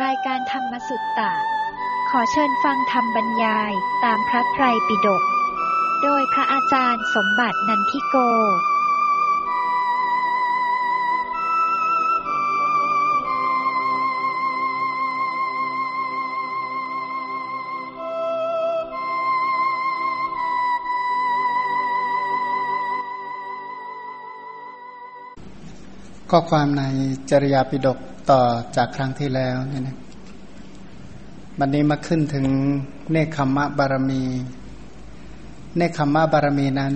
รายการธรรมสุตตะ ขอเชิญฟังธรรมบรรยายตามพระไตรปิฎก โดยพระอาจารย์สมบัตินันทิโก ข้อความในจริยาปิฎก ต่อจากครั้งที่แล้วเนี่ยนะวันนี้มาขึ้นถึงเนคขมะบารมี เนคขมะบารมีนั้น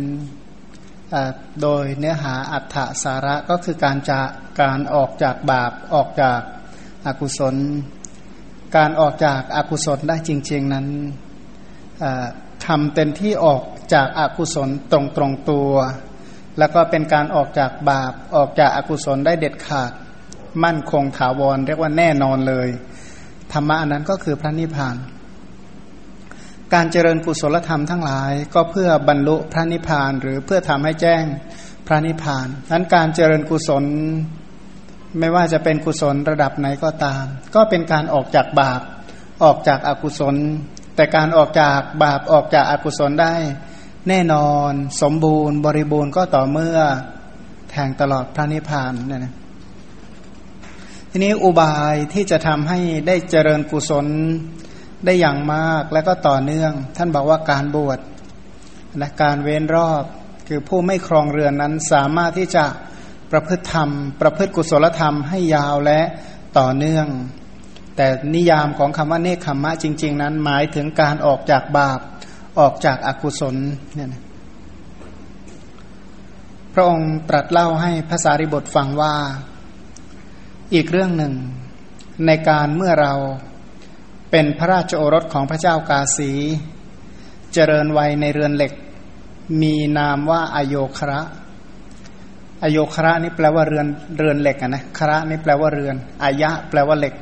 โดยเนื้อหาอัฏฐสาระก็คือการจากการออกจากบาปออกจากอากุศล การออกจากอากุศลได้จริง ๆนั้นทำเต็มที่ออกจากอากุศลตรงตรงตัว แล้วก็เป็นการออกจากบาปออกจากอากุศลได้เด็ดขาด มั่นคงถาวร เรียกว่าแน่นอนเลย ธรรมะนั้นก็คือพระนิพพาน การเจริญกุศลธรรมทั้งหลาย ก็เพื่อบรรลุพระนิพพาน หรือเพื่อทำให้แจ้งพระนิพพานนั้นการเจริญกุศลไม่ว่าจะเป็นกุศลระดับไหนก็ตาม ก็เป็นการออกจากบาปออกจากอากุศล แต่การออกจากบาปออกจากอากุศลได้ แน่นอนสมบูรณ์บริบูรณ์ก็ต่อเมื่อแทงตลอดพระนิพพานนี่นะ ทีนี้อุบายที่จะทำให้ได้เจริญกุศลได้อย่างมากและก็ต่อเนื่อง ท่านบอกว่าการบวชนะการเว้นรอบ คือผู้ไม่ครองเรือนนั้นสามารถที่จะประพฤติธรรม ประพฤติกุศลธรรมให้ยาวและต่อเนื่อง แต่นิยามของคำว่าเนคขมมะจริง ๆ นั้นหมายถึงการออกจากบาปออกจากอากุศลเนี่ยนะพระองค์ตรัสเล่าให้ภาษาริบทฟังว่า อีกเรื่องหนึ่ง ในการเมื่อเราเป็นพระราชโอรสของพระเจ้ากาสี เจริญวัยในเรือนเหล็ก มีนามว่าอโยคระอโยคระนี่แปลว่าเรือนเรือนเหล็กนะคระนี่แปลว่าเรือนอายะ แปลว่าเหล็ก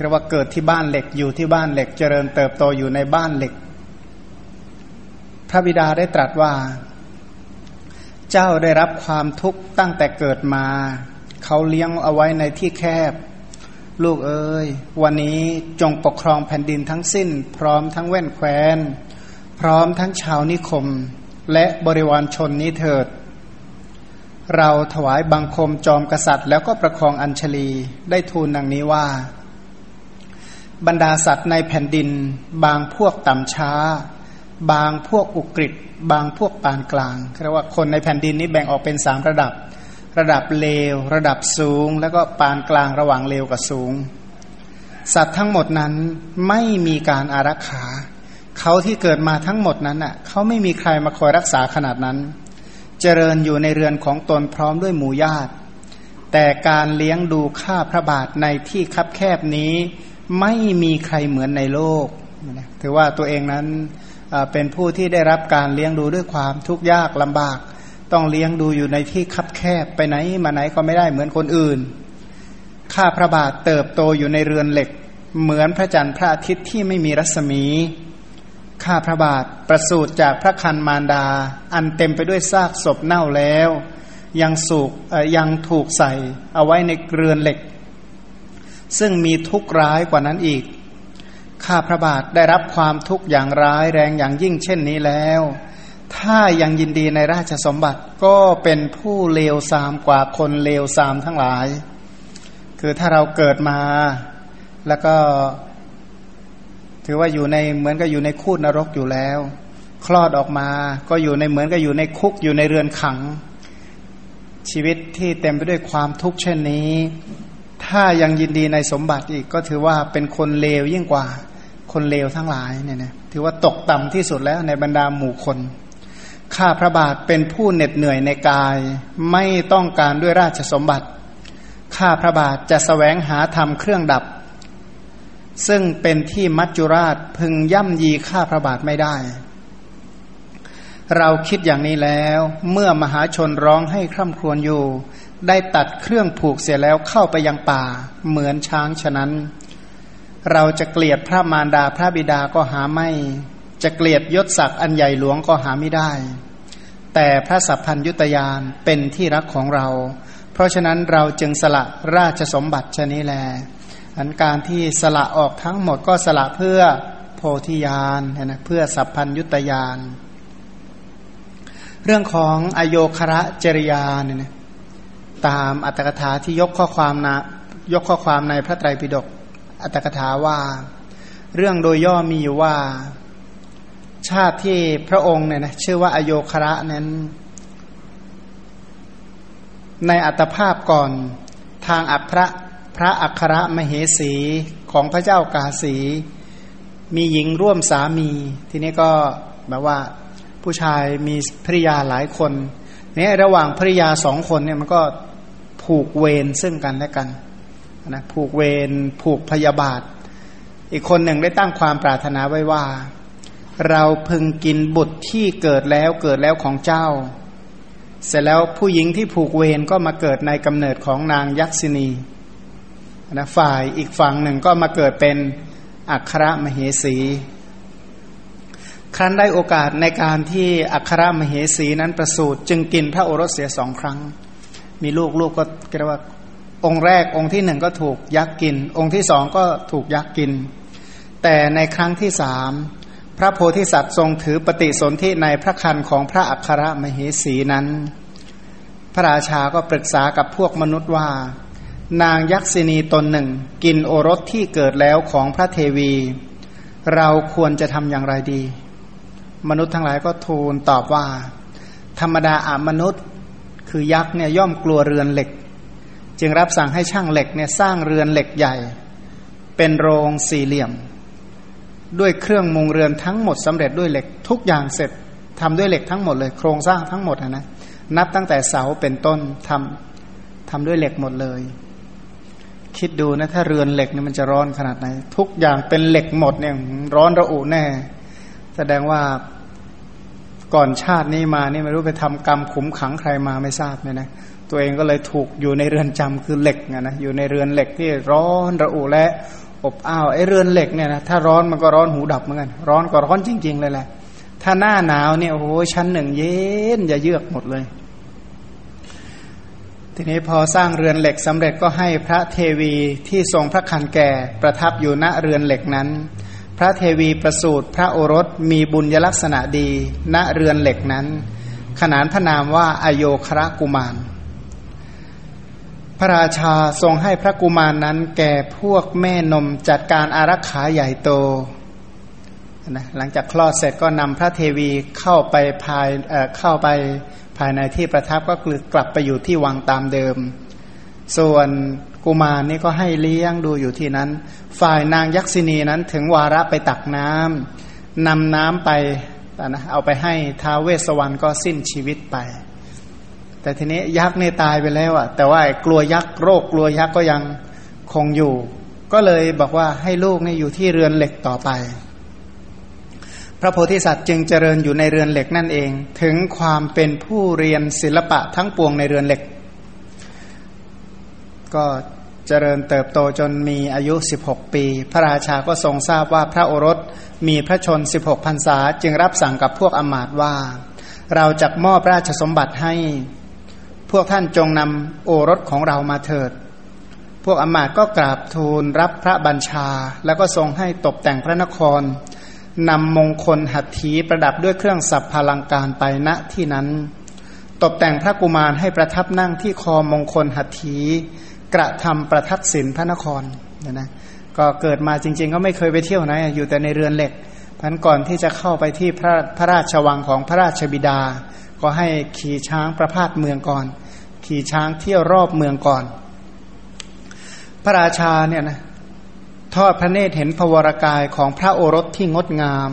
เรียกว่าเกิดที่บ้านเหล็กอยู่ที่บ้านเหล็ก เจริญเติบโตอยู่ในบ้านเหล็ก พระบิดาได้ตรัสว่า เจ้าได้รับความทุกข์ตั้งแต่เกิดมา เขาเลี้ยงเอาไว้ในที่แคบ ลูกเอ้ย วันนี้จงปกครองแผ่นดินทั้งสิ้น พร้อมทั้งแว่นแคว้น พร้อมทั้งชาวนิคม และบริวารชนนี้เถิด เราถวายบังคมจอมกษัตริย์ แล้วก็ประคองอัญชลีได้ทูลดังนี้ว่า บรรดาสัตว์ในแผ่นดิน บางพวกต่ำช้า บางพวกอุกฤษบางพวกปานกลางเรียกว่าคนในแผ่นดินนี้แบ่งออกเป็นสามระดับ ระดับเลว ระดับสูง แล้วก็ปานกลางระหว่างเลวกับสูง สัตว์ทั้งหมดนั้นไม่มีการอารักขา เขาที่เกิดมาทั้งหมดนั้นอะเขาไม่มีใครมาคอยรักษาขนาดนั้น เจริญอยู่ในเรือนของตนพร้อมด้วยหมู่ญาติ แต่การเลี้ยงดูข้าพระบาทในที่คับแคบนี้ไม่มีใครเหมือนในโลก ถือว่าตัวเองนั้นเป็นผู้ที่ได้รับการเลี้ยงดูด้วยความทุกข์ยากลำบาก ต้องเลี้ยงดูอยู่ในที่คับแคบไปไหนมาไหนก็ไม่ได้เหมือนคนอื่น ข้าพระบาทเติบโตอยู่ในเรือนเหล็ก เหมือนพระจันทร์พระอาทิตย์ที่ไม่มีรัศมี ข้าพระบาทประสูติจากพระคันมารดา อันเต็มไปด้วยซากศพเน่าแล้ว ยังสูกยังถูกใส่เอาไว้ในเรือนเหล็ก ซึ่งมีทุกข์ร้ายกว่านั้นอีก ข้าพระบาทได้รับความทุกข์อย่างร้ายแรงอย่างยิ่งเช่นนี้แล้ว ถ้ายังยินดีในราชสมบัติก็เป็นผู้เลวทรามกว่าคนเลวทรามทั้งหลาย คือถ้าเราเกิดมาแล้วก็ ถือว่าอยู่ในเหมือนกับอยู่ในคูดนรกอยู่แล้ว คลอดออกมา ก็อยู่ในเหมือนกับอยู่ในคุกอยู่ในเรือนขัง ชีวิตที่เต็มไปด้วยความทุกข์เช่นนี้ ถ้ายังยินดีในสมบัติอีกก็ถือว่าเป็นคนเลวยิ่งกว่า คนเลวทั้งหลายเนี่ยนะถือว่าตกต่ำที่สุดแล้วในบรรดาหมู่คน ข้าพระบาทเป็นผู้เหน็ดเหนื่อยในกาย ไม่ต้องการด้วยราชสมบัติ ข้าพระบาทจะสแสวงหาธรรมเครื่องดับ ซึ่งเป็นที่มัจจุราชพึงย่ำยีข้าพระบาทไม่ได้ เราคิดอย่างนี้แล้วเมื่อมหาชนร้องให้คร่ำครวญอยู่ ได้ตัดเครื่องผูกเสียแล้วเข้าไปยังป่า เหมือนช้างฉะนั้น เราจะเกลียดพระมารดาพระบิดาก็หาไม่ จะเกลียดยศศักดิ์อันใหญ่หลวงก็หาไม่ได้ แต่พระสัพพัญยุตยานเป็นที่รักของเรา เพราะฉะนั้นเราจึงสละราชสมบัติชนี้แล อันการที่สละออกทั้งหมดก็สละเพื่อโพธิญาณนะเพื่อสัพพัญยุตยานเรื่องของอโยคระจริยาเนี่ยนะตามอัตถกถาที่ยกข้อความนะยกข้อความในพระไตรปิฎกอัตถกถาว่า เรื่องโดยย่อมีอยู่ว่า ชาติที่พระองค์เนี่ยนะชื่อว่าอโยคระนั้น ในอัตภาพก่อนทางอัพระพระอัครมเหสีของพระเจ้ากาสี มีหญิงร่วมสามี ทีนี้ก็แบบว่าผู้ชายมีภริยาหลายคนเนี่ยระหว่างภริยาสองคนเนี่ยมันก็ผูกเวรซึ่งกันและกันนะผูกเวรผูกพยาบาท อีกคนหนึ่งได้ตั้งความปรารถนาไว้ว่า เราพึงกินบุตรที่เกิดแล้วเกิดแล้วของเจ้า เสร็จแล้วผู้หญิงที่ผูกเวรก็มาเกิดในกำเนิดของนางยักษินีนะฝ่ายอีกฝั่งหนึ่งก็มาเกิดเป็นอัครมเหสี ครั้นได้โอกาสในการที่อัครมเหสีนั้นประสูติจึงกินพระโอรสเสียสองครั้ง มีลูกลูกก็เรียกว่า องค์แรกองค์ที่หนึ่งก็ถูกยักษ์กิน องค์ที่สองก็ถูกยักษ์กิน แต่ในครั้งที่สาม พระโพธิสัตว์ทรงถือปฏิสนธิในพระคันของพระอัครมเหสีนั้น พระราชาก็ปรึกษากับพวกมนุษย์ว่า นางยักษินีตนหนึ่ง กินโอรสที่เกิดแล้วของพระเทวี เราควรจะทำอย่างไรดี มนุษย์ทั้งหลายก็ทูลตอบว่า ธรรมดาอามนุษย์ คือยักษ์เนี่ยย่อมกลัวเรือนเหล็ก จึงรับสั่งให้ช่างเหล็กเนี่ยสร้างเรือนเหล็กใหญ่ เป็นโรงสี่เหลี่ยม ด้วยเครื่องมุงเรือนทั้งหมดสำเร็จด้วยเหล็กทุกอย่างเสร็จทำด้วยเหล็กทั้งหมดเลย โครงสร้างทั้งหมดนะนับตั้งแต่เสาเป็นต้นทำทำด้วยเหล็กหมดเลย คิดดูนะถ้าเรือนเหล็กเนี่ยมันจะร้อนขนาดไหน ทุกอย่างเป็นเหล็กหมดเนี่ยร้อนระอุแน่ แสดงว่าก่อนชาตินี้มานี่ไม่รู้ไปทำกรรมขุมขังใครมาไม่ทราบเนี่ยนะตัวเองก็เลยถูกอยู่ในเรือนจำคือเหล็กนะอยู่ในเรือนเหล็กที่ร้อนระอุและ อบอ้าวไอ้เรือนเหล็กเนี่ยนะถ้าร้อนมันก็ร้อนหูดับเหมือนกันร้อนก็ร้อนจริง ๆ เลยแหละ ถ้าหน้าหนาวเนี่ยโอ้โหชั้นหนึ่งเย็นจะเยือกหมดเลย ทีนี้พอสร้างเรือนเหล็กสำเร็จก็ให้พระเทวีที่ทรงพระคันแก่ประทับอยู่ณเรือนเหล็กนั้น พระเทวีประสูตรพระโอรสมีบุญยลักษณะดี ณเรือนเหล็กนั้น ขนานพระนามว่าอโยครกุมาร พระราชาทรงให้พระกุมารนนั้นแก่พวกแม่นมจัดการอารักขาใหญ่โตนะหลังจากคลอดเสร็จก็นำพระเทวีเข้าไปภายเเข้าไปภายในที่ประทับก็คือกลับไปอยู่ที่วังตามเดิม ส่วนกุมารนี่ก็ให้เลี้ยงดูอยู่ที่นั้น ฝ่ายนางยักษินีนั้นถึงวาระไปตักน้ำนำน้ำไปนะเอาไปให้ท้าเวสวรรณก็สิ้นชีวิตไป แต่ทีนี้ยักษ์เนี่ยตายไปแล้วอะแต่ว่ากลัวยักษ์โรคกลัวยักษ์ก็ยังคงอยู่ ก็เลยบอกว่าให้ลูกเนี่ยอยู่ที่เรือนเหล็กต่อไป พระโพธิสัตว์จึงเจริญอยู่ในเรือนเหล็กนั่นเอง ถึงความเป็นผู้เรียนศิลปะทั้งปวงในเรือนเหล็ก ก็เจริญเติบโตจนมีอายุ 16 ปี พระราชาก็ทรงทราบว่าพระโอรสมีพระชน 16พรรษา จึงรับสั่งกับพวกอมาตว่า เราจะมอบราชสมบัติให้ พวกท่านจงนำโอรสของเรามาเถิด พวกอมาตก็กราบทูลรับพระบัญชา แล้วก็ทรงให้ตกแต่งพระนครนำมงคลหัตถีประดับด้วยเครื่องสับพลังการไปณที่นั้น ตกแต่งพระกุมารให้ประทับนั่งที่คอมงคลหัตถีกระทำประทักษิณพระนครนะนะก็เกิดมาจริง ๆ ก็ไม่เคยไปเที่ยวไหนอยู่แต่ในเรือนเหล็กพันก่อนที่จะเข้าไปที่พระพระราชวังของพระราชบิดา ก็ให้ขี่ช้างประพาสเมืองก่อน ขี่ช้างเที่ยวรอบเมืองก่อน พระราชาเนี่ยนะทอดพระเนตรเห็นพวรกายของพระโอรสที่งดงาม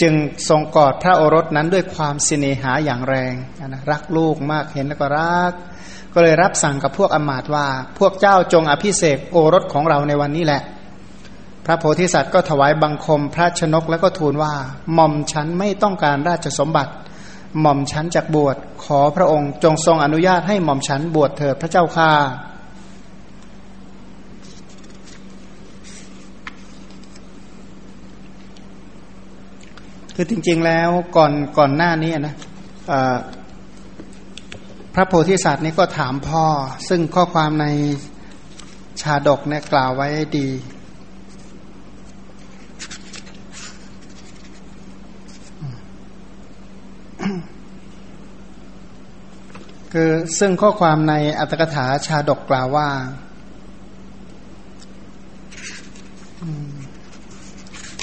จึงทรงกอดพระโอรสนั้นด้วยความสิเนหาอย่างแรงนะรักลูกมากเห็นแล้วก็รัก ก็เลยรับสั่งกับพวกอมาตว่า พวกเจ้าจงอภิเสกโอรสของเราในวันนี้แหละ พระโพธิสัตว์ก็ถวายบังคมพระชนกแล้วก็ทูลว่าหม่อมฉันไม่ต้องการราชสมบัติ หม่อมฉันจากบวชขอพระองค์จงทรงอนุญาตให้หม่อมฉันบวชเถิดพระเจ้าค่าคือจริง ๆ แล้วก่อนก่อนหน้านี้นะพระโพธิสัตว์นี้ก็ถามพ่อ ซึ่งข้อความในชาดกเนี่ยกล่าวไว้ดี คือซึ่งข้อความในอัตถกถาชาดกกล่าวว่า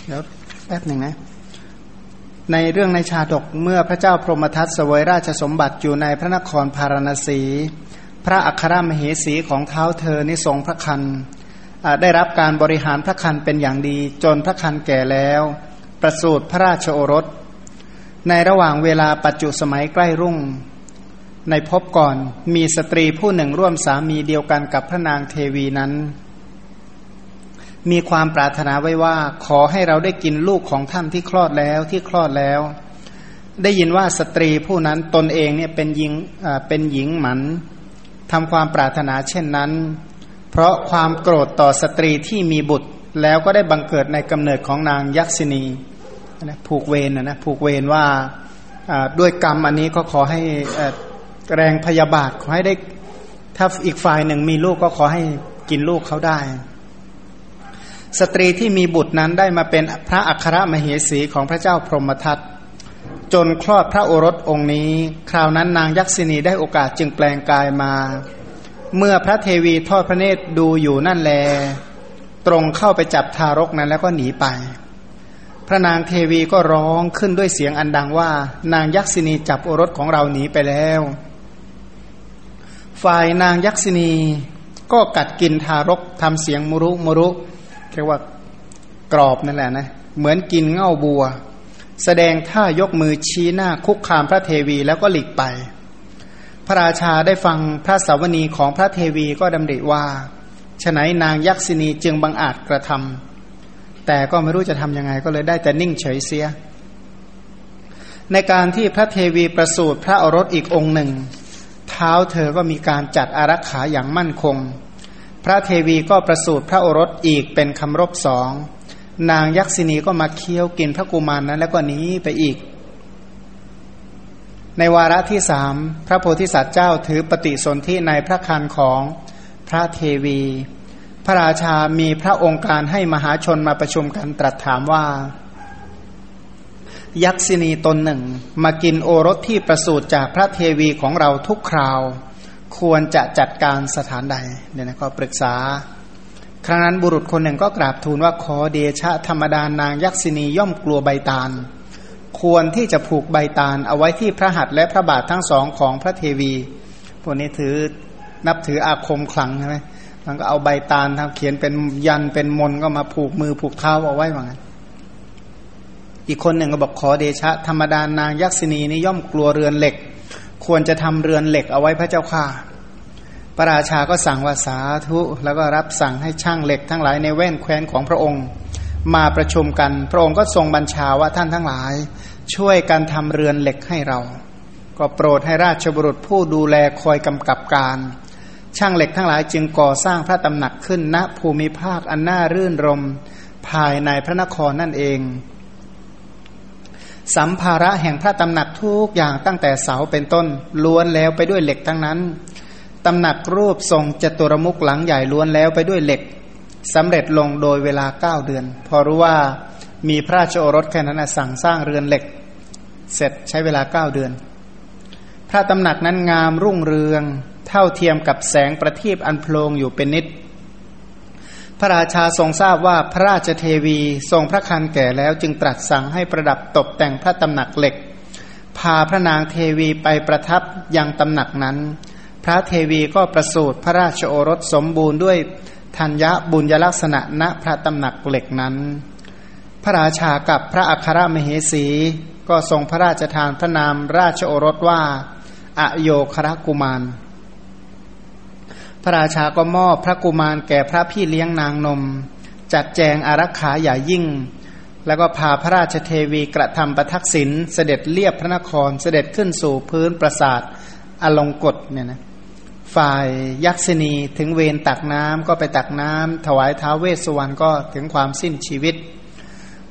เดี๋ยวแป๊บหนึ่งนะในเรื่องในชาดกเมื่อพระเจ้าพรหมทัตเสวยราชสมบัติอยู่ในพระนครพาราณสี พระอัครมเหสีของเท้าเธอนิทรงพระคันได้รับการบริหารพระคันเป็นอย่างดีจนพระคันแก่แล้ว ประสูติพระราชโอรส ในระหว่างเวลาปัจจุสมัยใกล้รุ่ง ในพบก่อนมีสตรีผู้หนึ่งร่วมสามีเดียวกันกับพระนางเทวีนั้น มีความปรารถนาไว้ว่า ขอให้เราได้กินลูกของท่านที่คลอดแล้วที่คลอดแล้ว ได้ยินว่าสตรีผู้นั้นตนเองเนี่ยเป็นหญิงเป็นหญิงหมันทำความปรารถนาเช่นนั้น เพราะความโกรธต่อสตรีที่มีบุตรแล้วก็ได้บังเกิดในกำเนิดของนางยักษินี นะผูกเวรนะนะผูกเวรว่าด้วยกรรมอันนี้ก็ขอให้แรงพยาบาทขอให้ได้ถ้าอีกฝ่ายหนึ่งมีลูกก็ขอให้กินลูกเขาได้ สตรีที่มีบุตรนั้นได้มาเป็นพระอัครมเหสีของพระเจ้าพรหมทัตจนคลอดพระโอรสองค์นี้ คราวนั้นนางยักษินีได้โอกาสจึงแปลงกายมา เมื่อพระเทวีทอดพระเนตรดูอยู่นั่นแล ตรงเข้าไปจับทารกนั้นแล้วก็หนีไป ระนางเทวีก็ร้องขึ้นด้วยเสียงอันดังว่า นางยักษินีจับโอรสของเราหนีไปแล้ว ฝ่ายนางยักษินีก็กัดกินทารกทำเสียงมุรุมุรุเรียกว่ากรอบนั่นแหละนะเหมือนกินเง่าบัว แสดงท่ายกมือชี้หน้าคุกคามพระเทวีแล้วก็หลีกไป พระราชาได้ฟังพระสาวนีของพระเทวีก็ดำริว่าฉนัยนางยักษินีจึงบังอาจกระทำ แต่ก็ไม่รู้จะทำยังไง ก็เลยได้แต่นิ่งเฉยเสีย ในการที่พระเทวีประสูติพระอรสอีกองค์หนึ่ง เท้าเธอก็มีการจัดอารักขาอย่างมั่นคง พระเทวีก็ประสูติพระโอรสอีกเป็นคำรบสองนางยักษินีก็มาเคี้ยวกินพระกุมารนนั้น แล้วก็หนีไปอีก ในวาระที่สามพระโพธิสัตว์เจ้าถือปฏิสนธิในพระคันของพระเทวี พระราชามีพระองค์การให้มหาชนมาประชุมกันตรัสถามว่า ยักษินีตนหนึ่ง มากินโอรสที่ประสูติจากพระเทวีของเราทุกคราว ควรจะจัดการสถานใดเนี่ยนะก็ปรึกษา ครั้งนั้นบุรุษคนหนึ่งก็กราบทูลว่าขอเดชะธรรมดานางยักษินีย่อมกลัวใบตาล ควรที่จะผูกใบตาลเอาไว้ที่พระหัตถ์และพระบาททั้งสองของพระเทวี พวกนี้ถือนับถืออาคมขลังใช่ไหม มันก็เอาใบตาลทำเขียนเป็นยันเป็นมนก็มาผูกมือผูกเท้าเอาไว้เหมือนกันอีกคนหนึ่งก็บอกขอเดชะ ธรรมดานางยักษินีนี่ย่อมกลัวเรือนเหล็ก ควรจะทำเรือนเหล็กเอาไว้พระเจ้าค่ะพระราชาก็สั่งว่าสาธุแล้วก็รับสั่งให้ช่างเหล็กทั้งหลายในแว่นแคว้นของพระองค์ มาประชุมกัน พระองค์ก็ทรงบัญชาว่าท่านทั้งหลาย ช่วยกันทำเรือนเหล็กให้เรา ก็โปรดให้ราชบุรุษผู้ดูแลคอยกำกับการ ช่างเหล็กทั้งหลายจึงก่อสร้างพระตำหนักขึ้นณภูมิภาคอันน่ารื่นรมภายในพระนครนั่นเอง สัมภาระแห่งพระตำหนักทุกอย่างตั้งแต่เสาเป็นต้นล้วนแล้วไปด้วยเหล็กทั้งนั้นตำหนักรูปทรงจตุรมุกหลังใหญ่ล้วนแล้วไปด้วยเหล็กสำเร็จลงโดยเวลาเก้าเดือน พอรู้ว่ามีพระราชโอรสแค่นั้นสั่งสร้างเรือนเหล็ก เสร็จใช้เวลาเก้าเดือน พระตำหนักนั้นงามรุ่งเรือง ท่าเทียมกับแสงประทีปอันโพลงอยู่เป็นนิด พระราชาทรงทราบว่าพระราชเทวีทรงพระคันแก่แล้วจึงตรัสสั่งให้ประดับตกแต่งพระตำหนักเหล็ก พาพระนางเทวีไปประทับยังตำหนักนั้น พระเทวีก็ประสูติพระราชโอรสสมบูรณ์ด้วยธัญญบุญยลักษณะณพระตำหนักเหล็กนั้น พระราชากับพระอัครมเหสี ก็ทรงพระราชทานพระนามราชโอรสว่า อโยครกุมาร พระราชาก็มอบพระกุมารแก่พระพี่เลี้ยงนางนม จัดแจงอารักขาใหญ่ยิ่ง แล้วก็พาพระราชเทวีกระทำประทักษิณเสด็จเลียบพระนครเสด็จขึ้นสู่พื้นปราสาทอลงกฎเนี่ยนะฝ่ายยักษินีถึงเวรตักน้ำก็ไปตักน้ำถวายท้าเวสสุวรรณก็ถึงความสิ้นชีวิต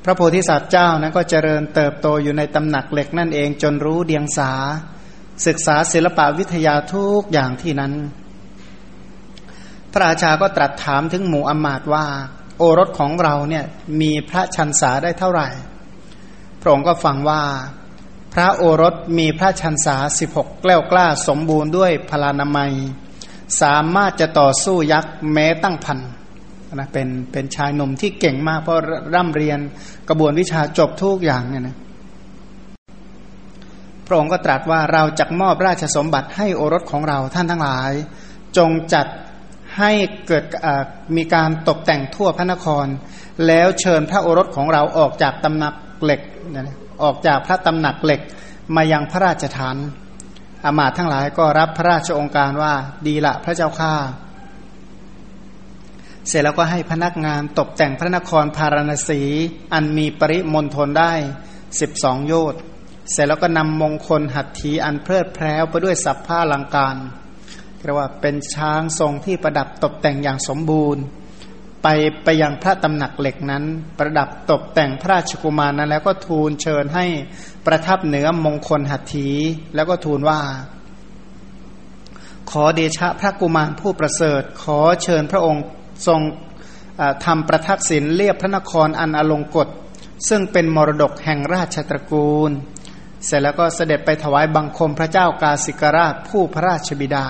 พระโพธิสัตว์เจ้านั้นก็เจริญเติบโตอยู่ในตำหนักเหล็กนั่นเองจนรู้เดียงสา ศึกษาศิลปวิทยาทุกอย่างที่นั้น พระราชาก็ตรัสถามถึงหมู่อมาตว่า โอรสของเราเนี่ยมีพระชันษาได้เท่าไหร่ พระองค์ก็ฟังว่า พระโอรสมีพระชันษาสิบหกแกล้วกล้าสมบูรณ์ด้วยพลานามัย สามารถจะต่อสู้ยักษ์แม้ตั้งพันนะเป็นเป็นชายหนุ่มที่เก่งมากเพราะร่ำเรียนกระบวนวิชาจบทุกอย่างเนี่ยนะพระองค์ก็ตรัสว่าเราจะมอบราชสมบัติให้โอรสของเราท่านทั้งหลาย จงจัด ให้เกิดมีการตกแต่งทั่วพระนคร แล้วเชิญพระโอรสของเราออกจากตำหนักเหล็กออกจากพระตำหนักเหล็กมายังพระราชฐานอามาตทั้งหลายก็รับพระราชองค์การว่าดีละพระเจ้าข้าเสร็จแล้วก็ให้พนักงานตกแต่งพระนครพาราณสี อันมีปริมณฑลได้สิบสองโยชน์เสร็จแล้วก็นำมงคลหัตถีอันเพลิดเพล้วไปด้วยสัพผ้าลังการ เรียกว่าเป็นช้างทรงที่ประดับตกแต่งอย่างสมบูรณ์ ไปไปยังพระตำหนักเหล็กนั้น ประดับตกแต่งพระราชกุมารนั้น แล้วก็ทูลเชิญให้ประทับเหนือมงคลหัตถีแล้วก็ทูลว่า ขอเดชะพระกุมารผู้ประเสริฐ ขอเชิญพระองค์ทรงทำประทักษิณเรียบพระนครอันอลงกฎซึ่งเป็นมรดกแห่งราชตระกูล เสร็จแล้วก็เสด็จไปถวายบังคมพระเจ้ากาสิกราชผู้พระราชบิดา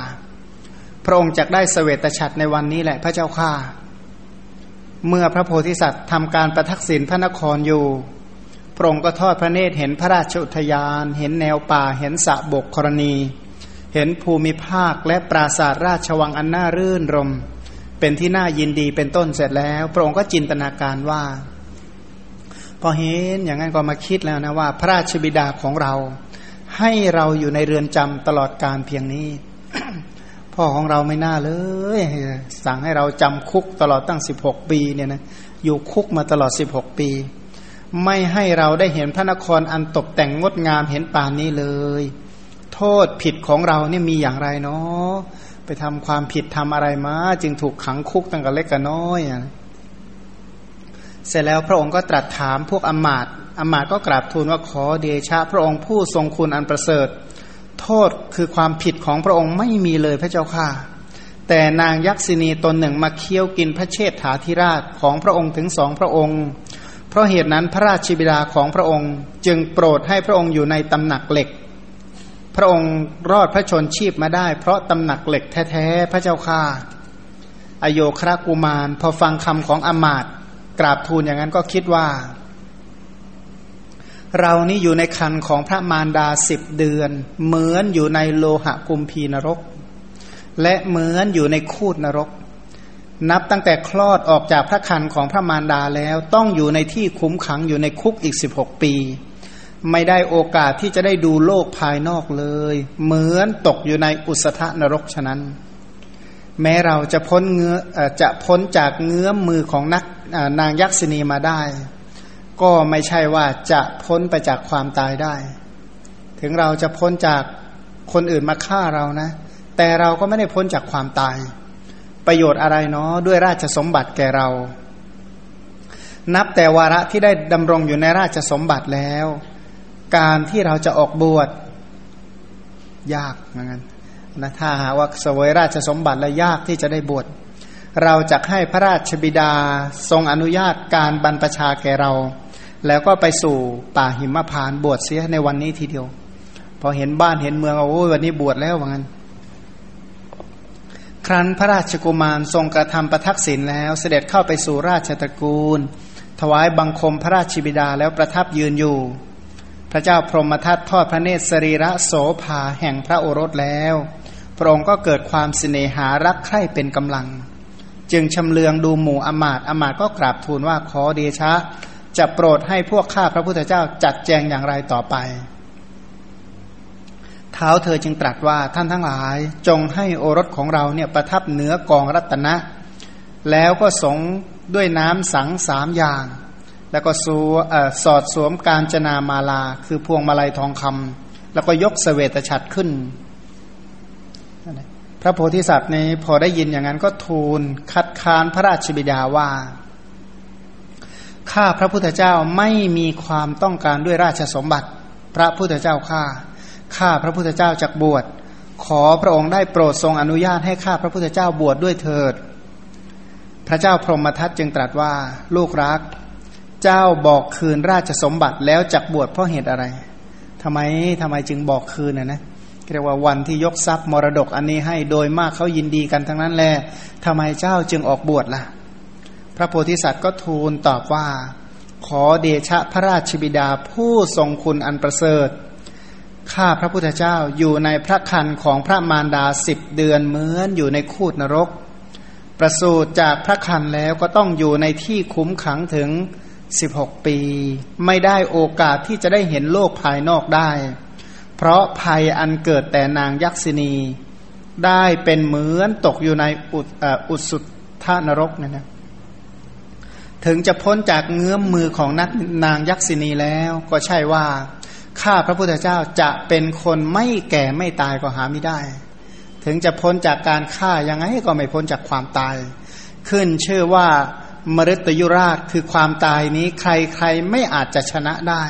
พระองค์จะได้เสวตฉัตรในวันนี้แหละพระเจ้าข้าเมื่อพระโพธิสัตว์ทำการประทักษิณพระนครอยู่ พระองค์ก็ทอดพระเนตรเห็นพระราชอุทยาน เห็นแนวป่า เห็นสะบกกรณี เห็นภูมิภาคและปราสาทราชวังอันน่ารื่นรม เป็นที่น่ายินดีเป็นต้นเสร็จแล้ว พระองค์ก็จินตนาการว่า พอเห็นอย่างนั้นก็มาคิดแล้วนะว่า พระราชบิดาของเรา ให้เราอยู่ในเรือนจำตลอดการเพียงนี้ พ่อของเราไม่น่าเลย สั่งให้เราจำคุกตลอดตั้งสิบหกปีเนี่ยนะอยู่คุกมาตลอดสิบหกปี ไม่ให้เราได้เห็นพระนครอันตกแต่งงดงามเห็นป่านนี้เลย โทษผิดของเราเนี่ยมีอย่างไรเนาะไปทำความผิดทำอะไรมา จึงถูกขังคุกตั้งแต่เล็กกับน้อยอะเสร็จแล้วพระองค์ก็ตรัสถามพวกอมาตอมาตก็กราบทูลว่าขอเดชะ พระองค์ผู้ทรงคุณอันประเสริฐ โทษคือความผิดของพระองค์ไม่มีเลยพระเจ้าค่ะ แต่นางยักษินีตนหนึ่งมาเคี้ยวกินพระเชษฐาธิราชของพระองค์ถึงสองพระองค์ เพราะเหตุนั้นพระราชบิดาของพระองค์จึงโปรดให้พระองค์อยู่ในตำหนักเหล็ก พระองค์รอดพระชนชีพมาได้ เพราะตำหนักเหล็กแท้ๆพระเจ้าค่าอโยครากุมาร พอฟังคำของอมาตกราบทูลอย่างนั้นก็คิดว่า เรานี่อยู่ในคันของพระมารดาสิบเดือน เหมือนอยู่ในโลหะกุมพีนรก และเหมือนอยู่ในคูดนรก นับตั้งแต่คลอดออกจากพระคันของพระมารดาแล้วต้องอยู่ในที่คุ้มขังอยู่ในคุกอีกสิบหกปี ไม่ได้โอกาสที่จะได้ดูโลกภายนอกเลย เหมือนตกอยู่ในอุสธนรกฉะนั้น แม้เราจะพ้นเงื้อจะพ้นจากเงื้อมมือของนักนางยักษินีมาได้ ก็ไม่ใช่ว่าจะพ้นไปจากความตายได้ ถึงเราจะพ้นจากคนอื่นมาฆ่าเรานะ แต่เราก็ไม่ได้พ้นจากความตาย ประโยชน์อะไรเนาะด้วยราชสมบัติแก่เรา นับแต่วาระที่ได้ดำรงอยู่ในราชสมบัติแล้ว การที่เราจะออกบวชยากเหมือนกันนะถ้าหาว่าสวยราชสมบัติแล้วยากที่จะได้บวชเราจะให้พระราชบิดาทรงอนุญาตการบรรพชาแก่เรา แล้วก็ไปสู่ป่าหิมพานบวชเสียในวันนี้ทีเดียว พอเห็นบ้านเห็นเมืองโอ้ยวันนี้บวชแล้วว่างั้น ครั้นพระราชกุมารทรงกระทำประทักษิณแล้ว เสด็จเข้าไปสู่ราชตระกูล ถวายบังคมพระราชบิดาแล้วประทับยืนอยู่ พระเจ้าพรหมทัตทอดพระเนตรสรีระโสภาแห่งพระโอรสแล้ว พระองค์ก็เกิดความสิเนหารักใคร่เป็นกำลัง จึงชำเลืองดูหมู่อมาตอมาตก็กราบทูลว่าขอเดชะ จะโปรดให้พวกข้าพระพุทธเจ้าจัดแจงอย่างไรต่อไป เท้าเธอจึงตรัสว่าท่านทั้งหลายจงให้โอรสของเราเนี่ยประทับเหนือกองรัตนะ แล้วก็สงด้วยน้ำสังสามอย่าง แล้วก็สูสอดสวมการจนามาลา คือพวงมาลัยทองคำแล้วก็ยกเสวตฉัตรขึ้น พระโพธิสัตว์นี้พอได้ยินอย่างนั้นก็ทูลคัดค้านพระราชบิดาว่า ข้าพระพุทธเจ้าไม่มีความต้องการด้วยราชสมบัติ พระพุทธเจ้าข้าข้าพระพุทธเจ้าจักบวช ขอพระองค์ได้โปรดทรงอนุญาตให้ข้าพระพุทธเจ้าบวชดด้วยเถิด พระเจ้าพรหมทัตจึงตรัสว่าลูกรัก เจ้าบอกคืนราชสมบัติแล้วจักบวชเพราะเหตุอะไรทำไมทำไมจึงบอกคืนนะนะเรียกว่าวันที่ยกทรัพย์มรดกอันนี้ให้โดยมากเขายินดีกันทั้งนั้นแหละทำไมเจ้าจึงออกบวชล่ะ พระโพธิสัตว์ก็ทูลตอบว่า ขอเดชะพระราชบิดาผู้ทรงคุณอันประเสริฐ ข้าพระพุทธเจ้าอยู่ในพระคันของพระมารดาสิบเดือนเหมือนอยู่ในคูดนรก ประสูติจากพระคันแล้วก็ต้องอยู่ในที่คุ้มขังถึงสิบหกปี ไม่ได้โอกาสที่จะได้เห็นโลกภายนอกได้ เพราะภัยอันเกิดแต่นางยักษินี ได้เป็นเหมือนตกอยู่ในอุอุสุทธานรกนั่นนะ ถึงจะพ้นจากเงื้อมมือของนักนางยักษินีแล้วก็ใช่ว่าข้าพระพุทธเจ้าจะเป็นคนไม่แก่ไม่ตายก็หาไม่ได้ ถึงจะพ้นจากการฆ่ายังไงก็ไม่พ้นจากความตาย ขึ้นเชื่อว่ามฤตยุราชคือความตายนี้ใครๆไม่อาจจะชนะได้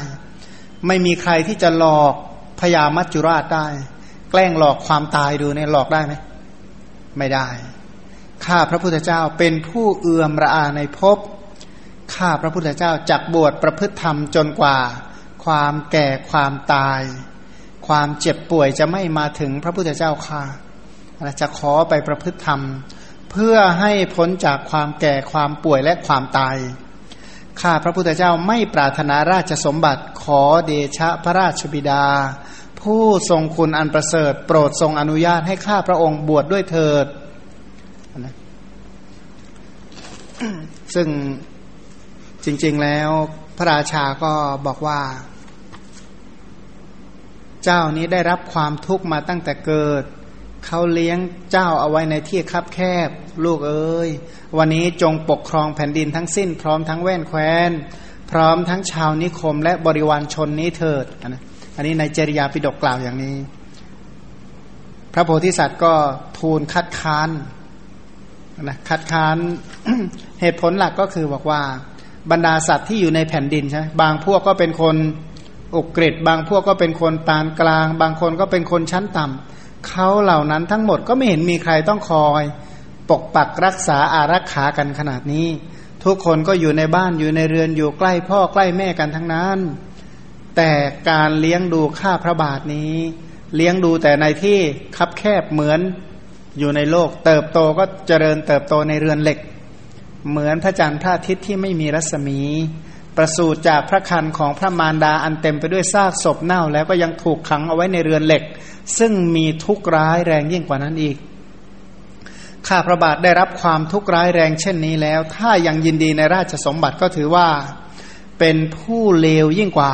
ไม่มีใครที่จะหลอกพญามัจจุราชได้ แกล้งหลอกความตายดูเนี่ยหลอกได้ไหมไม่ได้ ข้าพระพุทธเจ้าเป็นผู้เอื่อมระอาในภพ ข้าพระพุทธเจ้าจักบวชประพฤติธรรมจนกว่า ความแก่ความตาย ความเจ็บป่วยจะไม่มาถึงพระพุทธเจ้าข้าจะขอไปประพฤติธรรม เพื่อให้พ้นจากความแก่ความป่วยและความตายข้าพระพุทธเจ้าไม่ปรารถนาราชสมบัติขอเดชะพระราชบิดา ผู้ทรงคุณอันประเสริฐ โปรดทรงอนุญาตให้ข้าพระองค์บวชดด้วยเถิด ซึ่ง จริง ๆ แล้วพระราชาก็บอกว่า เจ้านี้ได้รับความทุกข์มาตั้งแต่เกิด เขาเลี้ยงเจ้าเอาไว้ในที่คับแคบ ลูกเอ้ย วันนี้จงปกครองแผ่นดินทั้งสิ้น พร้อมทั้งแว่นแคว้น พร้อมทั้งชาวนิคมและบริวารชนนี้เถิดอันนี้ในจริยาปิฎกกล่าวอย่างนี้ พระโพธิสัตว์ก็ทูลคัดค้านนะคัดค้านเหตุผลหลักก็คือบอกว่า บรรดาสัตว์ที่อยู่ในแผ่นดินใช่บางพวกก็เป็นคนอุกฤษบางพวกก็เป็นคนปานกลาง บางคนก็เป็นคนชั้นต่ำเขาเหล่านั้นทั้งหมดก็ไม่เห็นมีใครต้องคอย ปกปักรักษาอารักขากันขนาดนี้ ทุกคนก็อยู่ในบ้านอยู่ในเรือนอยู่ใกล้พ่อใกล้แม่กันทั้งนั้น แต่การเลี้ยงดูข้าพระบาทนี้ เลี้ยงดูแต่ในที่คับแคบเหมือนอยู่ในโลก เติบโตก็เจริญเติบโตในเรือนเหล็ก เหมือนพระจันทร์พระอาทิตย์ที่ไม่มีรัศมี ประสูติจากพระคันของพระมารดาอันเต็มไปด้วยซากศพเน่า แล้วก็ยังถูกขังเอาไว้ในเรือนเหล็ก ซึ่งมีทุกข์ร้ายแรงยิ่งกว่านั้นอีกข้าพระบาทได้รับความทุกข์ร้ายแรงเช่นนี้แล้ว ถ้ายังยินดีในราชสมบัติก็ถือว่าเป็นผู้เลวยิ่งกว่า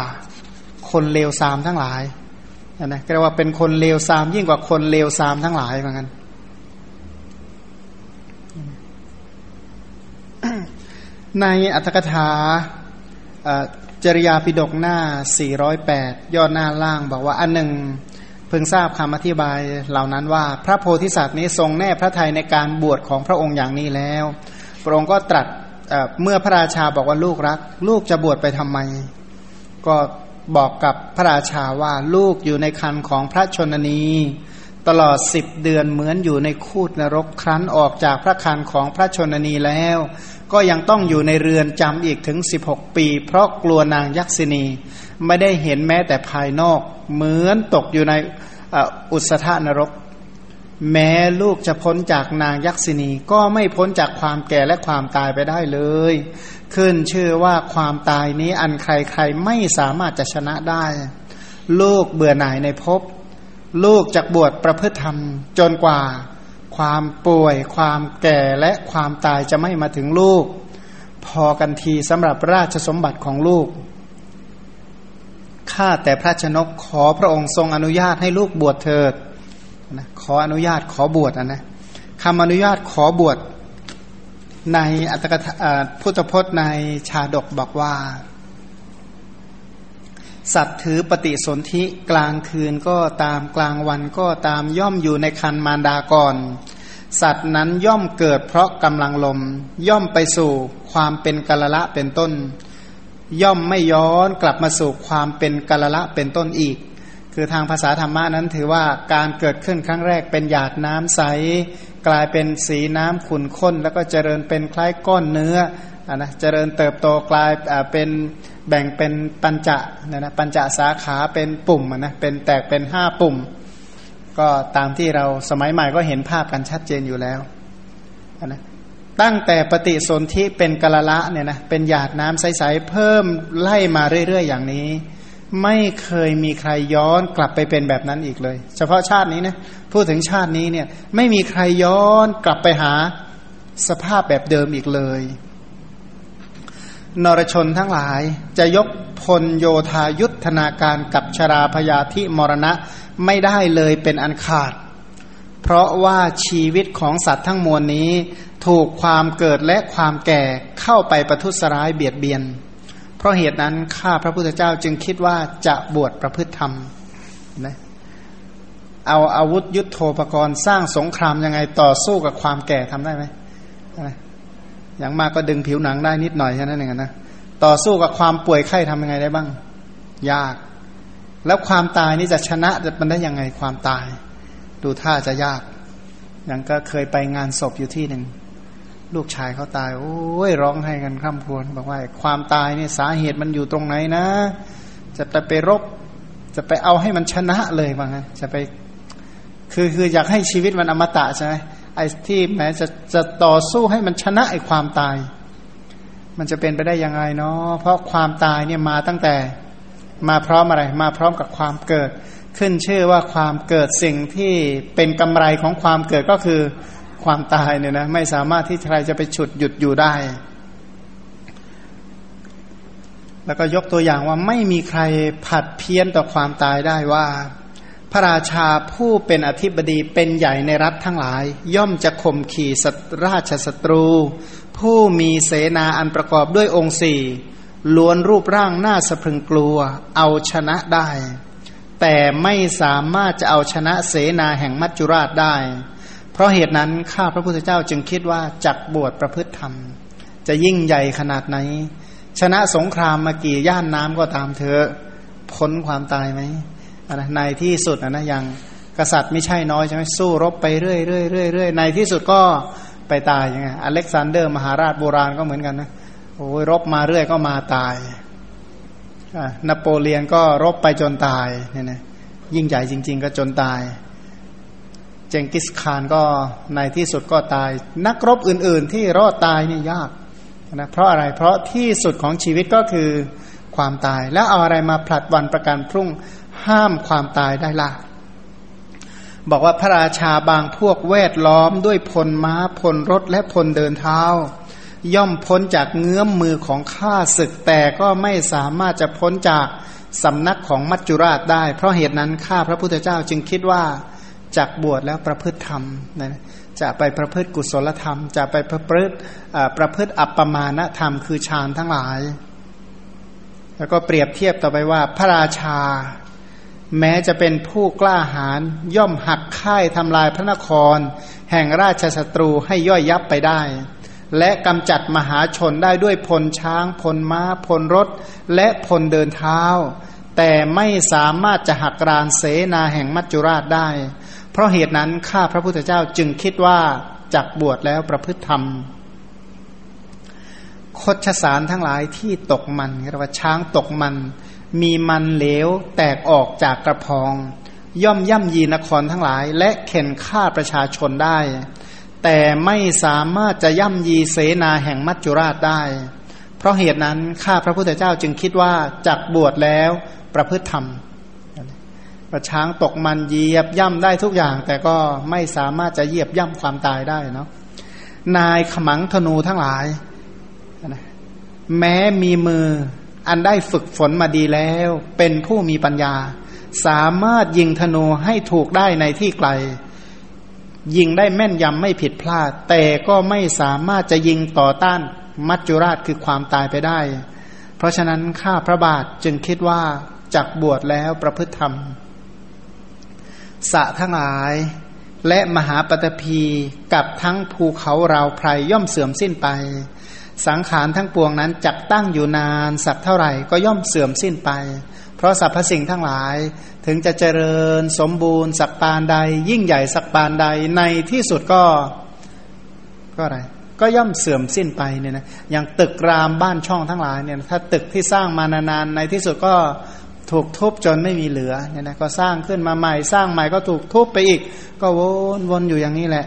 คนเลวซามทั้งหลายนะเรียกว่าเป็นคนเลวซามยิ่งกว่าคนเลวซามทั้งหลายเหมือนกัน ในอัตถกถาจริยาปิดกหน้า 408ยอดหน้าล่างบอกว่าอันหนึ่งเพิ่งทราบคำอธิบายเหล่านั้นว่า พระโพธิสัตว์นี้ทรงแน่พระทัยในการบวชของพระองค์อย่างนี้แล้ว พระองค์ก็ตรัสเมื่อพระราชาบอกว่าลูกรัก ลูกจะบวชไปทำไม ก็บอกกับพระราชาว่าลูกอยู่ในคันของพระชนนี ตลอดสิบเดือนเหมือนอยู่ในคูดนรกครั้นออกจากพระคันของพระชนนีแล้ว ก็ยังต้องอยู่ในเรือนจำอีกถึงสิบหกปี เพราะกลัวนางยักษินีไม่ได้เห็นแม้แต่ภายนอก เหมือนตกอยู่ในอุสธานรก แม้ลูกจะพ้นจากนางยักษินีก็ไม่พ้นจากความแก่และความตายไปได้เลย ขึ้นชื่อว่าความตายนี้อันใครๆไม่สามารถจะชนะได้ ลูกเบื่อหน่ายในภพ ลูกจะบวชประพฤติธรรมจนกว่า ความป่วย ความแก่และความตายจะไม่มาถึงลูก พอกันทีสำหรับราชสมบัติของลูกข้าแต่พระชนกขอพระองค์ทรงอนุญาตให้ลูกบวชเถิดนะขออนุญาตขอบวชนะคำอนุญาตขอบวชในอัตถกถพุทธพจน์ในชาดกบอกว่า สัตว์ถือปฏิสนธิกลางคืนก็ตามกลางวันก็ตามย่อมอยู่ในคันมารดาก่อนสัตว์นั้นย่อมเกิดเพราะกำลังลม ย่อมไปสู่ความเป็นกาลละเป็นต้น ย่อมไม่ย้อนกลับมาสู่ความเป็นกาลละเป็นต้นอีก คือทางภาษาธรรมะนั้นถือว่าการเกิดขึ้นครั้งแรกเป็นหยาดน้ำใส กลายเป็นสีน้ำขุ่นข้น แล้วก็เจริญเป็นคล้ายก้อนเนื้อะนะเจริญเติบโตกลายเป็นแบ่งเป็นปัญจะนะนะปัญจะสาขาเป็นปุ่มนะเป็นแตกเป็นห้าปุ่ม ก็ตามที่เราสมัยใหม่ก็เห็นภาพกันชัดเจนอยู่แล้วนะตั้งแต่ปฏิสนธิเป็นกละละเนี่ยนะเป็นหยาดน้ำใสๆเพิ่มไล่มาเรื่อยๆ อย่างนี้ ไม่เคยมีใครย้อนกลับไปเป็นแบบนั้นอีกเลย เฉพาะชาตินี้นะพูดถึงชาตินี้เนี่ยไม่มีใครย้อนกลับไปหาสภาพแบบเดิมอีกเลย นรชนทั้งหลายจะยกพลโยธายุทธนาการกับชราพยาธิมรณะไม่ได้เลยเป็นอันขาด เพราะว่าชีวิตของสัตว์ทั้งมวลนี้ ถูกความเกิดและความแก่เข้าไปประทุษร้ายเบียดเบียน เพราะเหตุนั้นข้าพระพุทธเจ้าจึงคิดว่าจะบวชประพฤติธรรมนะเอาอาวุธยุโทโธปกรณ์สร้างสงครามยังไงต่อสู้กับความแก่ทำได้ไหม อย่างมากก็ดึงผิวหนังได้นิดหน่อยแค่นั้นเองนะต่อสู้กับความป่วยไข้ทำยังไงได้บ้าง ยาก แล้วความตายนี่จะชนะจะมันได้ยังไงความตาย ดูท่าจะยากอย่างก็เคยไปงานศพอยู่ที่หนึ่งลูกชายเขาตายโอ้ยร้องให้กันข้ามควรบอกว่า ความตายเนี่ยสาเหตุมันอยู่ตรงไหนนะ จะไปไปรบ จะไปเอาให้มันชนะเลยว่างั้นจะไป คือคืออยากให้ชีวิตมันอมตะใช่ไหม ไอ้ที่แม้จะจะต่อสู้ให้มันชนะไอ้ความตาย มันจะเป็นไปได้ยังไงเนาะเพราะความตายเนี่ยมาตั้งแต่มาพร้อมอะไร มาพร้อมกับความเกิด ขึ้นชื่อว่าความเกิดสิ่งที่เป็นกำไรของความเกิดก็คือความตายเนี่ยนะไม่สามารถที่ใครจะไปฉุดหยุดอยู่ได้ แล้วก็ยกตัวอย่างว่าไม่มีใครผัดเพี้ยนต่อความตายได้ว่า พระราชาผู้เป็นอธิบดีเป็นใหญ่ในรัฐทั้งหลาย ย่อมจะข่มขี่สราชศัตรู ผู้มีเสนาอันประกอบด้วยองค์สี่ล้วนรูปร่างหน้าสะพรึงกลัว เอาชนะได้ แต่ไม่สามารถจะเอาชนะเสนาแห่งมัจจุราชได้ เพราะเหตุนั้นข้าพระพุทธเจ้าจึงคิดว่าจักบวชประพฤติธรรม จะยิ่งใหญ่ขนาดไหน ชนะสงครามมากี่ย่านน้ำก็ตามเถอะพ้นความตายไหม ในที่สุดนะอย่างกษัตริย์ไม่ใช่น้อยใช่ไหมสู้รบไปเรื่อยเรื่อยเรื่อยเรื่อยในที่สุดก็ไปตายยังไงอเล็กซานเดอร์ มหาราชโบราณก็เหมือนกันนะโอ้ยรบมาเรื่อยก็มาตายนโปเลียนก็รบไปจนตายเนี่ยนะยิ่งใหญ่จริง ๆ ก็จนตาย เจงกิสคานก็ในที่สุดก็ตาย นักรบอื่น ๆ ที่รอดตายนี่ยากนะเพราะอะไรเพราะที่สุดของชีวิตก็คือความตาย แล้วเอาอะไรมาผลัดวันประกันพรุ่ง ห้ามความตายได้ล่ะ บอกว่าพระราชาบางพวกแวดล้อมด้วยพลม้าพลรถและพลเดินเท้า ย่อมพ้นจากเงื้อมมือของข้าศึกแต่ก็ไม่สามารถจะพ้นจากสำนักของมัจจุราชได้ เพราะเหตุนั้นข้าพระพุทธเจ้าจึงคิดว่าจากบวชแล้วประพฤติธรรมนะจะไปประพฤติกุศลธรรม จะไปประพฤติประพฤติอัปปมาณธรรมคือฌานทั้งหลาย แล้วก็เปรียบเทียบต่อไปว่าพระราชา แม้จะเป็นผู้กล้าหาญย่อมหักค่ายทำลายพระนคร แห่งราชศัตรูให้ย่อยยับไปได้ และกำจัดมหาชนได้ด้วยพลช้างพลม้าพลรถ และพลเดินเท้า แต่ไม่สามารถจะหักรานเสนาแห่งมัจจุราชได้ เพราะเหตุนั้นข้าพระพุทธเจ้าจึงคิดว่าจักบวชแล้วประพฤติธรรมคดชสารทั้งหลายที่ตกมันเรียกว่าช้างตกมัน มีมันเหลวแตกออกจากกระพอง ย่อมย่ำยีนครทั้งหลาย และเข็นฆ่าประชาชนได้ แต่ไม่สามารถจะย่ำยีเสนาแห่งมัจจุราชได้ เพราะเหตุนั้นข้าพระพุทธเจ้าจึงคิดว่าจักบวชแล้วประพฤติธรรมว่าช้างตกมันเหยียบย่ำได้ทุกอย่าง แต่ก็ไม่สามารถจะเหยียบย่ำความตายได้เนาะนายขมังธนูทั้งหลาย แม้มีมือ อันได้ฝึกฝนมาดีแล้ว เป็นผู้มีปัญญา สามารถยิงธนูให้ถูกได้ในที่ไกล ยิงได้แม่นยำไม่ผิดพลาด แต่ก็ไม่สามารถจะยิงต่อต้านมัจจุราชคือความตายไปได้ เพราะฉะนั้นข้าพระบาทจึงคิดว่าจักบวชแล้วประพฤติธรรม สะทั้งหลาย และมหาปตพีกับทั้งภูเขาราวไพรย่อมเสื่อมสิ้นไป สังขารทั้งปวงนั้นจักตั้งอยู่นานสักเท่าไหร่ก็ย่อมเสื่อมสิ้นไป เพราะสรรพสิ่งทั้งหลายถึงจะเจริญสมบูรณ์สักปานใด ยิ่งใหญ่สักปานใดในที่สุดก็ก็อะไรก็ย่อมเสื่อมสิ้นไปเนี่ยนะอย่างตึกรามบ้านช่องทั้งหลายเนี่ยถ้าตึกที่สร้างมานานๆในที่สุดก็ถูกทุบจนไม่มีเหลือเนี่ยนะก็สร้างขึ้นมาใหม่สร้างใหม่ก็ถูกทุบไปอีก ก็วนวนอยู่อย่างนี้แหละ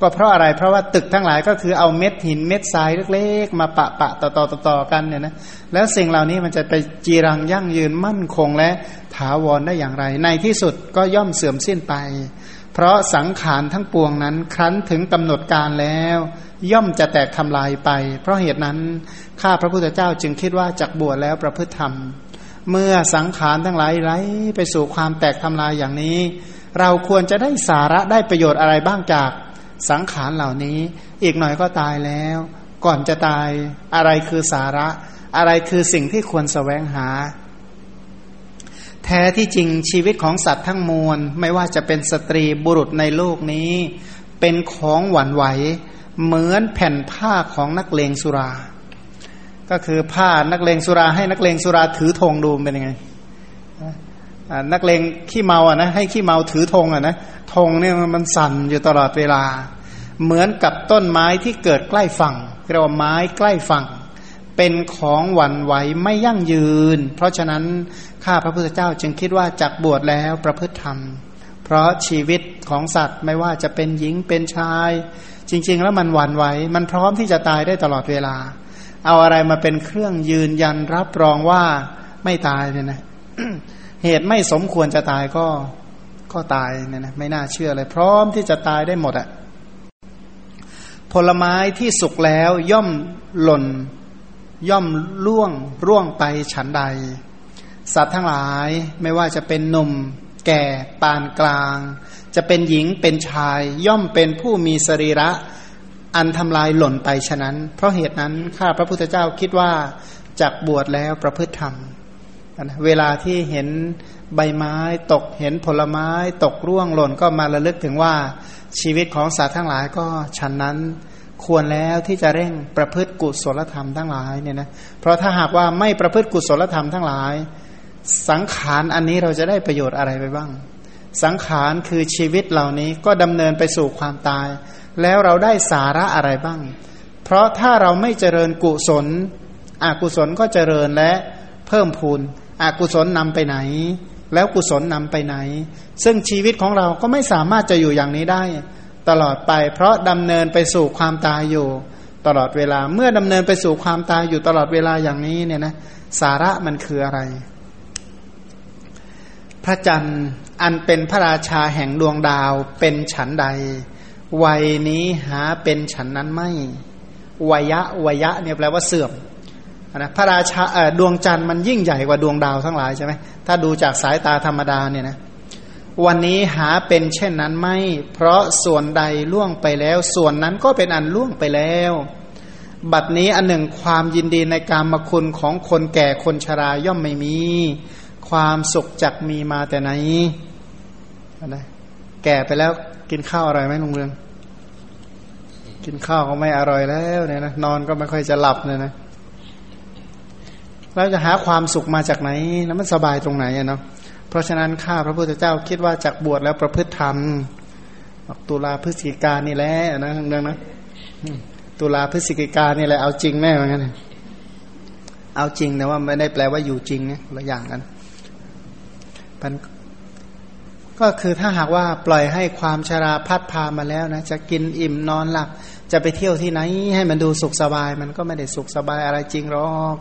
ก็เพราะอะไรเพราะว่าตึกทั้งหลายก็คือเอาเม็ดหินเม็ดทรายเล็กๆ มาปะปะต่อต่อต่อกันเนี่ยนะแล้วสิ่งเหล่านี้มันจะไปจีรังยั่งยืนมั่นคงและถาวรได้อย่างไร ในที่สุดก็ย่อมเสื่อมสิ้นไป เพราะสังขารทั้งปวงนั้น ครั้นถึงกำหนดการแล้ว ย่อมจะแตกทำลายไป เพราะเหตุนั้นข้าพระพุทธเจ้าจึงคิดว่าจักบวชแล้วประพฤติธรรม เมื่อสังขารทั้งหลายไหลไปสู่ความแตกทำลายอย่างนี้ เราควรจะได้สาระได้ประโยชน์อะไรบ้างจาก สังขารเหล่านี้ อีกหน่อยก็ตายแล้ว ก่อนจะตายอะไรคือสาระ อะไรคือสิ่งที่ควรสแสวงหา แท้ที่จริงชีวิตของสัตว์ทั้งมวล ไม่ว่าจะเป็นสตรีบุรุษในโลกนี้ เป็นของหวั่นไหว เหมือนแผ่นผ้าของนักเลงสุรา ก็คือผ้านักเลงสุราให้นักเลงสุราถือธงดูเป็นยังไง นักเลงขี้เมาอะนะให้ขี้เมาถือธงอะนะธงเนี่ยมันสั่นอยู่ตลอดเวลา เหมือนกับต้นไม้ที่เกิดใกล้ฝั่งเรียกว่าไม้ใกล้ฝั่ง เป็นของหวั่นไหวไม่ยั่งยืน เพราะฉะนั้นข้าพระพุทธเจ้าจึงคิดว่าจักบวชแล้วประพฤติธรรม เพราะชีวิตของสัตว์ไม่ว่าจะเป็นหญิงเป็นชาย จริง ๆ แล้วมันหวั่นไหวมันพร้อมที่จะตายได้ตลอดเวลา เอาอะไรมาเป็นเครื่องยืนยันรับรองว่าไม่ตายเนี่ยนะ เหตุไม่สมควรจะตายก็ก็ตายเนี่ยนะไม่น่าเชื่อเลย พร้อมที่จะตายได้หมดอะผลไม้ที่สุกแล้วย่อมหล่น ย่อมล่วงร่วงไปฉันใด สัตว์ทั้งหลายไม่ว่าจะเป็นหนุ่ม แก่ปานกลาง จะเป็นหญิงเป็นชาย ย่อมเป็นผู้มีสรีระอันทำลายหล่นไปฉะนั้น เพราะเหตุนั้นข้าพระพุทธเจ้าคิดว่าจากบวชแล้วประพฤติธรรม เวลาที่เห็นใบไม้ตกเห็นผลไม้ตกร่วงหล่นก็มาระลึกถึงว่าชีวิตของสัตว์ทั้งหลายก็ฉันนั้นควรแล้วที่จะเร่งประพฤติกุศลธรรมทั้งหลายเนี่ยนะเพราะถ้าหากว่าไม่ประพฤติกุศลธรรมทั้งหลาย สังขารอันนี้เราจะได้ประโยชน์อะไรไปบ้าง สังขารคือชีวิตเหล่านี้ก็ดำเนินไปสู่ความตาย แล้วเราได้สาระอะไรบ้าง เพราะถ้าเราไม่เจริญกุศลอกุศลก็เจริญและเพิ่มพูน อกุศลนำไปไหน แล้วกุศลนำไปไหน ซึ่งชีวิตของเราก็ไม่สามารถจะอยู่อย่างนี้ได้ ตลอดไป เพราะดำเนินไปสู่ความตายอยู่ ตลอดเวลาเมื่อดำเนินไปสู่ความตายอยู่ตลอดเวลาอย่างนี้เนี่ยนะสาระมันคืออะไร พระจันทร์อันเป็นพระราชาแห่งดวงดาวเป็นฉันใด วัยนี้หาเป็นฉันนั้นไม่ วยะวยะเนี่ยแปลว่าเสื่อม นะพระราชาดวงจันทร์มันยิ่งใหญ่กว่าดวงดาวทั้งหลายใช่ไหมถ้าดูจากสายตาธรรมดาเนี่ยนะวันนี้หาเป็นเช่นนั้นไม่ เพราะส่วนใดล่วงไปแล้ว ส่วนนั้นก็เป็นอันล่วงไปแล้ว บัดนี้อันหนึ่งความยินดีในการมคุณของคนแก่คนชราย่อมไม่มี ความสุขจักมีมาแต่ไหนอะไรแก่ไปแล้วกินข้าวอะไรไหมลุงเรือง กินข้าวก็ไม่อร่อยแล้วเนี่ยนะนอนก็ไม่ค่อยจะหลับเนี่ยนะ เราจะหาความสุขมาจากไหน แล้วมันสบายตรงไหนเนาะเพราะฉะนั้นข้าพระพุทธเจ้าคิดว่าจากบวชแล้วประพฤติธรรมตุลาพฤศจิกานี่แหละนะเรื่องนะตุลาพฤศจิกานี่แหละเอาจริงแน่เหมือนกันเอาจริงแต่ว่าไม่ได้แปลว่าอยู่จริงนะละอย่างกันก็คือถ้าหากว่าปล่อยให้ความชราพัดพามาแล้วนะจะกินอิ่มนอนหลับ จะไปเที่ยวที่ไหน ให้มันดูสุขสบาย มันก็ไม่ได้สุขสบายอะไรจริงหรอก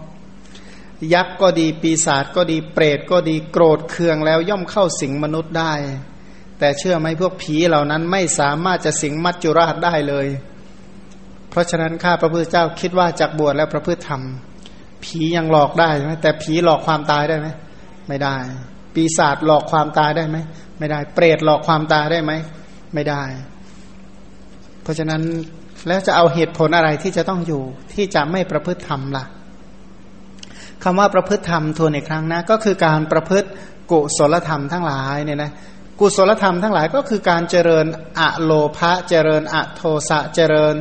ยักษ์ก็ดีปีศาจก็ดีเปรตก็ดีโกรธเคืองแล้วย่อมเข้าสิงมนุษย์ได้ แต่เชื่อไหมพวกผีเหล่านั้นไม่สามารถจะสิงมัจจุราชได้เลย เพราะฉะนั้นข้าพระพุทธเจ้าคิดว่าจากบวชแล้วประพฤติธรรม ผียังหลอกได้ใช่ไหมแต่ผีหลอกความตายได้ไหมไม่ได้ ปีศาจหลอกความตายได้ไหมไม่ได้ เปรตหลอกความตายได้ไหมไม่ได้ เพราะฉะนั้นแล้วจะเอาเหตุผลอะไรที่จะต้องอยู่ที่จะไม่ประพฤติธรรมล่ะ คำว่าประพฤติธรรมทวนอีกครั้งนะ ก็คือการประพฤติกุศลธรรมทั้งหลายเนี่ยนะกุศลธรรมทั้งหลายก็คือการเจริญอะโลภะเจริญอะโทสะเจริญ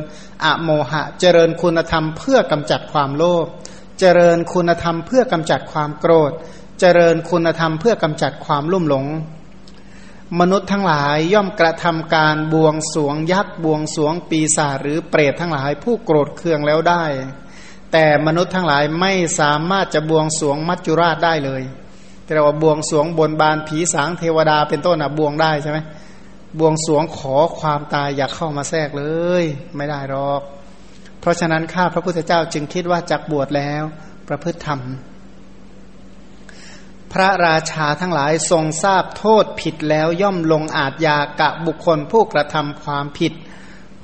อะโมหะ เจริญคุณธรรมเพื่อกำจัดความโลภเจริญคุณธรรมเพื่อกำจัดความโกรธ เจริญคุณธรรมเพื่อกำจัดความลุ่มหลง มนุษย์ทั้งหลายย่อมกระทำการบวงสวงยักษ์บวงสวงปีศาจหรือเปรตทั้งหลายผู้โกรธเคืองแล้วได้ แต่มนุษย์ทั้งหลายไม่สามารถจะบวงสวงมัจจุราชได้เลยแต่ว่าบวงสวงบนบานผีสางเทวดาเป็นต้นอะบวงได้ใช่ไหมบวงสวงขอความตายอย่าเข้ามาแทรกเลย ไม่ได้หรอก เพราะฉะนั้นข้าพระพุทธเจ้าจึงคิดว่าจักบวชแล้วประพฤติธรรม พระราชาทั้งหลายทรงทราบโทษผิดแล้วย่อมลงอาจยากะบุคคลผู้กระทำความผิด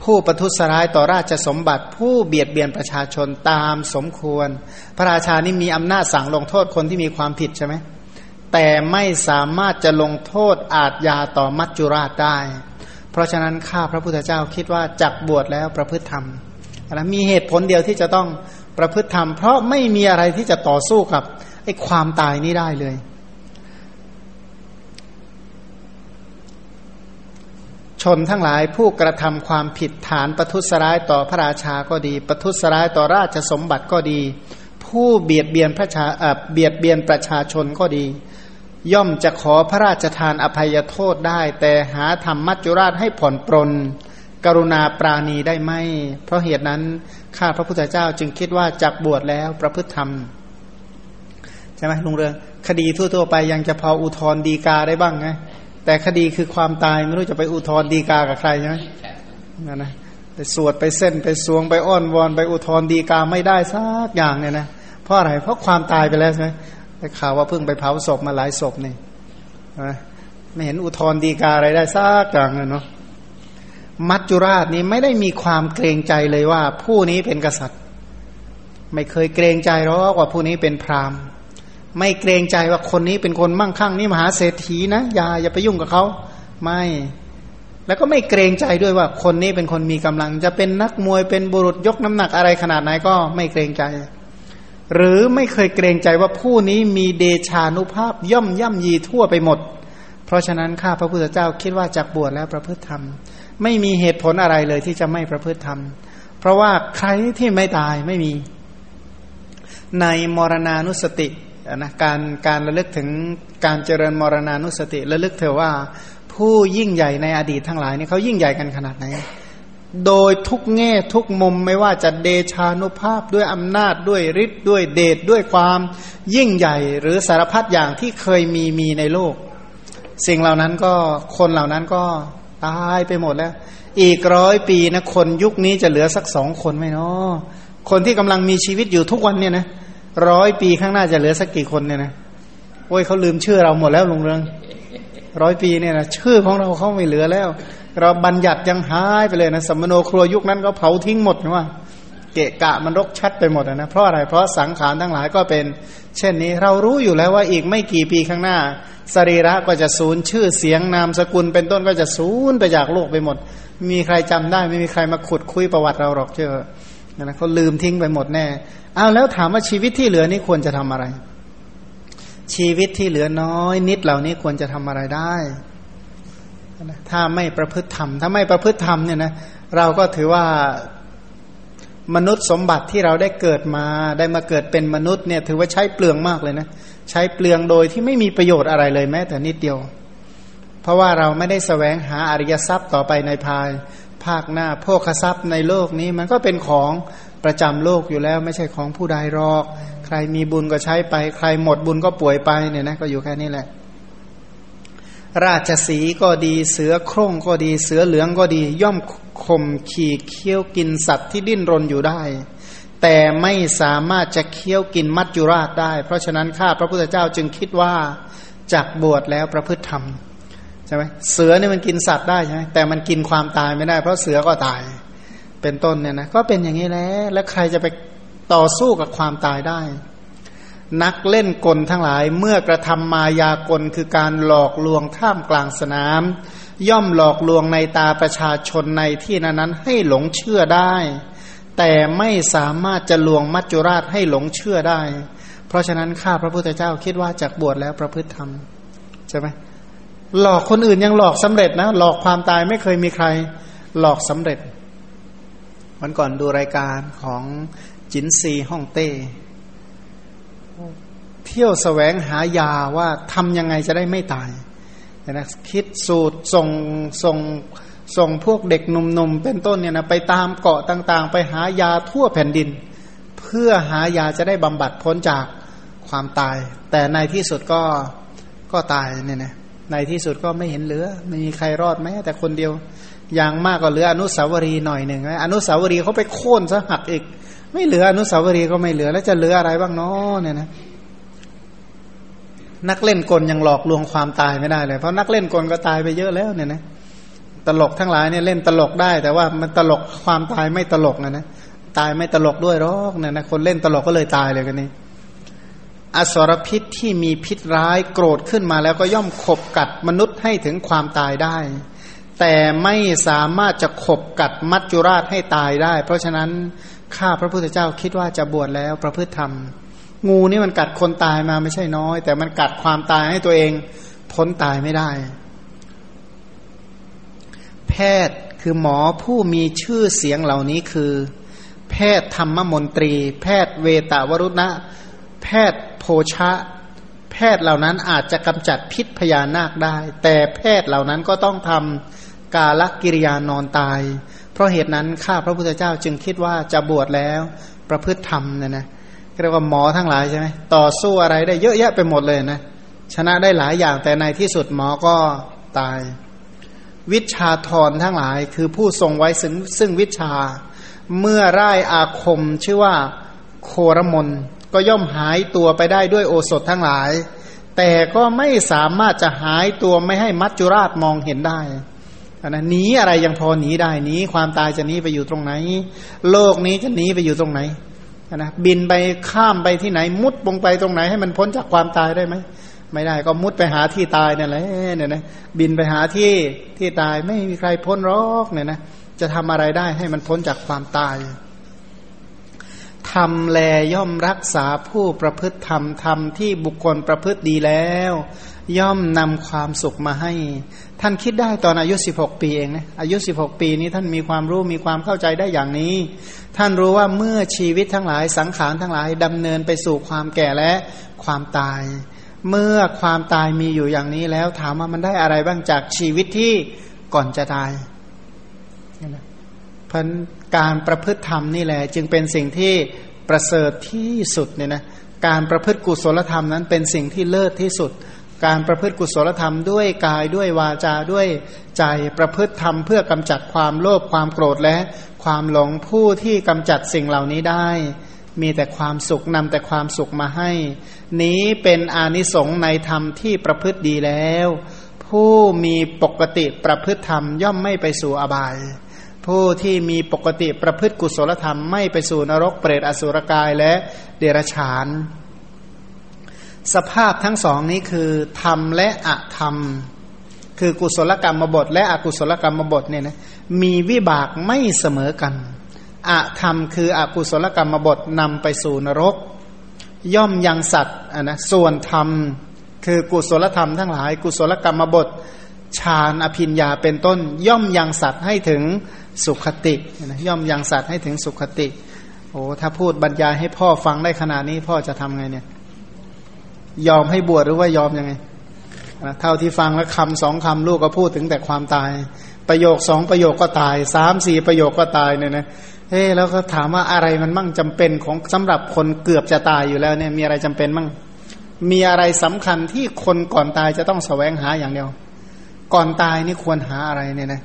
ผู้ประทุษร้ายต่อราชสมบัติ ผู้เบียดเบียนประชาชนตามสมควร พระราชานี่มีอำนาจสั่งลงโทษคนที่มีความผิดใช่ไหมแต่ไม่สามารถจะลงโทษอาจยาต่อมัจจุราชได้ เพราะฉะนั้นข้าพระพุทธเจ้าคิดว่าจักบวชแล้วประพฤติธรรมนะมีเหตุผลเดียวที่จะต้องประพฤติธรรม เพราะไม่มีอะไรที่จะต่อสู้กับไอ้ความตายนี้ได้เลย ชนทั้งหลายผู้กระทำความผิดฐานประทุษร้ายต่อพระราชาก็ดี ประทุษร้ายต่อราชสมบัติก็ดี ผู้เบียดเบียนพระชาเบียดเบียนประชาชนก็ดี ย่อมจะขอพระราชทานอภัยโทษได้ แต่หาธรรมมัจจุราชให้ผ่อนปรนกรุณาปราณีได้ไหม เพราะเหตุนั้นข้าพระพุทธเจ้าจึงคิดว่าจักบวชแล้วประพฤติธรรมใช่ไหมลุงเรืองคดีทั่วๆไปยังจะพออุทธรดีกาได้บ้างไง แต่คดีคือความตายไม่รู้จะไปอุทธรดีกากับใครใช่ไหมนั่นนะไปสวดไปเส้นไปสวงไปอ้อนวอนไปอุทธรดีกาไม่ได้สักอย่างเนี่ยนะเพราะอะไรเพราะความตายไปแล้วใช่ไหมได้ข่าวว่าเพิ่งไปเผาศพมาหลายศพนี่ไม่เห็นอุทธรดีกาอะไรได้ซักอย่างเลยเนาะมัจจุราชนี้ไม่ได้มีความเกรงใจเลยว่า ผู้นี้เป็นกษัตริย์ ไม่เคยเกรงใจหรอกว่าผู้นี้เป็นพราหมณ์ ไม่เกรงใจว่าคนนี้เป็นคนมั่งคั่งนี่มหาเศรษฐีนะอย่าอย่าไปยุ่งกับเขาไม่ แล้วก็ไม่เกรงใจด้วยว่าคนนี้เป็นคนมีกำลัง จะเป็นนักมวยเป็นบุรุษยกน้ำหนักอะไรขนาดไหนก็ไม่เกรงใจ หรือไม่เคยเกรงใจว่าผู้นี้มีเดชานุภาพย่อมย่ำยีทั่วไปหมด เพราะฉะนั้นข้าพระพุทธเจ้าคิดว่าจากบวชแล้วประพฤติธรรม ไม่มีเหตุผลอะไรเลยที่จะไม่ประพฤติธรรม เพราะว่าใครที่ไม่ตายไม่มี ในมรณานุสติ นะการการระลึกถึงการเจริญมรณานุสติระลึกเถอว่าผู้ยิ่งใหญ่ในอดีตทั้งหลายนี่เขายิ่งใหญ่กันขนาดไหน โดยทุกแง่ทุกมุมไม่ว่าจะเดชานุภาพด้วยอำนาจด้วยฤทธิ์ด้วยเดชด้วยความยิ่งใหญ่หรือสารพัดอย่างที่เคยมีมีในโลก สิ่งเหล่านั้นก็คนเหล่านั้นก็ตายไปหมดแล้ว อีกร้อยปีนะคนยุคนี้จะเหลือสักสองคนไหมเนาะคนที่กำลังมีชีวิตอยู่ทุกวันเนี่ยนะ ร้อยปีข้างหน้าจะเหลือสักกี่คนเนี่ยนะโอ้ยเขาลืมชื่อเราหมดแล้วลุงเรืองร้อยปีเนี่ยนะชื่อของเราเขาไม่เหลือแล้ว เราบัญญัติยังหายไปเลยนะสมโนครัวยุคนั้นก็เผาทิ้งหมดนะว่าเกะกะมันรกชัดไปหมดนะเพราะอะไรเพราะสังขารทั้งหลายก็เป็น เช่นนี้เรารู้อยู่แล้วว่าอีกไม่กี่ปีข้างหน้า สรีระก็จะสูญชื่อเสียงนามสกุลเป็นต้นก็จะสูญไปจากโลกไปหมด มีใครจำได้ไม่มีใครมาขุดคุยประวัติเราหรอกเชื่อนะเขาลืมทิ้งไปหมดแน่ เอาแล้วถามว่าชีวิตที่เหลือนี่ควรจะทำอะไร ชีวิตที่เหลือน้อย นิดเหล่านี้ควรจะทำอะไรได้ ถ้าไม่ประพฤติธรรม ถ้าไม่ประพฤติธรรมเนี่ยนะเราก็ถือว่ามนุษย์สมบัติที่เราได้เกิดมาได้มาเกิดเป็นมนุษย์เนี่ย ถือว่าใช้เปลืองมากเลยนะใช้เปลืองโดยที่ไม่มีประโยชน์อะไรเลยแม้แต่นิดเดียว เพราะว่าเราไม่ได้สแสวงหาอริยทรัพย์ต่อไปในภาย ภาคหน้าโภคทรัพย์ในโลกนี้มันก็เป็นของ ประจำโลกอยู่แล้วไม่ใช่ของผู้ใดหรอก ใครมีบุญก็ใช้ไป ใครหมดบุญก็ป่วยไปเนี่ยนะก็อยู่แค่นี้แหละ ราชสีก็ดีเสือโคร่งก็ดีเสือเหลืองก็ดี ย่อมข่มขี่เคี้ยวกินสัตว์ที่ดิ้นรนอยู่ได้ แต่ไม่สามารถจะเคี้ยวกินมัจจุราชได้ เพราะฉะนั้นข้าพระพุทธเจ้าจึงคิดว่าจากบวชแล้วประพฤติธรรมใช่ไหมเสือเนี่ยมันกินสัตว์ได้ใช่ไหมแต่มันกินความตายไม่ได้ เพราะเสือก็ตาย เป็นต้นเนี่ยนะก็เป็นอย่างนี้แหละแล้วใครจะไปต่อสู้กับความตายได้ นักเล่นกลทั้งหลายเมื่อกระทำมายากลคือการหลอกลวงท่ามกลางสนาม ย่อมหลอกลวงในตาประชาชนในที่นั้นนั้นให้หลงเชื่อได้ แต่ไม่สามารถจะลวงมัจจุราชให้หลงเชื่อได้ เพราะฉะนั้นข้าพระพุทธเจ้าคิดว่าจากบวชแล้วประพฤติธรรมใช่ไหมหลอกคนอื่นยังหลอกสำเร็จนะหลอกความตายไม่เคยมีใคร หลอกสำเร็จ วันก่อนดูรายการของจินซีฮ่องเต้ เที่ยวแสวงหายาว่าทำยังไงจะได้ไม่ตายนะคิดสูตรส่งส่งส่งพวกเด็กหนุ่มๆเป็นต้นเนี่ยนะไปตามเกาะต่างๆ ไปหายาทั่วแผ่นดิน เพื่อหายาจะได้บำบัดพ้นจากความตาย แต่ในที่สุดก็ก็ตายเนี่ยนะในที่สุดก็ไม่เห็นเหลือไม่มีใครรอดแม้แต่คนเดียว อย่างมากก็เหลืออนุสาวรีย์หน่อยหนึ่งอนุสาวรีย์เขาไปโค่นซะหักอีก ไม่เหลืออนุสาวรีย์ก็ไม่เหลือแล้วจะเหลืออะไรบ้างเนาะเนี่ยนะนักเล่นกลยังหลอกลวงความตายไม่ได้เลย เพราะนักเล่นกลก็ตายไปเยอะแล้วเนี่ยนะตลกทั้งหลายเนี่ยเล่นตลกได้ แต่ว่ามันตลกความตายไม่ตลกนะนะตายไม่ตลกด้วยหรอกเนี่ยนะคนเล่นตลกก็เลยตายเลยกันนี่อสรพิษที่มีพิษร้ายโกรธขึ้นมาแล้วก็ย่อมขบกัดมนุษย์ให้ถึงความตายได้ แต่ไม่สามารถจะขบกัดมัจจุราชให้ตายได้ เพราะฉะนั้นข้าพระพุทธเจ้าคิดว่าจะบวชแล้วประพฤติธรรม งูนี่มันกัดคนตายมาไม่ใช่น้อย แต่มันกัดความตายให้ตัวเองพ้นตายไม่ได้ แพทย์คือหมอผู้มีชื่อเสียงเหล่านี้คือ แพทย์ธรรมมนตรี แพทย์เวตาวรุณะ แพทย์โภชะ แพทย์เหล่านั้นอาจจะกำจัดพิษพญานาคได้ แต่แพทย์เหล่านั้นก็ต้องทำ กาลกิริยานอนตาย เพราะเหตุนั้นข้าพระพุทธเจ้าจึงคิดว่าจะบวชแล้วประพฤติธรรมเนี่ยนะเรียกว่าหมอทั้งหลายใช่ไหมต่อสู้อะไรได้เยอะแยะไปหมดเลยนะชนะได้หลายอย่างแต่ในที่สุดหมอก็ตาย วิชาธรทั้งหลายคือผู้ทรงไว้ซึ่งซึ่งวิชา เมื่อไร้อาคมชื่อว่าโครมนก็ย่อมหายตัวไปได้ด้วยโอสถทั้งหลาย แต่ก็ไม่สามารถจะหายตัวไม่ให้มัจจุราชมองเห็นได้ นะหนีอะไรยังพอหนีได้หนีความตายจะหนีไปอยู่ตรงไหน โลกนี้จะหนีไปอยู่ตรงไหนนะบินไปข้ามไปที่ไหน มุดลงไปตรงไหนให้มันพ้นจากความตายได้ไหมไม่ได้ก็มุดไปหาที่ตายนั่นแหละเนี่ยนะบินไปหาที่ที่ตายไม่มีใครพ้นรอกเนี่ยนะจะทำอะไรได้ให้มันพ้นจากความตายทำแลย่อมรักษาผู้ประพฤติธรรมธรรมที่บุคคลประพฤติดีแล้ว ย่อมนำความสุขมาให้ ท่านคิดได้ตอนอายุ 16 ปีเองนะอายุ 16 ปีนี้ท่านมีความรู้มีความเข้าใจได้อย่างนี้ ท่านรู้ว่าเมื่อชีวิตทั้งหลายสังขารทั้งหลายดำเนินไปสู่ความแก่และความตาย เมื่อความตายมีอยู่อย่างนี้แล้วถามว่ามันได้อะไรบ้างจากชีวิตที่ก่อนจะตายพันการประพฤติธรรมนี่แหละ จึงเป็นสิ่งที่ประเสริฐที่สุดเนี่ยนะการประพฤติกุศลธรรมนั้นเป็นสิ่งที่เลิศที่สุด การประพฤติกุศลธรรมด้วยกายด้วยวาจาด้วยใจประพฤติธรรมเพื่อกำจัดความโลภความโกรธและความหลงผู้ที่กำจัดสิ่งเหล่านี้ได้ มีแต่ความสุขนำแต่ความสุขมาให้ นี้เป็นอานิสงส์ในธรรมที่ประพฤติดีแล้ว ผู้มีปกติประพฤติธรรมย่อมไม่ไปสู่อบาย ผู้ที่มีปกติประพฤติกุศลธรรมไม่ไปสู่นรกเปรตอสุรกายและเดรัจฉาน สภาพทั้งสองนี้คือธรรมและอธรรม คือกุศลกรรมบท และอกุศลกรรมบทเนี่ยนะมีวิบากไม่เสมอกันอธรรมคืออกุศลกรรมบทนำไปสู่นรก ย่อมยังสัตว์นะส่วนธรรม คือกุศลธรรมทั้งหลาย กุศลกรรมบทฌานอภิญญาเป็นต้น ย่อมยังสัตว์ให้ถึงสุขตินะย่อมยังสัตว์ให้ถึงสุขติ โอ้ถ้าพูดบรรยายให้พ่อฟังได้ขนาดนี้พ่อจะทำไงเนี่ย ยอมให้บวชหรือว่ายอมยังไงเท่าที่ฟังแล้วคำสองคำลูกก็พูดถึงแต่ความตาย ประโยคสองประโยคก็ตายสามสี่ประโยคก็ตายเนี่ยนะเฮ้แล้วก็ถามว่าอะไรมันมั่งจำเป็นของสำหรับคนเกือบจะตายอยู่แล้วเนี่ยมีอะไรจำเป็นมั่งมีอะไรสำคัญที่คนก่อนตายจะต้องแสวงหาอย่างเดียว ก่อนตายนี่ควรหาอะไรเนี่ยนะ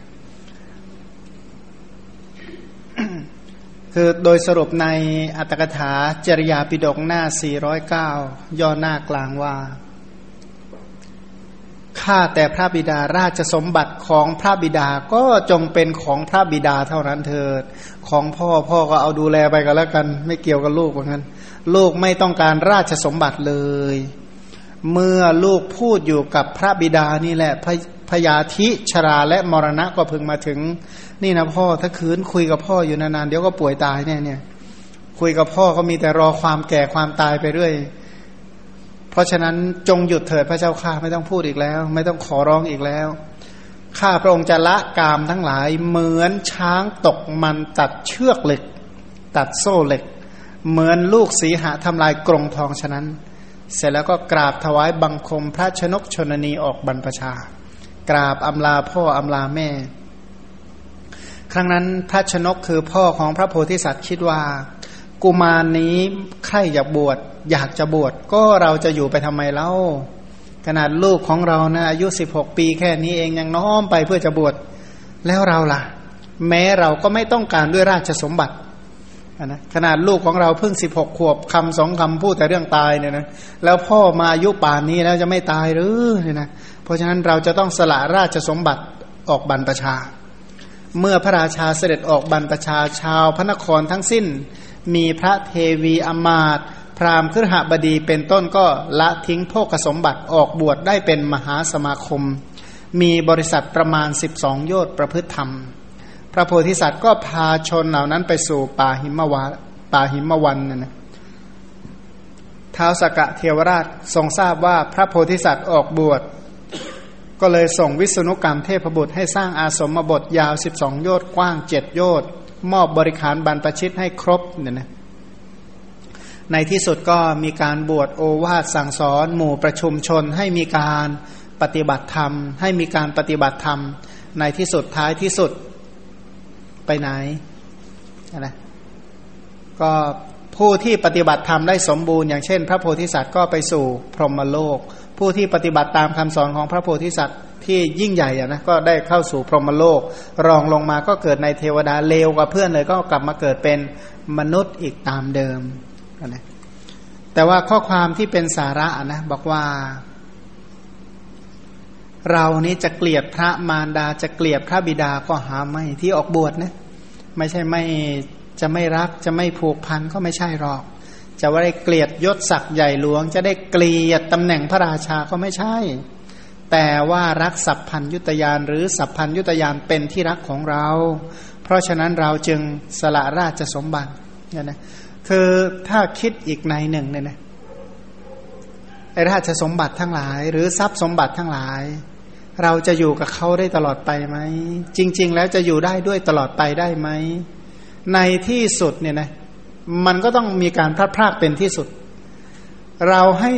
คือโดยสรุปในอัตถกถาจริยาปิฎกหน้า 409 ย่อหน้ากลางว่า ข้าแต่พระบิดาราชสมบัติของพระบิดาก็จงเป็นของพระบิดาเท่านั้นเถิด ของพ่อพ่อก็เอาดูแลไปกันแล้วกัน ไม่เกี่ยวกับลูกเหมือนกันลูกไม่ต้องการราชสมบัติเลย เมื่อลูกพูดอยู่กับพระบิดานี่แหละพยาธิชราและมรณะก็พึงมาถึง นี่นะพ่อถ้าคืนคุยกับพ่ออยู่นานๆเดี๋ยวก็ป่วยตายเนี่ยเนี่ยคุยกับพ่อก็มีแต่รอความแก่ความตายไปเรื่อย เพราะฉะนั้นจงหยุดเถิดพระเจ้าข้าไม่ต้องพูดอีกแล้ว ไม่ต้องขอร้องอีกแล้วข้าพระองค์จะละกามทั้งหลายเหมือนช้างตกมันตัดเชือกเหล็ก ตัดโซ่เหล็ก เหมือนลูกสีหาทำลายกรงทองฉะนั้น เสร็จแล้วก็กราบถวายบังคมพระชนกชนนีออกบรรพชา กราบอำลาพ่ออำลาแม่ ครั้งนั้นพระชนกคือพ่อของพระโพธิสัตว์คิดว่า กุมารนนี้ใครอยากบวชอยากจะบวชก็เราจะอยู่ไปทำไมเล่า ขนาดลูกของเรานะอายุสิบหกปีแค่นี้เองยังน้อมไปเพื่อจะบวชแล้วเราล่ะ แม้เราก็ไม่ต้องการด้วยราชสมบัตินะขนาดลูกของเราเพิ่งสิบหกขวบคำสองคำพูดแต่เรื่องตายเนี่ยนะแล้วพ่อมาอายุป่านนี้แล้วจะไม่ตายหรือเนี่ยนะเพราะฉะนั้นเราจะต้องสละราชสมบัติออกบรรพชา เมื่อพระราชาเสด็จออกบรรพชาชาวพระนครทั้งสิ้น มีพระเทวีอมาตพราหมณ์ครหบดีเป็นต้นก็ละทิ้งโภคสมบัติออกบวชได้เป็นมหาสมาคม มีบริษัทประมาณ 12 โยชน์ประพฤติธรรม พระโพธิสัตว์ก็พาชนเหล่านั้นไปสู่ป่าหิมวะป่าหิมวันนะนะท้าวสกะเทวราชทรงทราบว่าพระโพธิสัตว์ออกบวช ก็เลยส่งวิษณุกรรมเทพบุตรให้สร้างอาสมบทยาว12โยชน์กว้างเจ็ดโยชน์มอบบริขารบรรพชิตให้ครบเนี่ยนะในที่สุดก็มีการบวชโอวาทสั่งสอน หมู่ประชุมชนให้มีการปฏิบัติธรรม ให้มีการปฏิบัติธรรม ในที่สุดท้ายที่สุดไปไหนนะก็ผู้ที่ปฏิบัติธรรมได้สมบูรณ์อย่างเช่น พระโพธิสัตว์ก็ไปสู่พรหมโลก ผู้ที่ปฏิบัติตามคำสอนของพระโพธิสัตว์ที่ยิ่งใหญ่นะก็ได้เข้าสู่พรหมโลก รองลงมาก็เกิดในเทวดาเลวกว่าเพื่อนเลยก็กลับมาเกิดเป็นมนุษย์อีกตามเดิมนะแต่ว่าข้อความที่เป็นสาระนะบอกว่า เรานี้จะเกลียดพระมารดาจะเกลียดพระบิดาก็หาไม่ที่ออกบวชนะไม่ใช่ไม่จะไม่รักจะไม่ผูกพันก็ไม่ใช่หรอก จะว่าได้เกลียดยศศักดิ์ใหญ่หลวง จะได้เกลียดตำแหน่งพระราชาก็ไม่ใช่ แต่ว่ารักสัพพัญยุตยานหรือสัพพัญยุตยานเป็นที่รักของเรา เพราะฉะนั้นเราจึงสละราชสมบัติเนี่ยนะคือถ้าคิดอีกในหนึ่งเนี่ยนะไอราชสมบัติทั้งหลาย หรือทรัพย์สมบัติทั้งหลาย เราจะอยู่กับเขาได้ตลอดไปไหมจริง ๆ แล้วจะอยู่ได้ด้วยตลอดไปได้ไหมในที่สุดเนี่ยนะ มันก็ต้องมีการพลาดพลาดเป็นที่สุด เราให้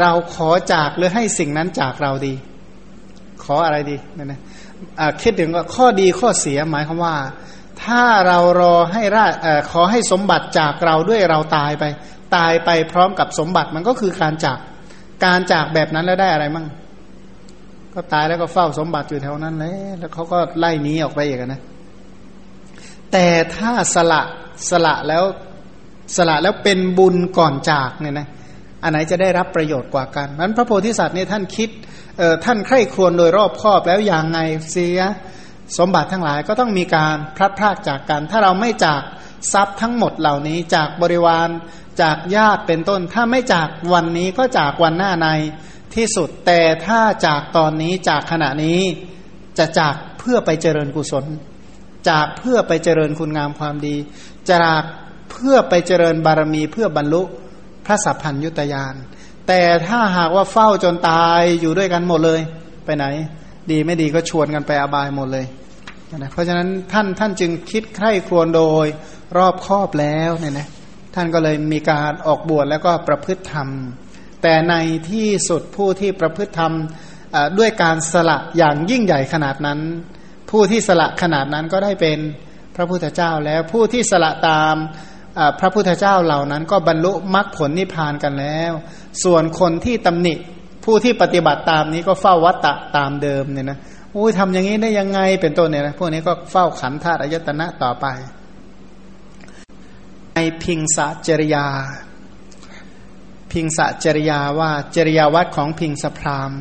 เราขอจากหรือให้สิ่งนั้นจากเราดี ขออะไรดีเนี่ยนะคิดถึงว่าข้อดีข้อเสียหมายความว่า ถ้าเรารอให้ราขอให้สมบัติจากเราด้วยเราตายไป ตายไปพร้อมกับสมบัติมันก็คือการจากการจากแบบนั้นแล้วได้อะไรมั่งก็ตายแล้วก็เฝ้าสมบัติอยู่แถวนั้นเลยแล้วเขาก็ไล่หนีออกไปอีกนะแต่ถ้าสละสละแล้ว สละแล้วเป็นบุญก่อนจากเนี่ยนะอันไหนจะได้รับประโยชน์กว่ากันนั้นพระโพธิสัตว์เนี่ยท่านคิดเออท่านใคร่ครวญโดยรอบครอบแล้วอย่างไงเสียสมบัติทั้งหลายก็ต้องมีการพลัดพรากจากกัน ถ้าเราไม่จากทรัพย์ทั้งหมดเหล่านี้จากบริวารจากญาติเป็นต้น ถ้าไม่จากวันนี้ก็จากวันหน้าในที่สุดแต่ถ้าจากตอนนี้จากขณะนี้จะจากเพื่อไปเจริญกุศล จากเพื่อไปเจริญคุณงามความดีจาก เพื่อไปเจริญบารมีเพื่อบรรลุพระสัพพัญยุตยาน แต่ถ้าหากว่าเฝ้าจนตายอยู่ด้วยกันหมดเลย ไปไหน ดีไม่ดีก็ชวนกันไปอบายหมดเลยนะเพราะฉะนั้นท่านท่านจึงคิดใคร่ครวญโดยรอบครอบแล้วเนี่ยนะท่านก็เลยมีการออกบวชแล้วก็ประพฤติธรรม แต่ในที่สุดผู้ที่ประพฤติธรรมด้วยการสละอย่างยิ่งใหญ่ขนาดนั้น ผู้ที่สละขนาดนั้นก็ได้เป็นพระพุทธเจ้าแล้วผู้ที่สละตาม พระพุทธเจ้าเหล่านั้น ก็บรรลุมรรคผลนิพพานกันแล้ว ส่วนคนที่ตำหนิผู้ที่ปฏิบัติตามนี้ก็เฝ้าวัตตะตามเดิมเนี่ยนะอุ้ยทำอย่างนี้ได้ยังไงเป็นต้นเนี่ยนะพวกนี้ก็เฝ้าขันธาตุอายตนะต่อไปในพิงสะจริยา พิงสะจริยาว่าจริยาวัดของพิงสพราม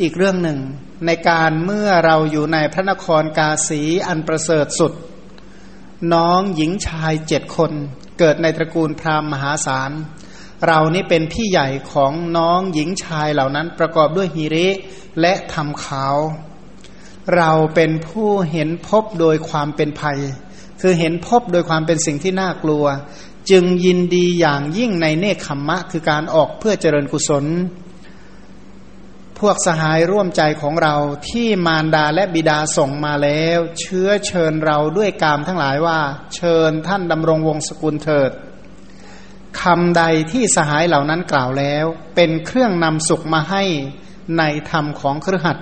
อีกเรื่องหนึ่งในการเมื่อเราอยู่ในพระนครกาสีอันประเสริฐสุด น้องหญิงชายเจ็ดคน เกิดในตระกูลพราหมณ์มหาศาล เรานี่เป็นพี่ใหญ่ของน้องหญิงชายเหล่านั้นประกอบด้วยฮิริและทำขาว เราเป็นผู้เห็นพบโดยความเป็นภัย คือเห็นพบโดยความเป็นสิ่งที่น่ากลัว จึงยินดีอย่างยิ่งในเนคขมมะ คือการออกเพื่อเจริญกุศล พวกสหายร่วมใจของเราที่มารดาและบิดาส่งมาแล้ว เชื้อเชิญเราด้วยกามทั้งหลายว่า เชิญท่านดำรงวงศกุลเถิดคำใดที่สหายเหล่านั้นกล่าวแล้ว เป็นเครื่องนำสุขมาให้ในธรรมของเครือขัด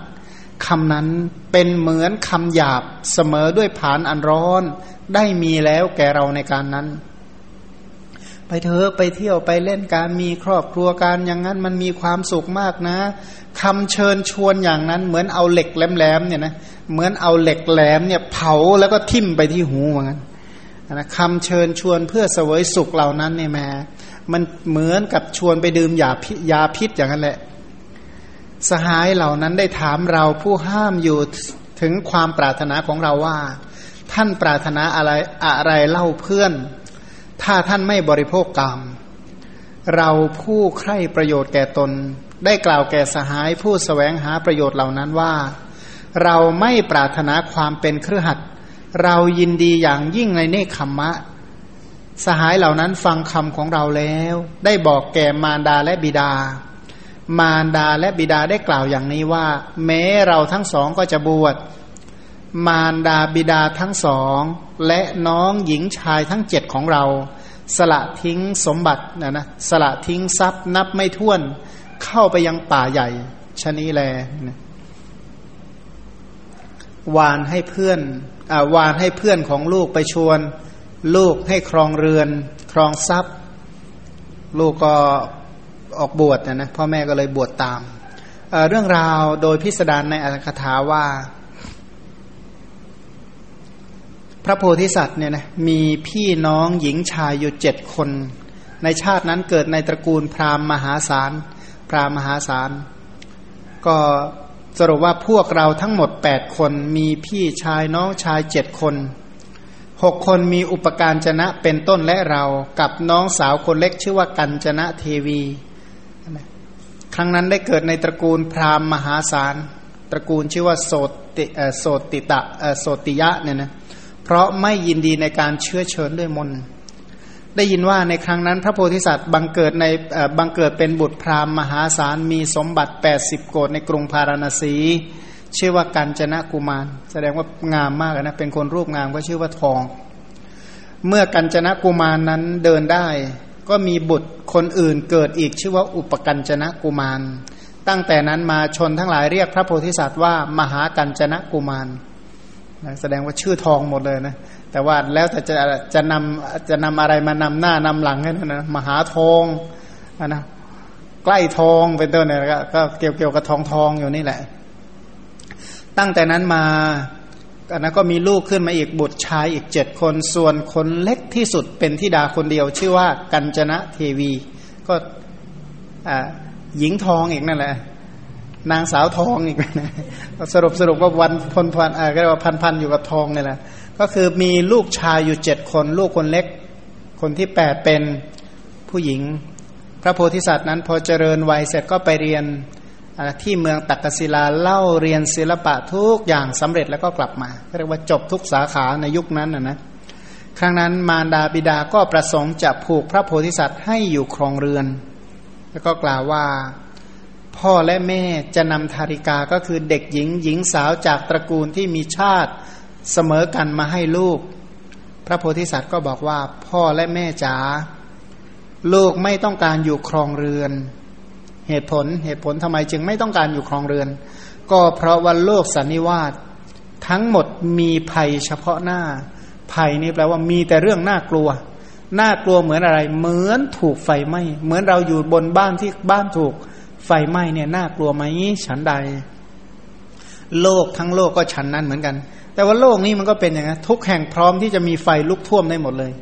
คำนั้นเป็นเหมือนคำหยาบเสมอด้วยผานอันร้อน ได้มีแล้วแก่เราในการนั้น ไปเถอะไปเที่ยวไปเล่นการมีครอบครัวการอย่างนั้นมันมีความสุขมากนะคำเชิญชวนอย่างนั้น เหมือนเอาเหล็กแหลมๆเนี่ยนะเหมือนเอาเหล็กแหลมเนี่ยเผาแล้วก็ทิ่มไปที่หูเหมือนกันนะคำเชิญชวนเพื่อเสวยสุขเหล่านั้นเนี่ยแม้มันเหมือนกับชวนไปดื่มยาพิยาพิษอย่างนั้นแหละ สหายเหล่านั้นได้ถามเราผู้ห้ามอยู่ถึงความปรารถนาของเราว่า ท่านปรารถนาอะไรอะไรเล่าเพื่อน ถ้าท่านไม่บริโภคกรรม เราผู้ใคร่ประโยชน์แก่ตน ได้กล่าวแก่สหายผู้สแสวงหาประโยชน์เหล่านั้นว่า เราไม่ปรารถนาความเป็นเครือขัดเรายินดีอย่างยิ่งในเนคขมมะ สหายเหล่านั้นฟังคำของเราแล้ว ได้บอกแก่มารดาและบิดา มารดาและบิดาได้กล่าวอย่างนี้ว่า แม้เราทั้งสองก็จะบวช มารดาบิดาทั้งสอง และน้องหญิงชายทั้งเจ็ดของเรา สละทิ้งสมบัตินะนะสละทิ้งทรัพย์นับไม่ถ้วนเข้าไปยังป่าใหญ่ชนี้แลนะวานให้เพื่อนอวานให้เพื่อนของลูกไปชวน ลูกให้ครองเรือน ครองทรัพย์ ลูกก็ออกบวชนะนะพ่อแม่ก็เลยบวชตามเเรื่องราวโดยพิสดารในอัตถกถาว่า พระโพธิสัตว์เนี่ยนะมีพี่น้องหญิงชายอยู่เจ็ดคน ในชาตินั้นเกิดในตระกูลพราหมณ์มหาศาล พราหมณ์มหาศาล ก็สรุปว่าพวกเราทั้งหมดแปดคนมีพี่ชายน้องชายเจ็ดคนหกคนมีอุปการจนะเป็นต้นและเรากับน้องสาวคนเล็กชื่อว่ากัญจนะเทวี ครั้งนั้นได้เกิดในตระกูลพราหมณ์มหาศาล ตระกูลชื่อว่าโสติโสติตะโสติยะเนี่ยนะ เพราะไม่ยินดีในการเชื้อเชิญด้วยมน ได้ยินว่าในครั้งนั้น พระโพธิสัตว์บังเกิดในบังเกิดเป็นบุตรพราหมณ์มหาศาลมีสมบัติ 80 โกดในกรุงพาราณสีชื่อว่ากัญจนะกุมาร แสดงว่างามมากนะเป็นคนรูปงามก็ชื่อว่าทอง เมื่อกัญจนะกุมารนั้นเดินได้ ก็มีบุตรคนอื่นเกิดอีกชื่อว่าอุปกัญจนะกุมาร ตั้งแต่นั้นมาชนทั้งหลายเรียกพระโพธิสัตว์ว่ามหากัญจนะกุมาร แสดงว่าชื่อทองหมดเลยนะ แต่ว่าแล้วแต่จะจะนำจะนำอะไรมานำหน้านำหลังให้นะมหาทองนะใกล้ทองเป็นต้นเนี่ยก็เกี่ยวเกี่ยวกับทองทองอยู่นี่แหละ ตั้งแต่นั้นมาอันนั้นก็มีลูกขึ้นมาอีกบุตรชายอีกเจ็ดคนส่วนคนเล็กที่สุดเป็นธิดาคนเดียว ชื่อว่ากัญจนะเทวี ก็หญิงทองอีกนั่นแหละ นางสาวทองอีกนะสรุปสรุปว่าวันพลพันอ่าก็เรียกว่าพันพันอยู่กับทองนี่แหละก็คือมีลูกชายอยู่เจ็ดคน ลูกคนเล็ก คนที่แปดเป็นผู้หญิง พระโพธิสัตว์นั้นพอเจริญวัยเสร็จก็ไปเรียนที่เมืองตักกศิลาเล่าเรียนศิลปะทุกอย่างสำเร็จแล้วก็กลับมาเรียกว่าจบทุกสาขาในยุคนั้นนะนะครั้งนั้นมารดาบิดาก็ประสงค์จะผูกพระโพธิสัตว์ให้อยู่ครองเรือน แล้วก็กล่าวว่า พ่อและแม่จะนำธาริกาก็คือเด็กหญิงหญิงสาวจากตระกูลที่มีชาติเสมอกันมาให้ลูก พระโพธิสัตว์ก็บอกว่า พ่อและแม่จ๋าลูกไม่ต้องการอยู่ครองเรือน เหตุผลเหตุผลทำไมจึงไม่ต้องการอยู่ครองเรือน ก็เพราะว่าโลกสันนิวาสทั้งหมดมีภัยเฉพาะหน้า ภัยนี่แปลว่ามีแต่เรื่องน่ากลัวน่ากลัวเหมือนอะไร เหมือนถูกไฟไหม้เหมือนเราอยู่บนบ้านที่บ้านถูก ไฟไหม้เนี่ยน่ากลัวไหมฉันใด โลกทั้งโลกก็ฉันนั้นเหมือนกัน แต่ว่าโลกนี้มันก็เป็นอย่างนี้ทุกแห่งพร้อมที่จะมีไฟลุกท่วมได้หมดเลย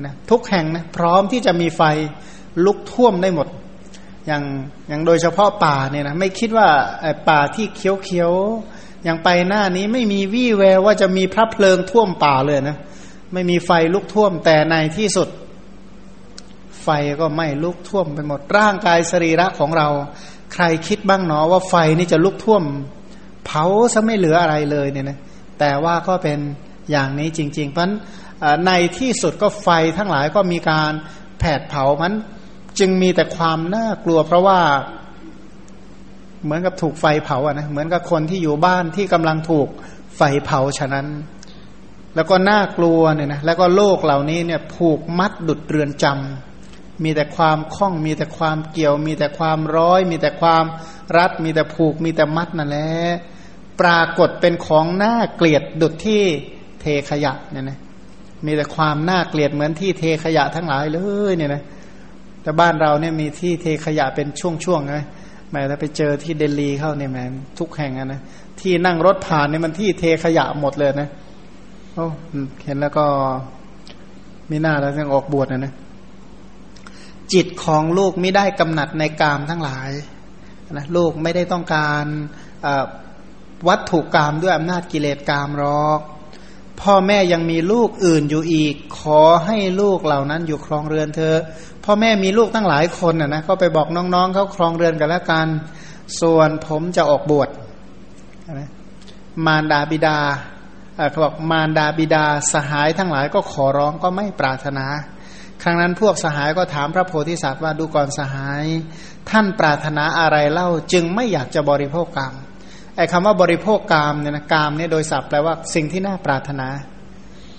นะทุกแห่งนะพร้อมที่จะมีไฟลุกท่วมได้หมด อย่างอย่างโดยเฉพาะป่าเนี่ยนะไม่คิดว่าป่าที่เคี้ยวเคี้ยวอย่างไปหน้านี้ไม่มีวี่แววว่าจะมีพระเพลิงท่วมป่าเลยนะไม่มีไฟลุกท่วมแต่ในที่สุด ไฟก็ไหม่ลุกท่วมไปหมดร่างกายสรีระของเรา ใครคิดบ้างเนาะว่าไฟนี่จะลุกท่วม เผาซะไม่เหลืออะไรเลยเนี่ยนะแต่ว่าก็เป็นอย่างนี้จริง ๆ เพราะในที่สุดก็ไฟทั้งหลายก็มีการแผดเผามันจึงมีแต่ความน่ากลัว เพราะว่าเหมือนกับถูกไฟเผาอะนะเหมือนกับคนที่อยู่บ้านที่กำลังถูกไฟเผาฉะนั้น แล้วก็น่ากลัวเนี่ยนะแล้วก็โลกเหล่านี้เนี่ยผูกมัดดุดเรือนจำ มีแต่ความคล้อง มีแต่ความเกี่ยว มีแต่ความร้อย มีแต่ความรัด มีแต่ผูก มีแต่มัดนั่นแหละปรากฏเป็นของน่าเกลียดดุดที่เทขยะเนี่ยนะมีแต่ความน่าเกลียดเหมือนที่เทขยะทั้งหลายเลยเนี่ยนะแต่บ้านเราเนี่ยมีที่เทขยะเป็นช่วงๆนะแม้ถ้าไปเจอที่เดลีเข้าเนี่ยแม้ทุกแห่งนะที่นั่งรถผ่านเนี่ยมันที่เทขยะหมดเลยนะโอ้เห็นแล้วก็มีหน้าแล้วยังออกบวชนะนะ จิตของลูกไม่ได้กำหนัดในกามทั้งหลายนะลูกไม่ได้ต้องการวัตถุกรรมด้วยอำนาจกิเลสกรรมหรอก พ่อแม่ยังมีลูกอื่นอยู่อีก ขอให้ลูกเหล่านั้นอยู่ครองเรือนเธอ พ่อแม่มีลูกตั้งหลายคนนะนะก็ไปบอกน้องๆเขาครองเรือนกันแล้วกัน ส่วนผมจะออกบวชนะมารดาบิดาเขาบอกมารดาบิดาสหายทั้งหลายก็ขอร้องก็ไม่ปรารถนา ครั้งนั้นพวกสหายก็ถามพระโพธิสัตว์ว่าดูก่อนสหาย ท่านปรารถนาอะไรเล่าจึงไม่อยากจะบริโภคกรรมไอ้คำว่าบริโภคกรรมเนี่ยนะกรรมเนี่ยโดยศัพท์แปลว่าสิ่งที่น่าปรารถนา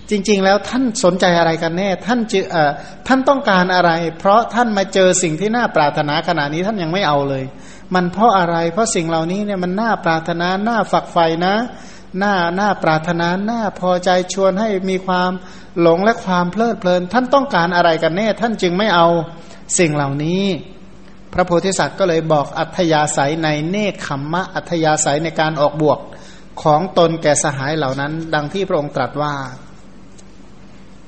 จริง ๆ แล้วท่านสนใจอะไรกันแน่ ท่านจะเอ่อท่านต้องการอะไร เพราะท่านมาเจอสิ่งที่น่าปรารถนาขณะนี้ท่านยังไม่เอาเลย มันเพราะอะไร เพราะสิ่งเหล่านี้เนี่ยมันน่าปรารถนาน่าฝักใฝ่นะ หน้าหน้าปรารถนาหน้าพอใจชวนให้มีความหลงและความเพลิดเพลิน ท่านต้องการอะไรกันแน่ ท่านจึงไม่เอาสิ่งเหล่านี้ พระโพธิสัตว์ก็เลยบอกอัธยาศัยในเนคขมมะอัธยาศัยในการออกบวกของตนแก่สหายเหล่านั้น ดังที่พระองค์ตรัสว่า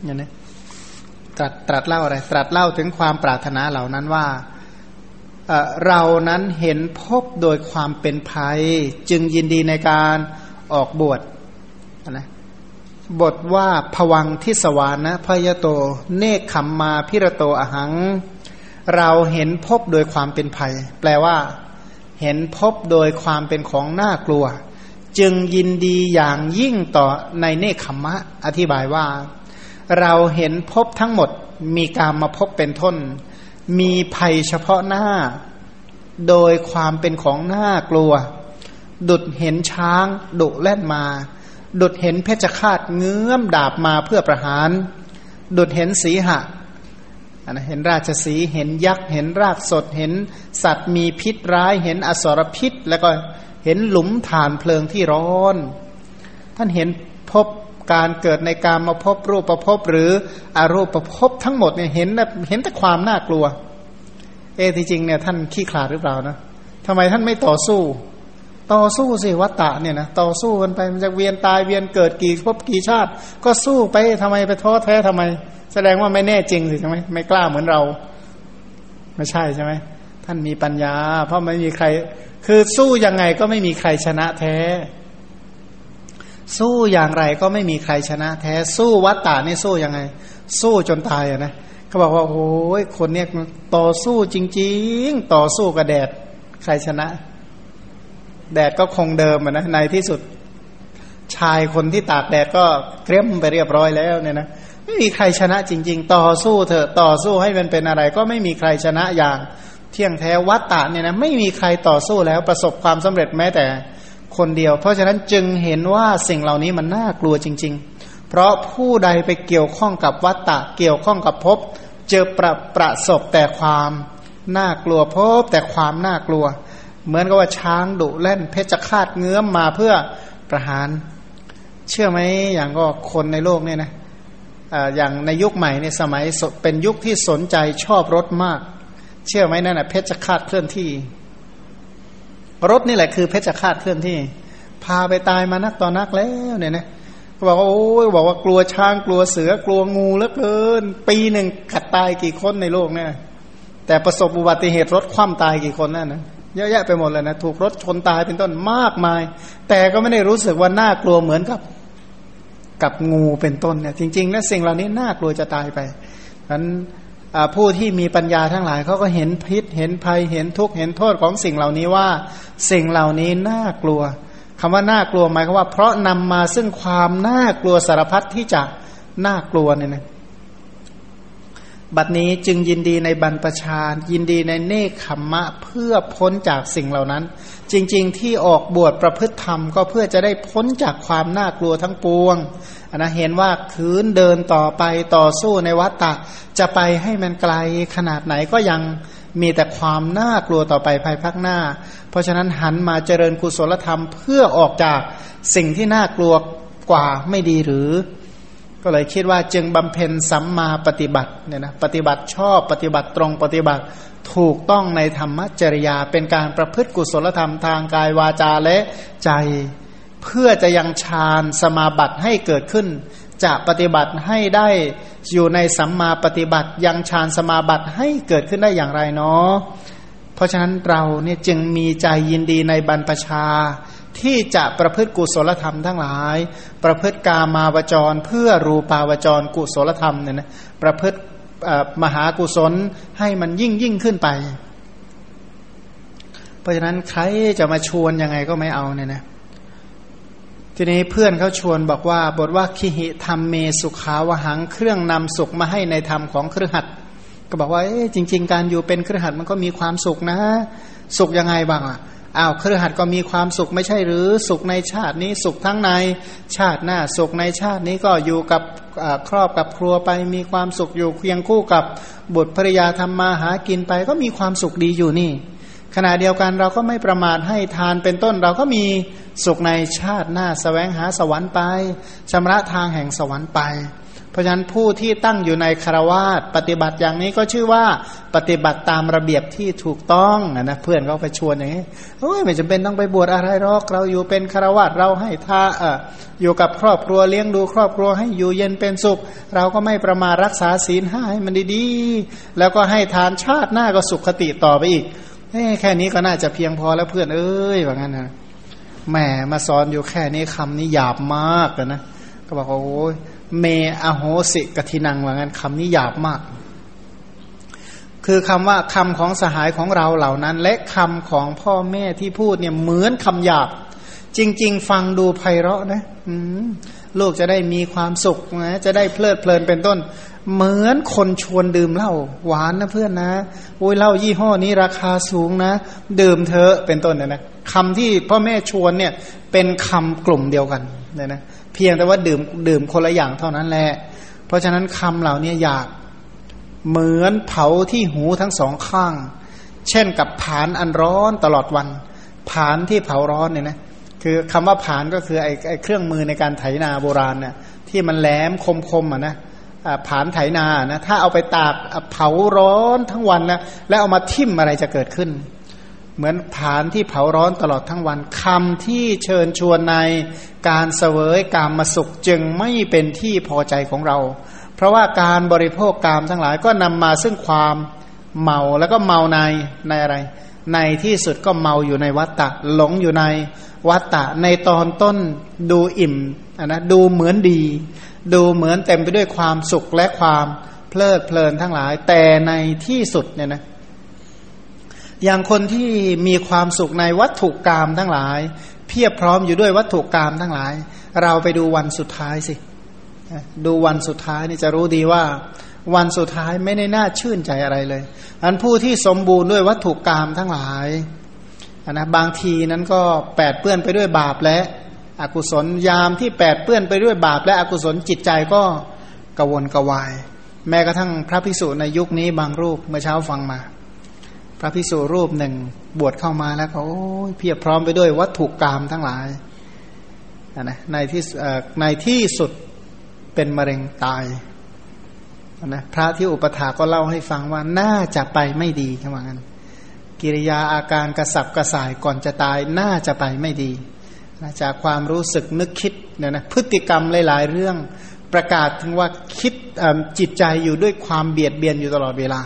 อย่างนี้ตรัสตรัสเล่าอะไร ตรัสเล่าถึงความปรารถนาเหล่านั้นว่าเรานั้นเห็นพบโดยความเป็นภัย จึงยินดีในการ ออกบวชนะบทว่าผวังทิสวานะพยโต เนคขมมาพิรโตอหัง เราเห็นพบโดยความเป็นภัย แปลว่า เห็นพบโดยความเป็นของน่ากลัว จึงยินดีอย่างยิ่งต่อในเนคขมมะ อธิบายว่า เราเห็นพบทั้งหมดมีการมาพบเป็นทนมีภัยเฉพาะหน้า โดยความเป็นของน่ากลัว ดุดเห็นช้างดุแล่นมา ดุดเห็นเพชฌฆาตเงื้อมดาบมาเพื่อประหาร ดุดเห็นสีหะนนะเห็นราชสีเห็นยักษ์ เห็นรากสด เห็นสัตว์มีพิษร้าย เห็นอสรพิษ แล้วก็เห็นหลุมฐานเพลิงที่ร้อน ท่านเห็นพบการเกิดในการมาพบรูปประพบหรืออรูปประพบทั้งหมดเนี่ยเห็นเห็นแต่ความน่ากลัว เอที่จริงเนี่ยท่านขี้ขลาดหรือเปล่านะทำไมท่านไม่ต่อสู้ ต่อสู้สิวัตตะเนี่ยนะต่อสู้กันไปมันจะเวียนตายเวียนเกิดกี่ภพกี่ชาติ ก็สู้ไปทำไมไปท้อแท้ทำไม แสดงว่าไม่แน่จริงสิใช่ไหมไม่กล้าเหมือนเรา ไม่ใช่ใช่ไหมท่านมีปัญญา เพราะไม่มีใคร คือสู้ยังไงก็ไม่มีใครชนะแท้ สู้อย่างไรก็ไม่มีใครชนะแท้ สู้วัตตานี่สู้ยังไง สู้จนตายอะนะเขาบอกว่าโอ้ยคนเนี้ยต่อสู้จริง ๆ ต่อสู้กับแดดใครชนะ แดดก็คงเดิมนะในที่สุดชายคนที่ตากแดดก็เครียมไปเรียบร้อยแล้วเนี่ยนะไม่มีใครชนะจริง ๆ ต่อสู้เถอะต่อสู้ให้มันเป็นอะไร ก็ไม่มีใครชนะอย่าง เที่ยงแท้วัตตะเนี่ยนะไม่มีใครต่อสู้แล้วประสบความสำเร็จแม้แต่คนเดียว เพราะฉะนั้นจึงเห็นว่าสิ่งเหล่านี้มันน่ากลัวจริง ๆ เพราะผู้ใดไปเกี่ยวข้องกับวัตตะ เกี่ยวข้องกับภพเจอประประสบแต่ความน่ากลัวพบแต่ความน่ากลัว เหมือนกับว่าช้างดุเล่นเพชรคาดเงื้อมมาเพื่อประหาร เชื่อไหมอย่างก็คนในโลกเนี่ยนะอย่างในยุคใหม่เนี่ยสมัยเป็นยุคที่สนใจชอบรถมาก เชื่อไหมนั่นแหะเพชรคาดเคลื่อนที่ รถนี่แหละคือเพชรคาดเคลื่อนที่ พาไปตายมานักต่อนักแล้วเนี่ยนะบอกว่าโอ้ยบอกว่ากลัวช้างกลัวเสือกลัวงูเหลือเกิน ปีหนึ่งขัดตายกี่คนในโลกเนี่ยแต่ประสบอุบัติเหตุรถคว่ำตายกี่คนนั่นนะ เยอะแยะไปหมดเลยนะถูกรถชนตายเป็นต้นมากมาย แต่ก็ไม่ได้รู้สึกว่าน่ากลัวเหมือนกับกับงูเป็นต้นเนี่ยจริงๆแล้วสิ่งเหล่านี้น่ากลัวจะตายไปฉะนั้นผู้ที่มีปัญญาทั้งหลายเขาก็เห็นพิษเห็นภัยเห็นทุกข์เห็นโทษของสิ่งเหล่านี้ว่า สิ่งเหล่านี้น่ากลัวคำว่าน่ากลัวหมายความว่า เพราะนำมาซึ่งความน่ากลัวสารพัดที่จะน่ากลัวเนี่ยนะ บัดนี้จึงยินดีในบรรพชายินดีในเนคขมมะเพื่อพ้นจากสิ่งเหล่านั้น จริง ๆ ที่ออกบวชประพฤติธรรมก็เพื่อจะได้พ้นจากความน่ากลัวทั้งปวงนนะเห็นว่าคืนเดินต่อไปต่อสู้ในวัฏฏะจะไปให้มันไกลขนาดไหนก็ยังมีแต่ความน่ากลัวต่อไปภายภาคหน้า เพราะฉะนั้นหันมาเจริญกุศลธรรมเพื่อออกจากสิ่งที่น่ากลัวกว่าไม่ดีหรือ ก็เลยคิดว่าจึงบำเพ็ญสัมมาปฏิบัติเนี่ยนะปฏิบัติชอบปฏิบัติตรงปฏิบัติถูกต้องในธรรมจริยา เป็นการประพฤติกุศลธรรมทางกายวาจาและใจ เพื่อจะยังฌานสมาบัติให้เกิดขึ้น จะปฏิบัติให้ได้อยู่ในสัมมาปฏิบัติ ยังฌานสมาบัติให้เกิดขึ้นได้อย่างไรเนาะเพราะฉะนั้นเราเนี่ยจึงมีใจยินดีในบรรพชา ที่จะประพฤติกุศลธรรมทั้งหลาย ประพฤติกามาวจร เพื่อรูปาวจรกุศลธรรมเนี่ยนะประพฤติมหากุศลให้มันยิ่งยิ่งขึ้นไป เพราะฉะนั้นใครจะมาชวนยังไงก็ไม่เอาเนี่ยนะทีนี้เพื่อนเขาชวนบอกว่า บทว่าคิหิธรรมเมสุขาวหังเครื่องนำสุขมาให้ในธรรมของเครือขัดก็บอกว่าจริง ๆ การอยู่เป็นเครือขัดมันก็มีความสุขนะ สุขยังไงบ้างอะ อ้าวเครือขัดก็มีความสุขไม่ใช่หรือสุขในชาตินี้สุขทั้งในชาติหน้าสุขในชาตินี้ก็อยู่กับครอบกับครัวไปมีความสุขอยู่เคียงคู่กับบุตรภรยาทำมาหากินไป ก็มีความสุขดีอยู่นี่ ขณะเดียวกันเราก็ไม่ประมาทให้ทานเป็นต้นเราก็มีสุขในชาติหน้าสแสวงหาสวรรค์ไปชำระทางแห่งสวรรค์ไป เพราะฉะนั้นผู้ที่ตั้งอยู่ในคารวาสปฏิบัติอย่างนี้ก็ชื่อว่าปฏิบัติตามระเบียบที่ถูกต้องนะเพื่อนเขาไปชวนอย่างนี้เฮ้ยไม่จำเป็นต้องไปบวชอะไรหรอกเราอยู่เป็นคารวาสเราให้ท่าเอออยู่กับครอบครัวเลี้ยงดูครอบครัวให้อยู่เย็นเป็นสุข เราก็ไม่ประมารักษาศีลห้าให้มันดีๆ แล้วก็ให้ทานชาติหน้าก็สุขคติต่อไปอีกแค่นี้ก็น่าจะเพียงพอแล้วเพื่อนเอ้ยว่างั้นนะแหมมาสอนอยู่แค่นี้คำนี้หยาบมากนะก็บอกโอ้ย เมอโหสิกทินังว่างั้นคำนี้หยาบมาก คือคำว่าคำของสหายของเราเหล่านั้น และคำของพ่อแม่ที่พูดเนี่ยเหมือนคำหยาบ จริง ๆ ฟังดูไพเราะนะลูกจะได้มีความสุขนะจะได้เพลิดเพลินเป็นต้น เหมือนคนชวนดื่มเหล้าหวานนะเพื่อนนะโอ้ยเหล้ายี่ห้อนี้ราคาสูงนะ ดื่มเธอเป็นต้นเนี่ยนะคำที่พ่อแม่ชวนเนี่ยเป็นคำกลุ่มเดียวกันเนี่ยนะ เพียงแต่ว่าดื่มดื่มคนละอย่างเท่านั้นแหละ เพราะฉะนั้นคำเหล่านี้อยากเหมือนเผาที่หูทั้งสองข้าง เช่นกับผานอันร้อนตลอดวัน ผานที่เผาร้อนเนี่ยนะคือคำว่าผานก็คือไอ้ไอ้เครื่องมือในการไถนาโบราณเนี่ยที่มันแหลมคมๆอะนะผานไถนานะถ้าเอาไปตากเผาร้อนทั้งวันนะแล้วเอามาทิ่มอะไรจะเกิดขึ้น เหมือนผานที่เผาร้อนตลอดทั้งวันคำที่เชิญชวนในการเสวยกามมาสุขจึงไม่เป็นที่พอใจของเรา เพราะว่าการบริโภคกามทั้งหลายก็นำมาซึ่งความเมาแล้วก็เมาในในอะไร ในที่สุดก็เมาอยู่ในวัตตะหลงอยู่ในวัตตะในตอนต้นดูอิ่มนะดูเหมือนดี ดูเหมือนเต็มไปด้วยความสุขและความเพลิดเพลินทั้งหลาย แต่ในที่สุดเนี่ยนะ อย่างคนที่มีความสุขในวัตถุกรรมทั้งหลาย เพียบพร้อมอยู่ด้วยวัตถุกรรมทั้งหลาย เราไปดูวันสุดท้ายสิ ดูวันสุดท้ายนี่จะรู้ดีว่า วันสุดท้ายไม่ได้น่าชื่นใจอะไรเลย อันผู้ที่สมบูรณ์ด้วยวัตถุกรรมทั้งหลายนะบางทีนั้นก็แปดเปื้อนไปด้วยบาปและอกุศลยามที่แปดเปื้อนไปด้วยบาป และอกุศลจิตใจก็กวนกวาย แม้กระทั่งพระภิกษุในยุคนี้บางรูปเมื่อเช้าฟังมา ระภิกษุรูปหนึ่งบวชเข้ามาแล้วเขาเพียบพร้อมไปด้วยวัตถุกรรมทั้งหลายนะในที่ในที่สุดเป็นมะเร็งตายนะพระที่อุปถาก็เล่าให้ฟังว่าน่าจะไปไม่ดีขนาดนั้นกิริยาอาการกระสับกระส่ายก่อนจะตายน่าจะไปไม่ดีจากความรู้สึกนึกคิดเนี่ยนะพฤติกรรมหลาย ๆ เรื่องประกาศถึงว่าคิดจิตใจอยู่ด้วยความเบียดเบียนอยู่ตลอดเวลา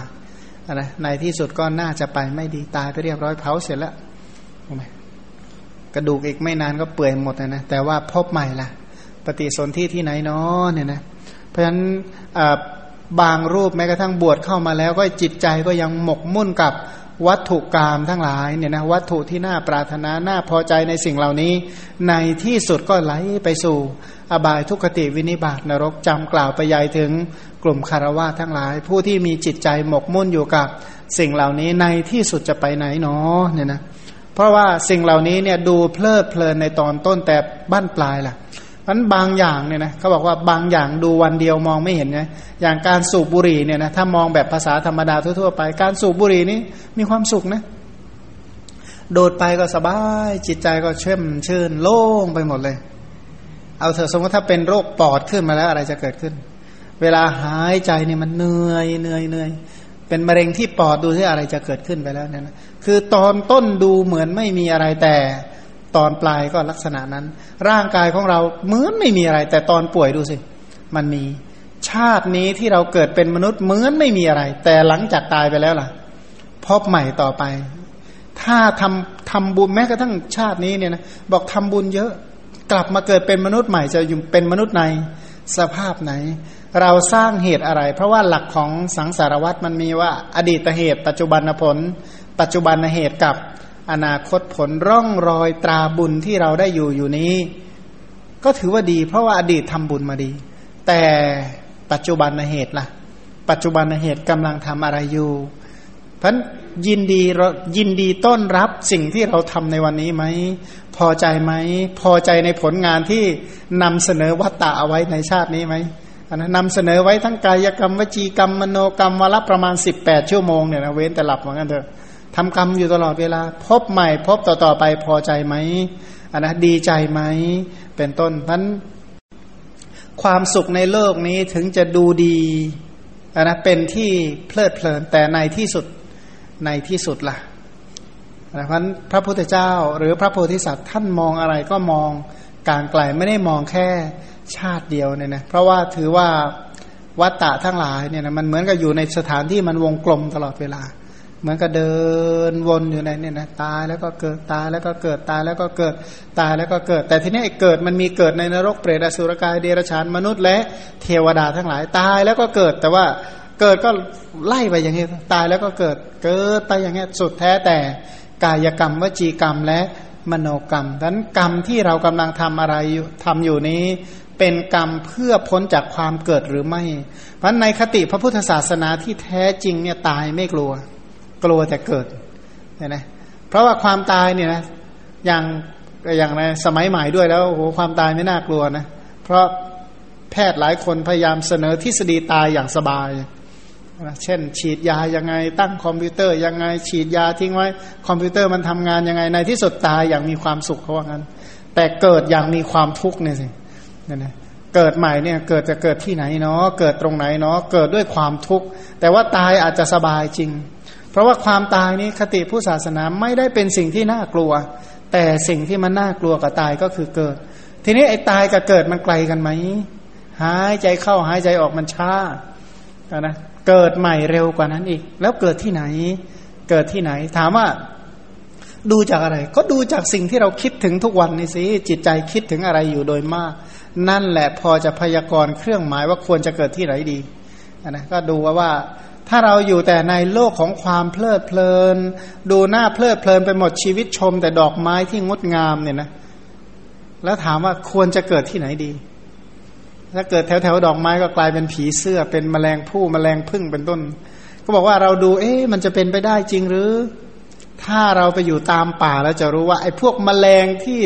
นะในที่สุดก็น่าจะไปไม่ดีตายไปเรียบร้อยเผาเสร็จแล้วกระดูกอีกไม่นานก็เปื่อยหมดนะนะแต่ว่าพบใหม่ละปฏิสนธิที่ไหนเนาะเนี่ยนะเพราะฉะนั้นบางรูปแม้กระทั่งบวชเข้ามาแล้ว ก็จิตใจก็ยังหมกมุ่นกับวัตถุกรรมทั้งหลายเนี่ยนะวัตถุที่น่าปรารถนาน่าพอใจในสิ่งเหล่านี้ ในที่สุดก็ไหลไปสู่ อบายทุกขติวินิบาตนรกจำกล่าวไปยายถึงกลุ่มคารวะทั้งหลาย ผู้ที่มีจิตใจหมกมุ่นอยู่กับสิ่งเหล่านี้ในที่สุดจะไปไหนเนาะเนี่ยนะเพราะว่าสิ่งเหล่านี้เนี่ยดูเพลิดเพลินในตอนต้นแต่บ้านปลายล่ะมันบางอย่างเนี่ยนะเขาบอกว่าบางอย่างดูวันเดียวมองไม่เห็นไงอย่างการสูบบุหรี่เนี่ยนะถ้ามองแบบภาษาธรรมดาทั่วๆไป การสูบบุหรี่นี้มีความสุขนะโดดไปก็สบาย จิตใจก็เชื่อมชื่นโล่งไปหมดเลย เอาเถอะสมมติถ้าเป็นโรคปอดขึ้นมาแล้วอะไรจะเกิดขึ้น เวลาหายใจเนี่ยมันเหนื่อยเหนื่อยเหนื่อยเป็นมะเร็งที่ปอดดูที่อะไรจะเกิดขึ้นไปแล้วเนี่ยนะคือตอนต้นดูเหมือนไม่มีอะไรแต่ตอนปลายก็ลักษณะนั้น ร่างกายของเราเหมือนไม่มีอะไร แต่ตอนป่วยดูสิ มันมีชาตินี้ที่เราเกิดเป็นมนุษย์เหมือนไม่มีอะไร แต่หลังจากตายไปแล้วล่ะ พบใหม่ต่อไป ถ้าทำทำบุญแม้กระทั่งชาตินี้เนี่ยนะบอกทำบุญเยอะ กลับมาเกิดเป็นมนุษย์ใหม่จะอยู่เป็นมนุษย์ในสภาพไหน เราสร้างเหตุอะไร เพราะว่าหลักของสังสารวัตรมันมีว่า อดีตเหตุ ปัจจุบันผล ปัจจุบันเหตุกับอนาคตผลร่องรอยตราบุญที่เราได้อยู่อยู่นี้ ก็ถือว่าดี เพราะว่าอดีตทำบุญมาดี แต่ปัจจุบันเหตุละ่ะ ปัจจุบันเหตุกำลังทำอะไรอยู่ เพราะยินดียินดีต้อนรับสิ่งที่เราทำในวันนี้ไหม พอใจไหม พอใจในผลงานที่นำเสนอวัตตะเอาไว้ในชาตินี้ไหมนะนำเสนอไว้ทั้งกายกรรมวจีกรรมมโนกรรมวันละประมาณสิบแปดชั่วโมงเนี่ยนะเว้นแต่หลับเหมือนกันเถอะทำกรรมอยู่ตลอดเวลา พบใหม่ พบต่อๆไปพอใจไหมอันนะดีใจไหมเป็นต้นนั้นความสุขในโลกนี้ถึงจะดูดีอันนะเป็นที่เพลิดเพลินแต่ในที่สุด ในที่สุดละ่ะเพราะพระพุทธเจ้าหรือพระโพธิสัตว์ท่านมองอะไรก็มองการไกลไม่ได้มองแค่ชาติเดียวเนี่ยนะเพราะว่าถือว่าวัตตะทั้งหลายเนี่ยนะมันเหมือนกับอยู่ในสถานที่มันวงกลมตลอดเวลา เหมือนกับเดินวนอยู่ในเนี่ยนะตายแล้วก็เกิดตายแล้วก็เกิดตายแล้วก็เกิดตายแล้วก็เกิด แต่ทีนี้เกิดมันมีเกิดในนรกเปรตอสุรกายเดรัจฉานมนุษย์และเทวดาทั้งหลายตายแล้วก็เกิดแต่ว่า เกิดก็ไล่ไปอย่างนี้ตายแล้วก็เกิดเกิดไปอย่างนี้สุดแท้แต่กายกรรมวจีกรรมและมโนกรรมดังนั้นกรรมที่เรากำลังทำอะไรทำอยู่นี้ เป็นกรรมเพื่อพ้นจากความเกิดหรือไม่ เพราะในคติพระพุทธศาสนาที่แท้จริงเนี่ยตายไม่กลัว กลัวแต่เกิดเนี่ยนะเพราะว่าความตายเนี่ยนะอย่างอย่างในสมัยใหม่ด้วยแล้วโอ้โหความตายไม่น่ากลัวนะเพราะแพทย์หลายคนพยายามเสนอทฤษฎีตายอย่างสบาย เช่น ฉีดยายังไง ตั้งคอมพิวเตอร์ยังไง ฉีดยาทิ้งไว้ คอมพิวเตอร์มันทำงานยังไง ในที่สุดตายอย่างมีความสุขเขาว่างั้น แต่เกิดอย่างมีความทุกข์เนี่ยสิเนี่ยนะเกิดใหม่เนี่ยเกิดจะเกิดที่ไหนเนาะเกิดตรงไหนเนาะเกิดด้วยความทุกข์แต่ว่าตายอาจจะสบายจริง เพราะว่าความตายนี้คติผู้ศาสนาไม่ได้เป็นสิ่งที่น่ากลัว แต่สิ่งที่มันน่ากลัวกับตายก็คือเกิด ทีนี้ไอ้ตายกับเกิดมันไกลกันไหมหายใจเข้าหายใจออกมันช้านะ เกิดใหม่เร็วกว่านั้นอีก แล้วเกิดที่ไหน เกิดที่ไหน ถามว่า ดูจากอะไร ก็ดูจากสิ่งที่เราคิดถึงทุกวันนี่สิจิตใจคิดถึงอะไรอยู่โดยมาก นั่นแหละพอจะพยากรณ์เครื่องหมายว่าควรจะเกิดที่ไหนดีนะก็ดูว่าว่าถ้าเราอยู่แต่ในโลกของความเพลิดเพลิน ดูหน้าเพลิดเพลินไปหมดชีวิตชม แต่ดอกไม้ที่งดงามเนี่ยนะ แล้วถามว่าควรจะเกิดที่ไหนดี ถ้าเกิดแถวแถวดอกไม้ก็กลายเป็นผีเสื้อ เป็นแมลงผู้แมลงพึ่งเป็นต้น ก็บอกว่าเราดู เอ๊ะมันจะเป็นไปได้จริงหรือ ถ้าเราไปอยู่ตามป่าแล้วจะรู้ว่า ไอ้พวกแมลงที่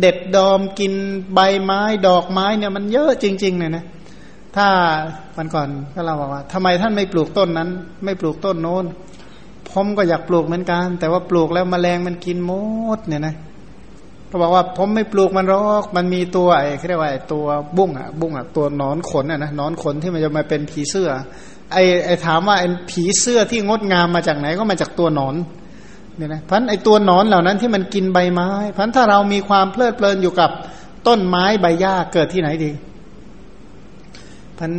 เด็ดดอมกินใบไม้ ดอกไม้เนี่ยมันเยอะจริง ๆเนี่ยนะ ถ้าวันก่อนก็เราบอกว่าทำไมท่านไม่ปลูกต้นนั้น ไม่ปลูกต้นโน้นผมก็อยากปลูกเหมือนกัน แต่ว่าปลูกแล้วแมลงมันกินหมดเนี่ยนะเขาบอกว่าผมไม่ปลูกมันหรอกมันมีตัวไอ้เขาเรียกว่าไอ้ตัวบุ้งอะบุ้งอะตัวนอนขนอะนะนอนขนที่มันจะมาเป็นผีเสื้อ ไอ้ไอ้ถามว่าไอ้ผีเสื้อที่งดงามมาจากไหนก็มาจากตัวนอนเนี่ยนะพันไอ้ตัวนอนเหล่านั้นที่มันกินใบไม้ พันถ้าเรามีความเพลิดเพลินอยู่กับต้นไม้ใบหญ้าเกิดที่ไหนดี พัน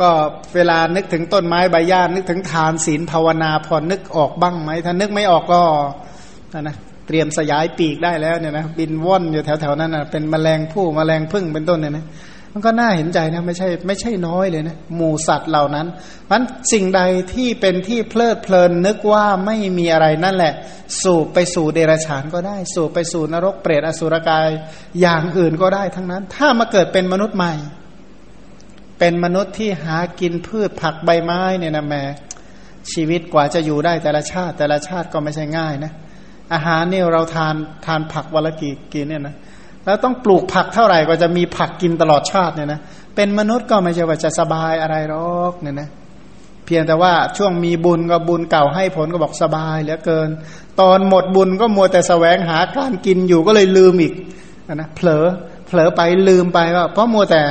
ก็เวลานึกถึงต้นไม้ใบหญ้านึกถึงทานศีลภาวนาพอนึกออกบ้างไหมถ้านึกไม่ออกก็นะ เตรียมสยายปีกได้แล้วเนี่ยนะบินว่อนอยู่แถวๆนั้นนะเป็นแมลงผู้แมลงพึ่งเป็นต้นเนี่ยนะมันก็น่าเห็นใจนะไม่ใช่ไม่ใช่น้อยเลยนะหมูสัตว์เหล่านั้นมันสิ่งใดที่เป็นที่เพลิดเพลินนึกว่าไม่มีอะไรนั่นแหละ สู่ไปสู่เดรัจฉานก็ได้ สู่ไปสู่นรกเปรตอสุรกายอย่างอื่นก็ได้ทั้งนั้น ถ้ามาเกิดเป็นมนุษย์ใหม่ เป็นมนุษย์ที่หากินพืชผักใบไม้เนี่ยนะแม่ชีวิตกว่าจะอยู่ได้แต่ละชาติ แต่ละชาติก็ไม่ใช่ง่ายนะ อาหารเนี่ยเราทานทานผักวันละกี่กินเนี่ยนะแล้วต้องปลูกผักเท่าไหร่ก็จะมีผักกินตลอดชาติเนี่ยนะเป็นมนุษย์ก็ไม่ใช่ว่าจะสบายอะไรหรอกเนี่ยนะเพียงแต่ว่าช่วงมีบุญก็บุญเก่าให้ผลก็บอกสบายเหลือเกิน ตอนหมดบุญก็มัวแต่แสวงหาการกินอยู่ก็เลยลืมอีกนะเผลอเผลอไปลืมไปว่า เพราะมัวแต่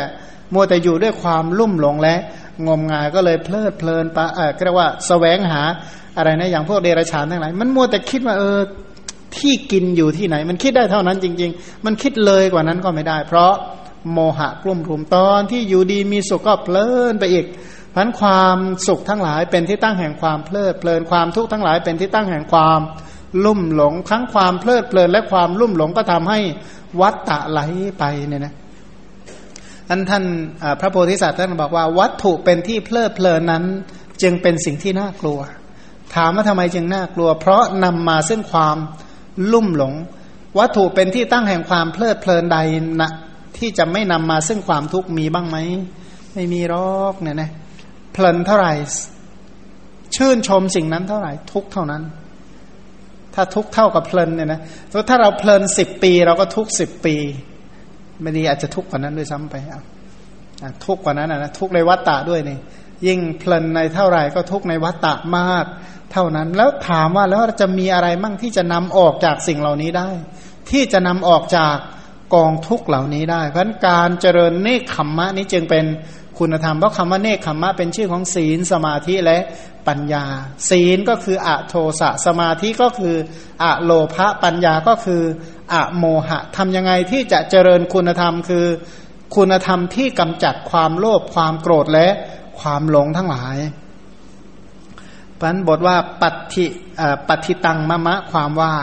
มัวแต่อยู่ด้วยความลุ่มหลงและงมงายก็เลยเพลิดเพลินไปเออเรียกว่าสแสวงหาอะไรนะอย่างพวกเดรัจฉานทั้งหลายมันมัวแต่คิดว่าเออ ที่กินอยู่ที่ไหน มันคิดได้เท่านั้นจริง ๆ มันคิดเลยกว่านั้นก็ไม่ได้ เพราะโมหะกลุ่มรุมตอนที่อยู่ดีมีสุขก็เพลินไปอีกพันความสุขทั้งหลายเป็นที่ตั้งแห่งความเพลิดเพลินความทุกข์ทั้งหลายเป็นที่ตั้งแห่งความลุ่มหลงทั้งความเพลิดเพลินและความลุ่มหลงก็ทำให้วัฏฏะไหลไปเนี่ยนะอันท่านพระโพธิสัตว์ท่านบอกว่าวัตถุเป็นที่เพลิดเพลินนั้น จึงเป็นสิ่งที่น่ากลัว ถามว่าทำไมจึงน่ากลัว เพราะนำมาซึ่งความ ลุ่มหลง วัตถุเป็นที่ตั้งแห่งความเพลิดเพลินใดนะที่จะไม่นำมาซึ่งความทุกข์มีบ้างไหมไม่มีรอกเนี่ยนะเพลินเท่าไหร่ ชื่นชมสิ่งนั้นเท่าไหร่ ทุกเท่านั้น ถ้าทุกเท่ากับเพลินเนี่ยนะถ้าเราเพลินสิบปี เราก็ทุกสิบปีไม่ดีอาจจะทุกกว่านั้นด้วยซ้ำไปอะทุกกว่านั้นนะทุกในวัฏฏะด้วยนี่ ยิ่งเพลินในเท่าไหร่ก็ทุกในวัฏฏะมาก เท่านั้น แล้วถามว่าแล้วจะมีอะไรมั่งที่จะนำออกจากสิ่งเหล่านี้ได้ ที่จะนำออกจากกองทุกเหล่านี้ได้ เพราะการเจริญเนคขมมะนี้จึงเป็นคุณธรรมเพราะคำว่าเนคขมมะเป็นชื่อของศีลสมาธิและปัญญา ศีลก็คืออะโทสะสมาธิก็คืออะโลภะปัญญาก็คืออะโมหะทำยังไงที่จะเจริญคุณธรรมคือคุณธรรมที่กำจัดความโลภความโกรธและ ความหลงทั้งหลายพันบทว่าปัติปฏิตังมะมะความว่า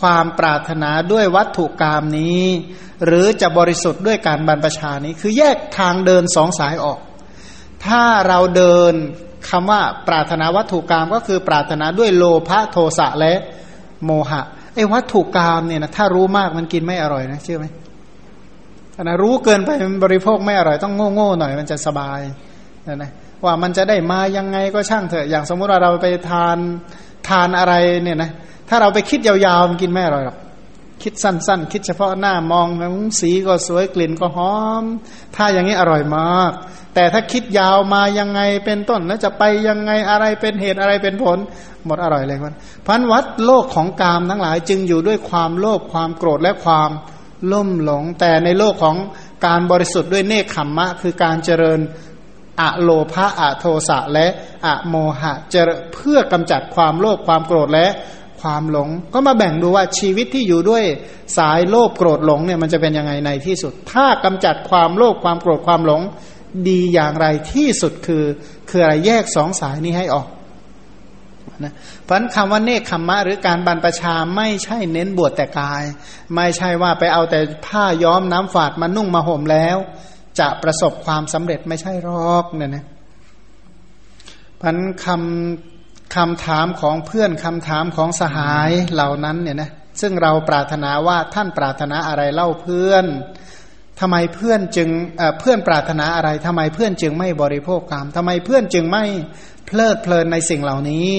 ความปรารถนาด้วยวัตถุกรรมนี้ หรือจะบริสุทธิ์ด้วยการบรรพชานี้ คือแยกทางเดินสองสายออก ถ้าเราเดินคำว่าปรารถนาวัตถุกรรมก็คือปรารถนาด้วยโลภะโทสะและโมหะไอ้วัตถุกรรมเนี่ยนะถ้ารู้มากมันกินไม่อร่อยนะเชื่อไหมนะรู้เกินไปมันบริโภคไม่อร่อยต้องโง่โง่หน่อยมันจะสบาย นะนะว่ามันจะได้มายังไงก็ช่างเถอะ อย่างสมมุติว่าเราไปทานทานอะไรเนี่ยนะถ้าเราไปคิดยาวๆมันกินไม่อร่อยหรอกคิดสั้นๆ คิดเฉพาะหน้ามองสีก็สวยกลิ่นก็หอม ถ้าอย่างนี้อร่อยมาก แต่ถ้าคิดยาวมายังไงเป็นต้นแล้วจะไปยังไงอะไรเป็นเหตุอะไรเป็นผล หมดอร่อยเลยคนพันวัดโลกของกามทั้งหลายจึงอยู่ด้วยความโลภความโกรธและความล่มหลง แต่ในโลกของการบริสุทธิ์ด้วยเนคขมมะ คือการเจริญ อะโลภะอะโทสะและอะโมหะเจริญเพื่อกำจัดความโลภความโกรธและความหลง ก็มาแบ่งดูว่าชีวิตที่อยู่ด้วยสายโลภโกรธหลงเนี่ยมันจะเป็นยังไงในที่สุด ถ้ากำจัดความโลภความโกรธความหลง ดีอย่างไรที่สุดคือ คืออะไรแยกสองสายนี้ให้ออกนะเพราะคำว่าเนคขมมะหรือการบรรพชาไม่ใช่เน้นบวชแต่กาย ไม่ใช่ว่าไปเอาแต่ผ้าย้อมน้ำฝาดมานุ่งมาห่มแล้ว จะประสบความสำเร็จไม่ใช่รอกเนี่ยนะพันคำคำถามของเพื่อนคำถามของสหายเหล่านั้นเนี่ยนะซึ่งเราปรารถนาว่าท่านปรารถนาอะไรเล่าเพื่อนทำไมเพื่อนจึงเเพื่อนปรารถนาอะไรทำไมเพื่อนจึงไม่บริโภคกรรมทำไมเพื่อนจึงไม่เพลิดเพลินในสิ่งเหล่านี้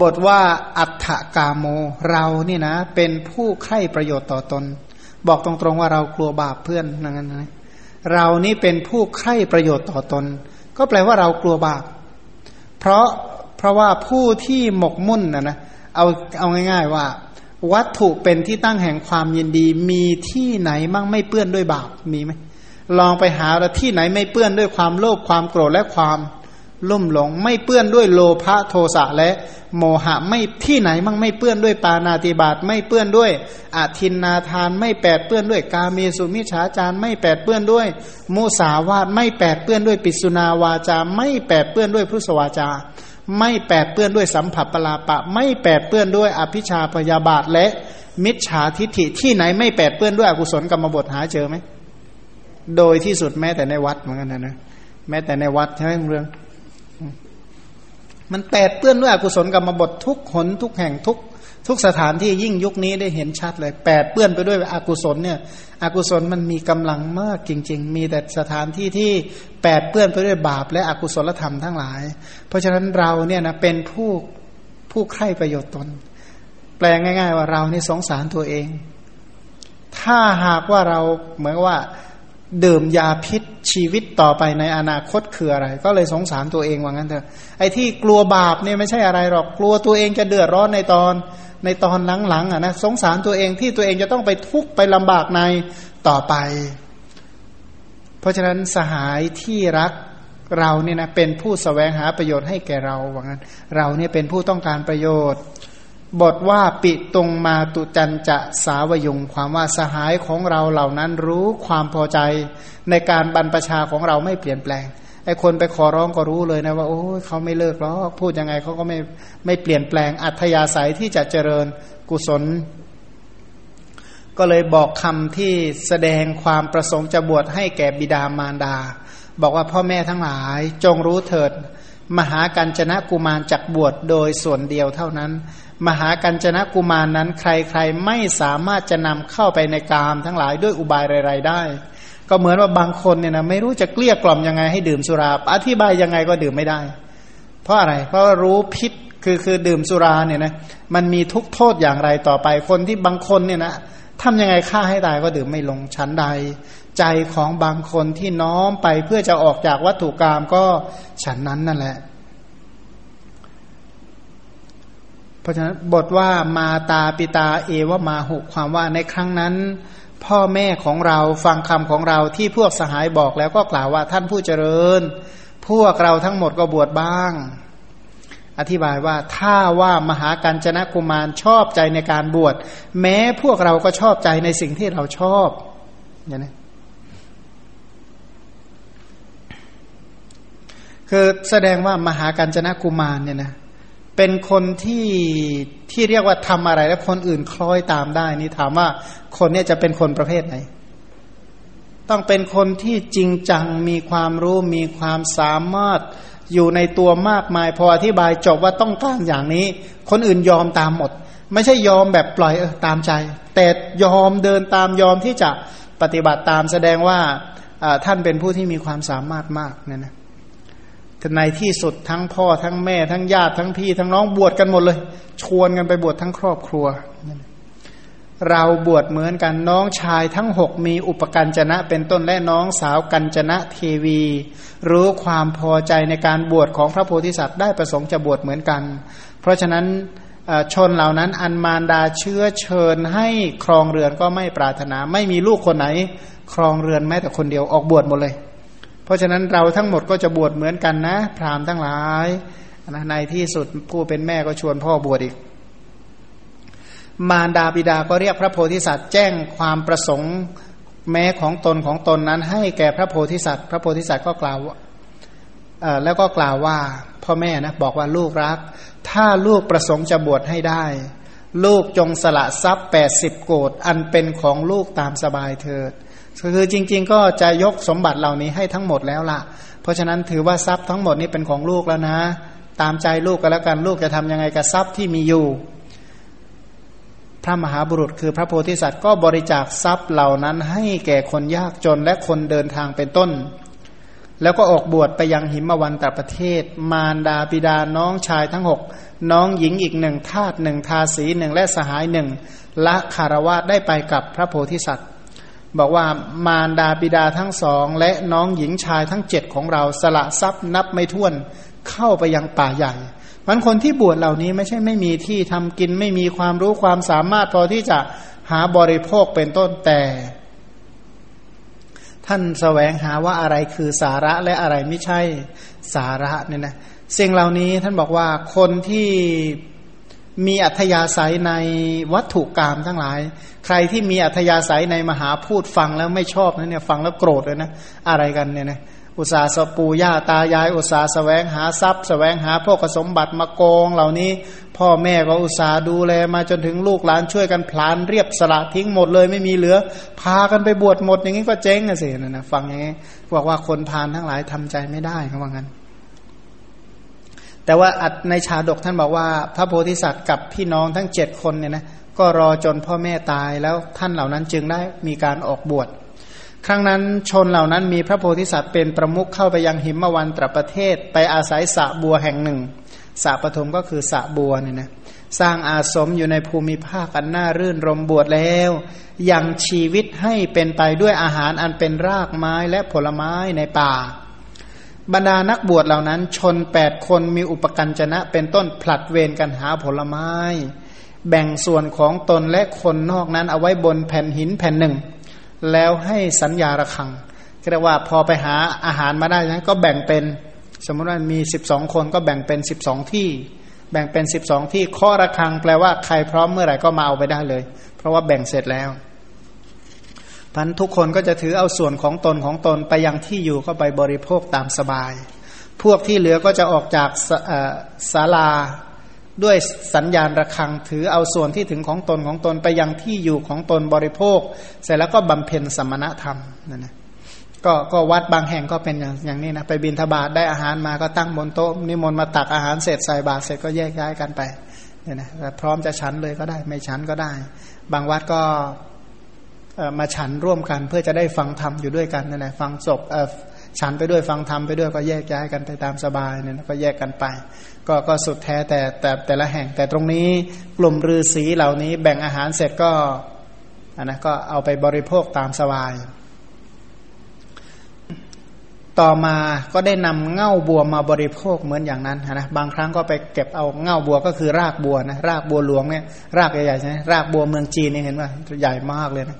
บทว่าอัฏฐกาโมเรานี่นะ เป็นผู้ใคร่ประโยชน์ต่อตน บอกตรงๆว่าเรากลัวบาปเพื่อนนั่นนะเรานี่เป็นผู้ใคร่ประโยชน์ต่อตน ก็แปลว่าเรากลัวบาป เพราะเพราะว่าผู้ที่หมกมุ่นนะนะเอาเอาง่าย ๆว่า วัตถุเป็นที่ตั้งแห่งความยินดี มีที่ไหนมั่งไม่เปื้อนด้วยบาปมีไหมลองไปหาแล้วที่ไหนไม่เปื้อนด้วยความโลภความโกรธและความ ลุ่มหลง ไม่เปื้อนด้วยโลภะโทสะและ โมหะไม่ที่ไหนมั่งไม่เปื้อนด้วยปานาติบาตไม่เปื้อนด้วยอาทินนาทานไม่แปดเปื้อนด้วยกาเมสุมิฉาจารไม่แปดเปื้อนด้วย มุสาวาทไม่แปดเปื้อนด้วยปิสุนาวาจา ไม่แปดเปื้อนด้วยพุทธวาจา ไม่แปดเปื้อนด้วยสัมผัสปลาปะ ไม่แปดเปื้อนด้วยอภิชาพยาบาทและ มิจฉาทิฐิที่ไหนไม่แปดเปื้อนด้วยอกุศลกรรมบทหาเจอไหมโดยที่สุดแม้แต่ในวัดเหมือนกันนะนะแม้แต่ในวัดใช่ไหมเรื่อง มันแปดเปื้อนด้วยอกุศลกรรมบททุกขนทุกแห่งทุกทุกสถานที่ยิ่งยุคนี้ได้เห็นชัดเลยแปดเปื้อนไปด้วยอกุศลเนี่ยอกุศลมันมีกำลังมากจริง ๆ มีแต่สถานที่ที่แปดเปื้อนไปด้วยบาปและอกุศลธรรมทั้งหลาย เพราะฉะนั้นเราเนี่ยนะเป็นผู้ผู้ใคร่ประโยชน์ตน แปลงง่าย ๆ ว่าเรานี่สงสารตัวเอง ถ้าหากว่าเราเหมือนว่า ดื่มยาพิษชีวิตต่อไปในอนาคตคืออะไร ก็เลยสงสารตัวเองว่างั้นเถอะไอ้ที่กลัวบาปเนี่ยไม่ใช่อะไรหรอกกลัวตัวเองจะเดือดร้อนในตอนในตอนหลังๆอะนะสงสารตัวเองที่ตัวเองจะต้องไปทุกข์ไปลำบากในต่อไป เพราะฉะนั้นสหายที่รักเราเนี่ยนะเป็นผู้สแสวงหาประโยชน์ให้แก่เราว่างั้น เราเนี่ยเป็นผู้ต้องการประโยชน์ บทว่าปิตรงมาตุจันจะสาวยงความว่าสหายของเราเหล่านั้นรู้ความพอใจในการบรรพชาของเราไม่เปลี่ยนแปลงไอ้คนไปขอร้องก็รู้เลยนะว่าโอ้เขาไม่เลิกหรอกพูดยังไงเขาก็ไม่ไม่เปลี่ยนแปลงอัธยาศัยที่จะเจริญกุศล ก็เลยบอกคำที่แสดงความประสงค์จะบวชให้แก่บิดามารดา บอกว่าพ่อแม่ทั้งหลายจงรู้เถิด มหากัญจนะกุมารจักบวชโดยส่วนเดียวเท่านั้น มหากัญจนะกุมารนนั้น ใครๆไม่สามารถจะนำเข้าไปในกามทั้งหลายด้วยอุบายไรๆได้ ก็เหมือนว่าบางคนเนี่ยนะไม่รู้จะเกลี้ยกล่อมยังไงให้ดื่มสุราอธิบายยังไงก็ดื่มไม่ได้ เพราะอะไร เพราะรู้พิษคือคือดื่มสุราเนี่ยนะมันมีทุกโทษอย่างไรต่อไปคนที่บางคนเนี่ยนะทำยังไงฆ่าให้ตายก็ดื่มไม่ลงชั้นใด ใจของบางคนที่น้อมไปเพื่อจะออกจากวัตถุกรรมก็ฉันนั้นนั่นแหละ เพราะฉะนั้นบทว่ามาตาปิตาเอวมาหุความว่าในครั้งนั้น พ่อแม่ของเราฟังคำของเราที่พวกสหายบอกแล้วก็กล่าวว่าท่านผู้เจริญ พวกเราทั้งหมดก็บวชบ้าง อธิบายว่าถ้าว่ามหากัญจนกุมารชอบใจในการบวชแม้พวกเราก็ชอบใจในสิ่งที่เราชอบอย่างนี้ คือแสดงว่ามหากัญจนกุมารเนี่ยนะเป็นคนที่ที่เรียกว่าทำอะไร แล้วคนอื่นคล้อยตามได้นี่ถามว่าคนเนี่ยจะเป็นคนประเภทไหน ต้องเป็นคนที่จริงจังมีความรู้มีความสามารถอยู่ในตัวมากมาย พออธิบายจบว่าต้องการอย่างนี้ คนอื่นยอมตามหมด ไม่ใช่ยอมแบบปล่อยเออตามใจ แต่ยอมเดินตามยอมที่จะปฏิบัติตามแสดงว่าท่านเป็นผู้ที่มีความสามารถมากเนี่ยนะ ในที่สุดทั้งพ่อทั้งแม่ทั้งญาติทั้งพี่ทั้งน้องบวชกันหมดเลย ชวนกันไปบวชทั้งครอบครัว เราบวชเหมือนกันน้องชายทั้งหกมีอุปการจนะเป็นต้นและน้องสาวกัญจนะเทวี รู้ความพอใจในการบวชของพระโพธิสัตว์ได้ประสงค์จะบวชเหมือนกัน เพราะฉะนั้นชนเหล่านั้นอันมารดาเชื้อเชิญให้ครองเรือนก็ไม่ปรารถนา ไม่มีลูกคนไหน ครองเรือนแม้แต่คนเดียวออกบวชหมดเลย เพราะฉะนั้นเราทั้งหมดก็จะบวชเหมือนกันนะ พราหมณ์ทั้งหลายนะในที่สุดผู้เป็นแม่ก็ชวนพ่อบวชอีก มารดาบิดาก็เรียกพระโพธิสัตว์แจ้งความประสงค์แม้ของตนของตนนั้น ให้แก่พระโพธิสัตว์ พระโพธิสัตว์ก็กล่าวแล้วก็กล่าวว่าพ่อแม่นะบอกว่าลูกรัก ถ้าลูกประสงค์จะบวชให้ได้ ลูกจงสละทรัพย์แปดสิบโกดอันเป็นของลูกตามสบายเถิด คือจริง ๆ ก็จะยกสมบัติเหล่านี้ให้ทั้งหมดแล้วล่ะ เพราะฉะนั้นถือว่าทรัพย์ทั้งหมดนี้เป็นของลูกแล้วนะ ตามใจลูกก็แล้วกันลูกจะทำยังไงกับทรัพย์ที่มีอยู่ พระมหาบุรุษคือพระโพธิสัตว์ก็บริจาคทรัพย์เหล่านั้น ให้แก่คนยากจนและคนเดินทางเป็นต้น แล้วก็ออกบวชไปยังหิมวันตประเทศ มารดาปิดาน้องชายทั้งหกน้องหญิงอีกหนึ่งทาตหนึ่งทาสีหนึ่งและสหายหนึ่งละคารวะได้ไปกับพระโพธิสัตว์ บอกว่ามารดาบิดาทั้งสอง และน้องหญิงชายทั้งเจ็ดของเราสละทรัพย์นับไม่ถ้วนเข้าไปยังป่าใหญ่มันคนที่บวชเหล่านี้ไม่ใช่ไม่มีที่ทำกินไม่มีความรู้ความสามารถพอที่จะหาบริโภคเป็นต้นแต่ ท่านสแสวงหาว่าอะไรคือสาระและอะไรไม่ใช่สาระเนี่ยนะสิ่งเหล่านี้ท่านบอกว่าคนที่ มีอัธยาศัยในวัตถุกรรมทั้งหลาย ใครที่มีอัธยาศัยในมหาพูดฟังแล้วไม่ชอบนะเนี่ยฟังแล้วโกรธเลยนะอะไรกันเนี่ยนะอุตสาสปูย่าตายายอุตสาแสวงหาทรัพย์แสวงหาพวกสมบัติมาโกงเหล่านี้ พ่อแม่ก็อุตสาดูแลมาจนถึงลูกหลานช่วยกันพลานเรียบสละทิ้งหมดเลยไม่มีเหลือ พากันไปบวชหมดอย่างนี้ก็เจ๊งอะสินะนะฟังอย่างนี้บอกว่าคนพานทั้งหลายทำใจไม่ได้เขาว่างั้น แต่ว่าอัดในชาดกท่านบอกว่า พระโพธิสัตว์กับพี่น้องทั้งเจ็ดคนเนี่ยนะก็รอจนพ่อแม่ตายแล้วท่านเหล่านั้นจึงได้มีการออกบวช ครั้งนั้นชนเหล่านั้นมีพระโพธิสัตว์เป็นประมุขเข้าไปยังหิมวันตรประเทศ ไปอาศัยสะบัวแห่งหนึ่งสะปฐมก็คือสะบัวเนี่ยนะสร้างอาสมอยู่ในภูมิภาคอันน่ารื่นรมบวชแล้วยังชีวิตให้เป็นไปด้วยอาหารอันเป็นรากไม้และผลไม้ในป่า บรรดานักบวชเหล่านั้น ชนแปดคนมีอุปกันจนะ เป็นต้นผลัดเวรกันหาผลไม้ แบ่งส่วนของตนและคนนอกนั้นเอาไว้บนแผ่นหินแผ่นหนึ่ง แล้วให้สัญญาระคังเรียกว่าพอไปหาอาหารมาได้นั้นก็แบ่งเป็นสมมติว่ามีสิบสองคนก็แบ่งเป็นสิบสองที่ แบ่งเป็นสิบสองที่ข้อระคังแปลว่าใครพร้อมเมื่อไหร่ก็มาเอาไปได้เลย เพราะว่าแบ่งเสร็จแล้ว พันทุกคนก็จะถือเอาส่วนของตนของตนไปยังที่อยู่ก็ไปบริโภคตามสบาย พวกที่เหลือก็จะออกจากศาลาด้วยสัญญาณระฆังถือเอาส่วนที่ถึงของตนของตนไปยังที่อยู่ของตนบริโภค เสร็จแล้วก็บำเพ็ญสมณธรรมนั่นนะก็ก็วัดบางแห่งก็เป็นอย่างอย่างนี้นะไปบินทบาทได้อาหารมาก็ตั้งบนโต๊ะนิมนต์มาตักอาหารเสร็จใส่บาตรเสร็จก็แยกย้ายกันไปเนี่ยนะพร้อมจะฉันเลยก็ได้ ไม่ฉันก็ได้ บางวัดก็ มาฉันร่วมกัน เพื่อจะได้ฟังธรรมอยู่ด้วยกันนั่นแหละฟังศพฉันไปด้วยฟังธรรมไปด้วยก็แยกย้ายกันไปตามสบายเนี่ยก็แยกกันไป ก็ก็สุดแท้แต่แต่แต่ละแห่ง แต่ตรงนี้กลุ่มฤาษีเหล่านี้แบ่งอาหารเสร็จก็อันนะก็เอาไปบริโภคตามสบาย ต่อมาก็ได้นำเง่าบัวมาบริโภคเหมือนอย่างนั้นนะบางครั้งก็ไปเก็บเอาเง่าบัวก็คือรากบัวนะรากบัวหลวงเนี่ยรากใหญ่ๆใช่ไหมรากบัวเมืองจีนนี่เห็นว่าใหญ่มากเลยนะ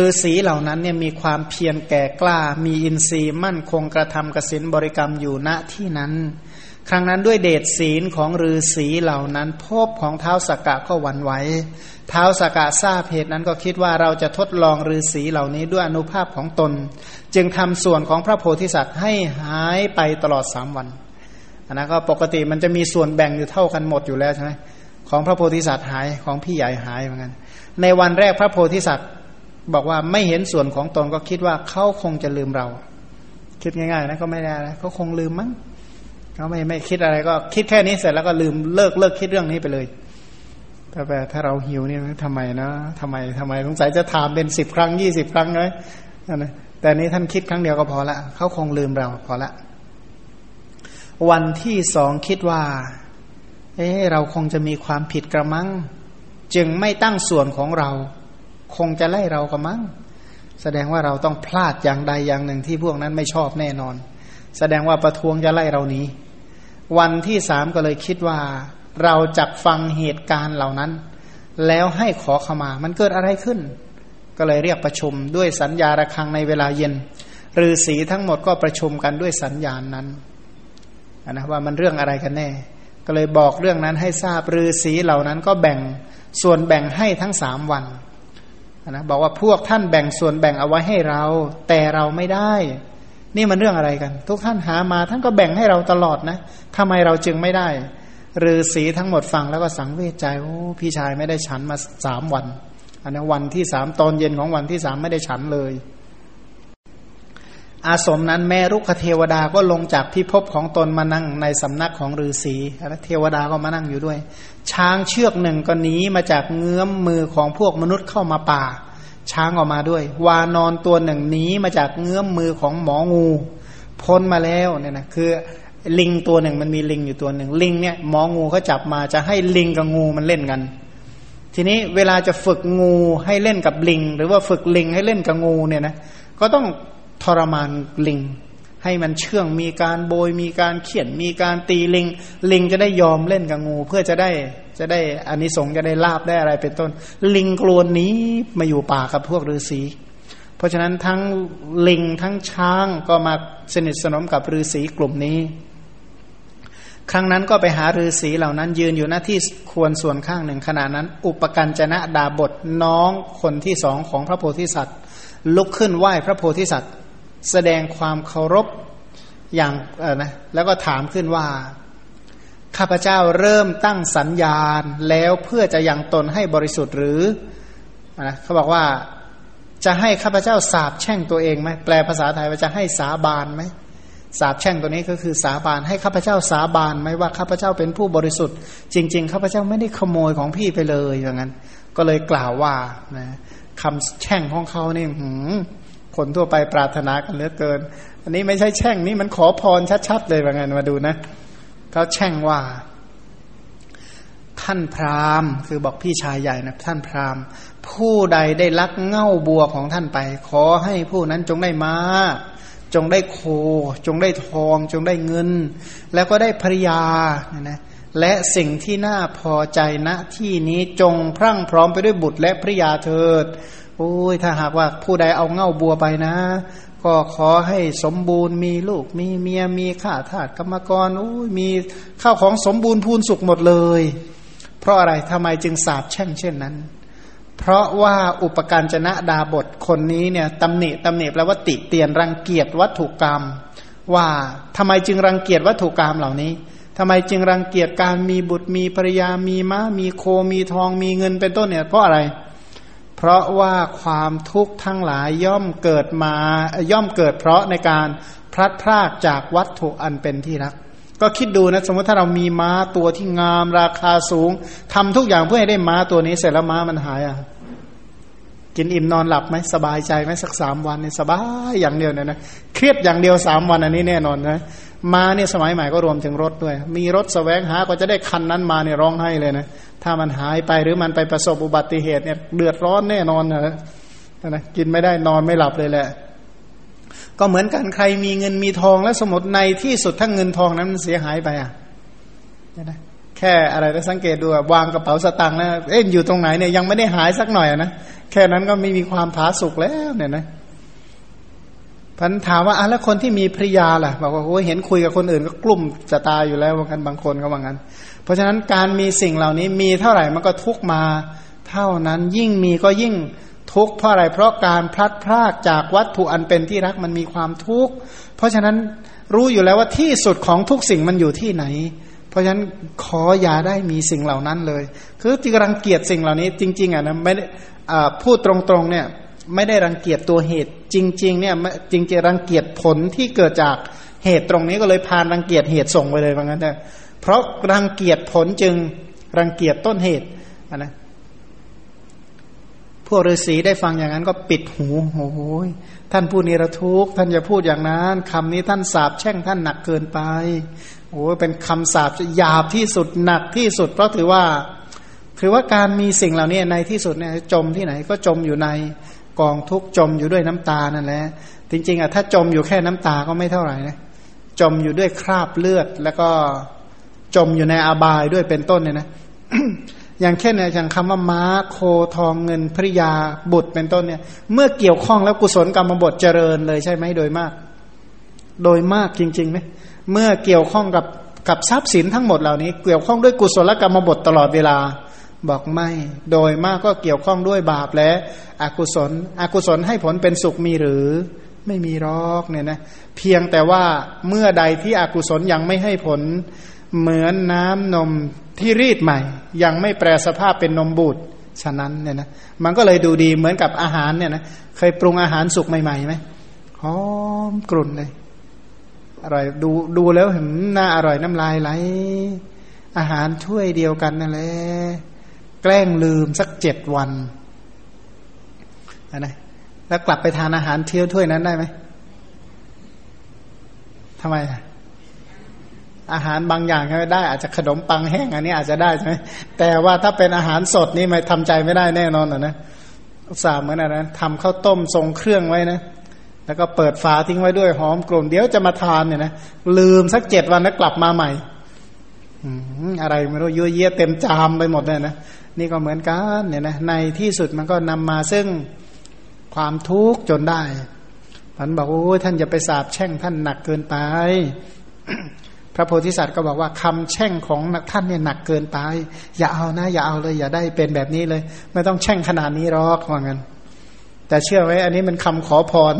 ฤาษีเหล่านั้นเนี่ยมีความเพียรแก่กล้า มีอินทรีย์มั่นคงกระทำกสินบริกรรมอยู่ณที่นั้น ครั้งนั้นด้วยเดชศีลของฤาษีเหล่านั้นพบของเท้าสกกะก็หวั่นไหวเท้าสกกะทราบเหตุนั้นก็คิดว่าเราจะทดลองฤาษีเหล่านี้ด้วยอนุภาพของตน จึงทำส่วนของพระโพธิสัตว์ให้หายไปตลอดสามวันอันนั้นก็ปกติมันจะมีส่วนแบ่งอยู่เท่ากันหมดอยู่แล้วใช่ไหมของพระโพธิสัตว์หายของพี่ใหญ่หายเหมือนกันในวันแรกพระโพธิสัตว์ บอกว่าไม่เห็นส่วนของตนก็คิดว่าเขาคงจะลืมเรา คิดง่ายๆนะก็ไม่ได้นะเขาคงลืมมั้งเขาไม่ไม่คิดอะไรก็คิดแค่นี้เสร็จแล้วก็ลืมเลิกเลิกคิดเรื่องนี้ไปเลยถ้าแบบถ้าเราหิวเนี่ยทำไมนะทำไมทำไมสงสัยจะถามเป็นสิบครั้งยี่สิบครั้งเลยนะแต่นี้ท่านคิดครั้งเดียวก็พอละเขาคงลืมเราพอละ วันที่สองคิดว่า เอ๊เราคงจะมีความผิดกระมัง จึงไม่ตั้งส่วนของเรา คงจะไล่เราก็มั้งแสดงว่าเราต้องพลาดอย่างใดอย่างหนึ่งที่พวกนั้นไม่ชอบแน่นอน แสดงว่าประท้วงจะไล่เรานี้ วันที่สามก็เลยคิดว่า เราจะฟังเหตุการณ์เหล่านั้น แล้วให้ขอขมา มันเกิดอะไรขึ้น ก็เลยเรียกประชุมด้วยสัญญาระคังในเวลาเย็นฤาษีทั้งหมดก็ประชุมกันด้วยสัญญาณนั้นนะว่ามันเรื่องอะไรกันแน่ ก็เลยบอกเรื่องนั้นให้ทราบฤาษีเหล่านั้นก็แบ่งส่วนแบ่งให้ทั้งสามวัน นะบอกว่าพวกท่านแบ่งส่วนแบ่งเอาไว้ให้เรา แต่เราไม่ได้ นี่มันเรื่องอะไรกัน ทุกท่านหามาท่านก็แบ่งให้เราตลอดนะทำไมเราจึงไม่ได้ฤาษีทั้งหมดฟังแล้วก็สังเวชใจโอ้พี่ชายไม่ได้ฉันมาสามวัน อันนี้วันที่สามตอนเย็นของวันที่สามไม่ได้ฉันเลย อาสมนั้นแม่รุกขเทวดาก็ลงจากพิภพของตนมานั่งในสำนักของฤาษีและเทวดาก็มานั่งอยู่ด้วย ช้างเชือกหนึ่งก็หนีมาจากเงื้อมมือของพวกมนุษย์เข้ามาป่า ช้างออกมาด้วย วานอนตัวหนึ่งหนีมาจากเงื้อมมือของหมองูพ้นมาแล้วเนี่ยนะคือลิงตัวหนึ่งมันมีลิงอยู่ตัวหนึ่งลิงเนี่ยหมองูเขาจับมาจะให้ลิงกับงูมันเล่นกัน ทีนี้เวลาจะฝึกงูให้เล่นกับลิง หรือว่าฝึกลิงให้เล่นกับงูเนี่ยนะก็ต้อง ทรมานลิง ให้มันเชื่องมีการโบยมีการเขียนมีการตีลิง ลิงจะได้ยอมเล่นกับงู เพื่อจะได้จะได้อานิสงส์จะได้ลาบได้อะไรเป็นต้น ลิงกลวนนี้มาอยู่ป่ากับพวกฤาษีเพราะฉะนั้นทั้งลิงทั้งช้างก็มาสนิทสนมกับฤาษีกลุ่มนี้ ครั้งนั้นก็ไปหาฤาษีเหล่านั้น ยืนอยู่หน้าที่ควรส่วนข้างหนึ่งขณะนั้น อุปกันจนะดาบทน้องคนที่สองของพระโพธิสัตว์ ลุกขึ้นไหว้พระโพธิสัตว์ แสดงความเคารพอย่างนะแล้วก็ถามขึ้นว่า ข้าพเจ้าเริ่มตั้งสัญญาณแล้วเพื่อจะยังตนให้บริสุทธิ์หรือนะเขาบอกว่าจะให้ข้าพเจ้าสาบแช่งตัวเองไหมแปลภาษาไทยว่าจะให้สาบานไหมสาบแช่งตัวนี้ก็คือสาบานให้ข้าพเจ้าสาบานไหมว่าข้าพเจ้าเป็นผู้บริสุทธิ์ จริง ๆ ข้าพเจ้าไม่ได้ขโมยของพี่ไปเลยอย่างนั้น ก็เลยกล่าวว่านะคำแช่งของเขาเนี่ย คนทั่วไปปรารถนากันเหลือเกิน อันนี้ไม่ใช่แช่งนี่มันขอพรชัดๆเลยว่างั้นมาดูนะเขาแช่งว่า ท่านพราหมณ์ คือบอกพี่ชายใหญ่นะท่านพราหมณ์ ผู้ใดได้ลักเง่าบัวของท่านไป ขอให้ผู้นั้นจงได้มาจงได้โค จงได้ทอง จงได้เงิน แล้วก็ได้ภริยานะและสิ่งที่น่าพอใจณที่นี้จงพรั่งพร้อมไปด้วยบุตรและภริยาเถิด โอ้ยถ้าหากว่าผู้ใดเอาเง่าบัวไปนะ ก็ขอให้สมบูรณ์มีลูกมีเมียมีข้าทาสกรรมกรโอ้ยมีข้าวของสมบูรณ์พูนสุขหมดเลย เพราะอะไรทำไมจึงสาบแช่งเช่นนั้น เพราะว่าอุปการจนะดาบทคนนี้เนี่ยตำหนิตำหนิแปลว่าติเตียนรังเกียจวัตถุกรรม ว่าทำไมจึงรังเกียจวัตถุกรรมเหล่านี้ทำไมจึงรังเกียจการมีบุตรมีภรรยามีม้ามีโคมีทองมีเงินเป็นต้นเนี่ยเพราะอะไรเพราะว่าความทุกข์ทั้งหลายย่อมเกิดมาย่อมเกิดเพราะในการพลัดพรากจากวัตถุอันเป็นที่รัก ก็คิดดูนะสมมติถ้าเรามีม้าตัวที่งามราคาสูงทำทุกอย่างเพื่อให้ได้ม้าตัวนี้เสร็จแล้วม้ามันหายอะกินอิ่มนอนหลับไหมสบายใจไหมสักสามวันเนี่ยสบายอย่างเดียวเนี่ยนะเครียดอย่างเดียวสามวันอันนี้แน่นอนนะ มาเนี่ยสมัยใหม่ก็รวมถึงรถด้วย มีรถสแสวงหาก็จะได้คันนั้นมาเนี่ยร้องให้เลยนะถ้ามันหายไปหรือมันไปประสบอุบัติเหตุเนี่ยเดือดร้อนแน่นอนนะนะกินไม่ได้นอนไม่หลับเลยแหละ ก็เหมือนกันใครมีเงินมีทองแล้วสมมติในที่สุดถ้าเงินทองนั้นมันเสียหายไปอะนะแค่อะไรก็สังเกตดูวางกระเป๋าสตางค์นะเอ๊ะอยู่ตรงไหนเนี่ยยังไม่ได้หายสักหน่อยนะแค่นั้นก็ไม่มีความผาสุกแล้วเนี่ยนะ พันถามว่าอะแล้วคนที่มีภริยาล่ะบอกว่าโอ้เห็นคุยกับคนอื่นก็กลุ่มจะตายอยู่แล้วว่ากันบางคนก็ว่างั้น เพราะฉะนั้นการมีสิ่งเหล่านี้มีเท่าไหร่มันก็ทุกมา เท่านั้นยิ่งมีก็ยิ่งทุกข์เพราะอะไรเพราะการพลัดพรากจากวัตถุอันเป็นที่รักมันมีความทุกข์เพราะฉะนั้นรู้อยู่แล้วว่าที่สุดของทุกสิ่งมันอยู่ที่ไหน เพราะฉะนั้นขออย่าได้มีสิ่งเหล่านั้นเลย คือที่รังเกียจสิ่งเหล่านี้จริง ๆอะนะไม่ได้พูดตรงๆเนี่ย ไม่ได้รังเกียจตัวเหตุ จริง ๆ เนี่ยจริงๆรังเกียจผลที่เกิดจากเหตุตรงนี้ก็เลยพานรังเกียจเหตุส่งไปเลยว่างั้นเถอะเพราะรังเกียจผลจึงรังเกียจต้นเหตุนะพวกฤาษีได้ฟังอย่างนั้นก็ปิดหูโอ้โหท่านผู้นิรทุกท่านอย่าพูดอย่างนั้นคำนี้ท่านสาบแช่งท่านหนักเกินไปโอ้เป็นคำสาบหยาบที่สุดหนักที่สุด เพราะถือว่า ถือว่าการมีสิ่งเหล่านี้ในที่สุดเนี่ยจมที่ไหนก็จมอยู่ใน กองทุกจมอยู่ด้วยน้ำตานั่นแหละจริง ๆอะถ้าจมอยู่แค่น้ำตาก็ไม่เท่าไหร่นะจมอยู่ด้วยคราบเลือด แล้วก็จมอยู่ในอบายด้วยเป็นต้นเนี่ยนะอย่างเช่นเนี่ยอย่างคำว่าม้าโคทองเงินภริยาบุตรเป็นต้นเนี่ย เมื่อเกี่ยวข้องแล้วกุศลกรรมบทเจริญเลยใช่ไหมโดยมาก โดยมากจริงๆไหมเมื่อเกี่ยวข้องกับกับทรัพย์สินทั้งหมดเหล่านี้ เกี่ยวข้องด้วยกุศลกรรมบทตลอดเวลา บอกไม่ โดยมากก็เกี่ยวข้องด้วยบาปและอกุศล อกุศลให้ผลเป็นสุขมีหรือ ไม่มีรอกเนี่ยนะ เพียงแต่ว่าเมื่อใดที่อกุศลยังไม่ให้ผล เหมือนน้ำนมที่รีดใหม่ ยังไม่แปลสภาพเป็นนมบูดฉะนั้นเนี่ยนะ มันก็เลยดูดีเหมือนกับอาหารเนี่ยนะเคยปรุงอาหารสุกใหม่ๆไหมหอมกรุ่นเลยอร่อยดูดูแล้วเห็นน่าอร่อยน้ำลายไหลอาหารถ้วยเดียวกันนั่นแหละ แกล้งลืมสักเจ็ดวันนะแล้วกลับไปทานอาหารเที่ยวถ้วยนั้นได้ไหมทำไมอะอาหารบางอย่างก็ได้ อาจจะขนมปังแห้งอันนี้อาจจะได้ใช่ไหมแต่ว่าถ้าเป็นอาหารสดนี่ไม่ทำใจไม่ได้แน่นอนนะสาเหมือนอะไรนะทำข้าวต้มทรงเครื่องไว้นะแล้วก็เปิดฝาทิ้งไว้ด้วยหอมกลุ่มเดี๋ยวจะมาทานเนี่ยนะลืมสักเจ็ดวันแล้วกลับมาใหม่อะไรไม่รู้เยอะแยะเต็มจามไปหมดเลยนะ นี่ก็เหมือนกันเนี่ยนะในที่สุดมันก็นำมาซึ่งความทุกข์จนได้ท่านบอกโอ้ท่านอย่าไปสาบแช่งท่านหนักเกินไป พระโพธิสัตว์ก็บอกว่าคำแช่งของท่านเนี่ยหนักเกินไป อย่าเอานะ อย่าเอาเลย อย่าได้เป็นแบบนี้เลย ไม่ต้องแช่งขนาดนี้หรอกว่างั้นแต่เชื่อไหมอันนี้มันคำขอพร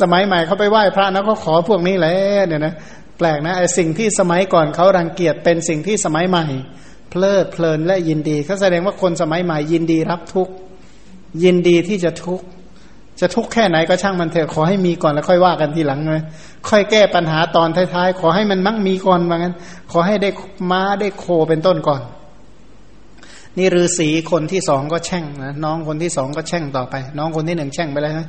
สมัยใหม่เขาไปไหว้พระนะก็ขอพวกนี้แหละเนี่ยนะแปลกนะไอ้สิ่งที่สมัยก่อนเขารังเกียจเป็นสิ่งที่สมัยใหม่เลิดเพลินและยินดีเขาแสดงว่าคนสมัยใหม่ยินดีรับทุกยินดีที่จะทุกจะทุกแค่ไหนก็ช่างมันเถอะขอให้มีก่อนแล้วค่อยว่ากันทีหลังเลยค่อยแก้ปัญหาตอนท้ายๆ ขอให้มันมั่งมีก่อนว่างั้น ขอให้ได้ม้าได้โคเป็นต้นก่อน นี่ฤาษีคนที่สองก็แช่งนะน้องคนที่สองก็แช่งต่อไป น้องคนที่หนึ่งแช่งไปแล้วนะ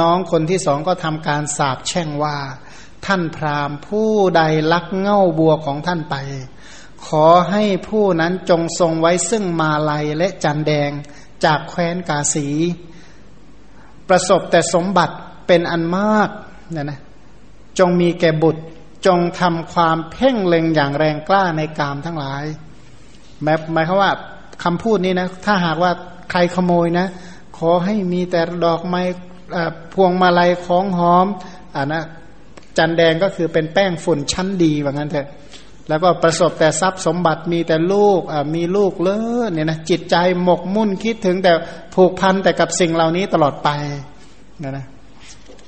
น้องคนที่สองก็ทำการสาบแช่งว่า ท่านพราหมณ์ผู้ใดลักเง่าบัวของท่านไป ขอให้ผู้นั้นจงทรงไว้ซึ่งมาลัยและจันแดงจากแคว้นกาสี ประสบแต่สมบัติเป็นอันมากเนี่ยนะจงมีแก่บุตรจงทำความเพ่งเล็งอย่างแรงกล้าในกามทั้งหลายหมายหมายความว่าคำพูดนี้นะ ถ้าหากว่าใครขโมยนะ ขอให้มีแต่ดอกไม้พวงมาลัยของหอมอ่านะจันแดงก็คือเป็นแป้งฝุ่นชั้นดีว่างั้นเถอะ แล้วก็ประสบแต่ทรัพย์สมบัติมีแต่ลูกมีลูกเลิศเนี่ยนะจิตใจหมกมุ่นคิดถึงแต่ผูกพันแต่กับสิ่งเหล่านี้ตลอดไปนะนะ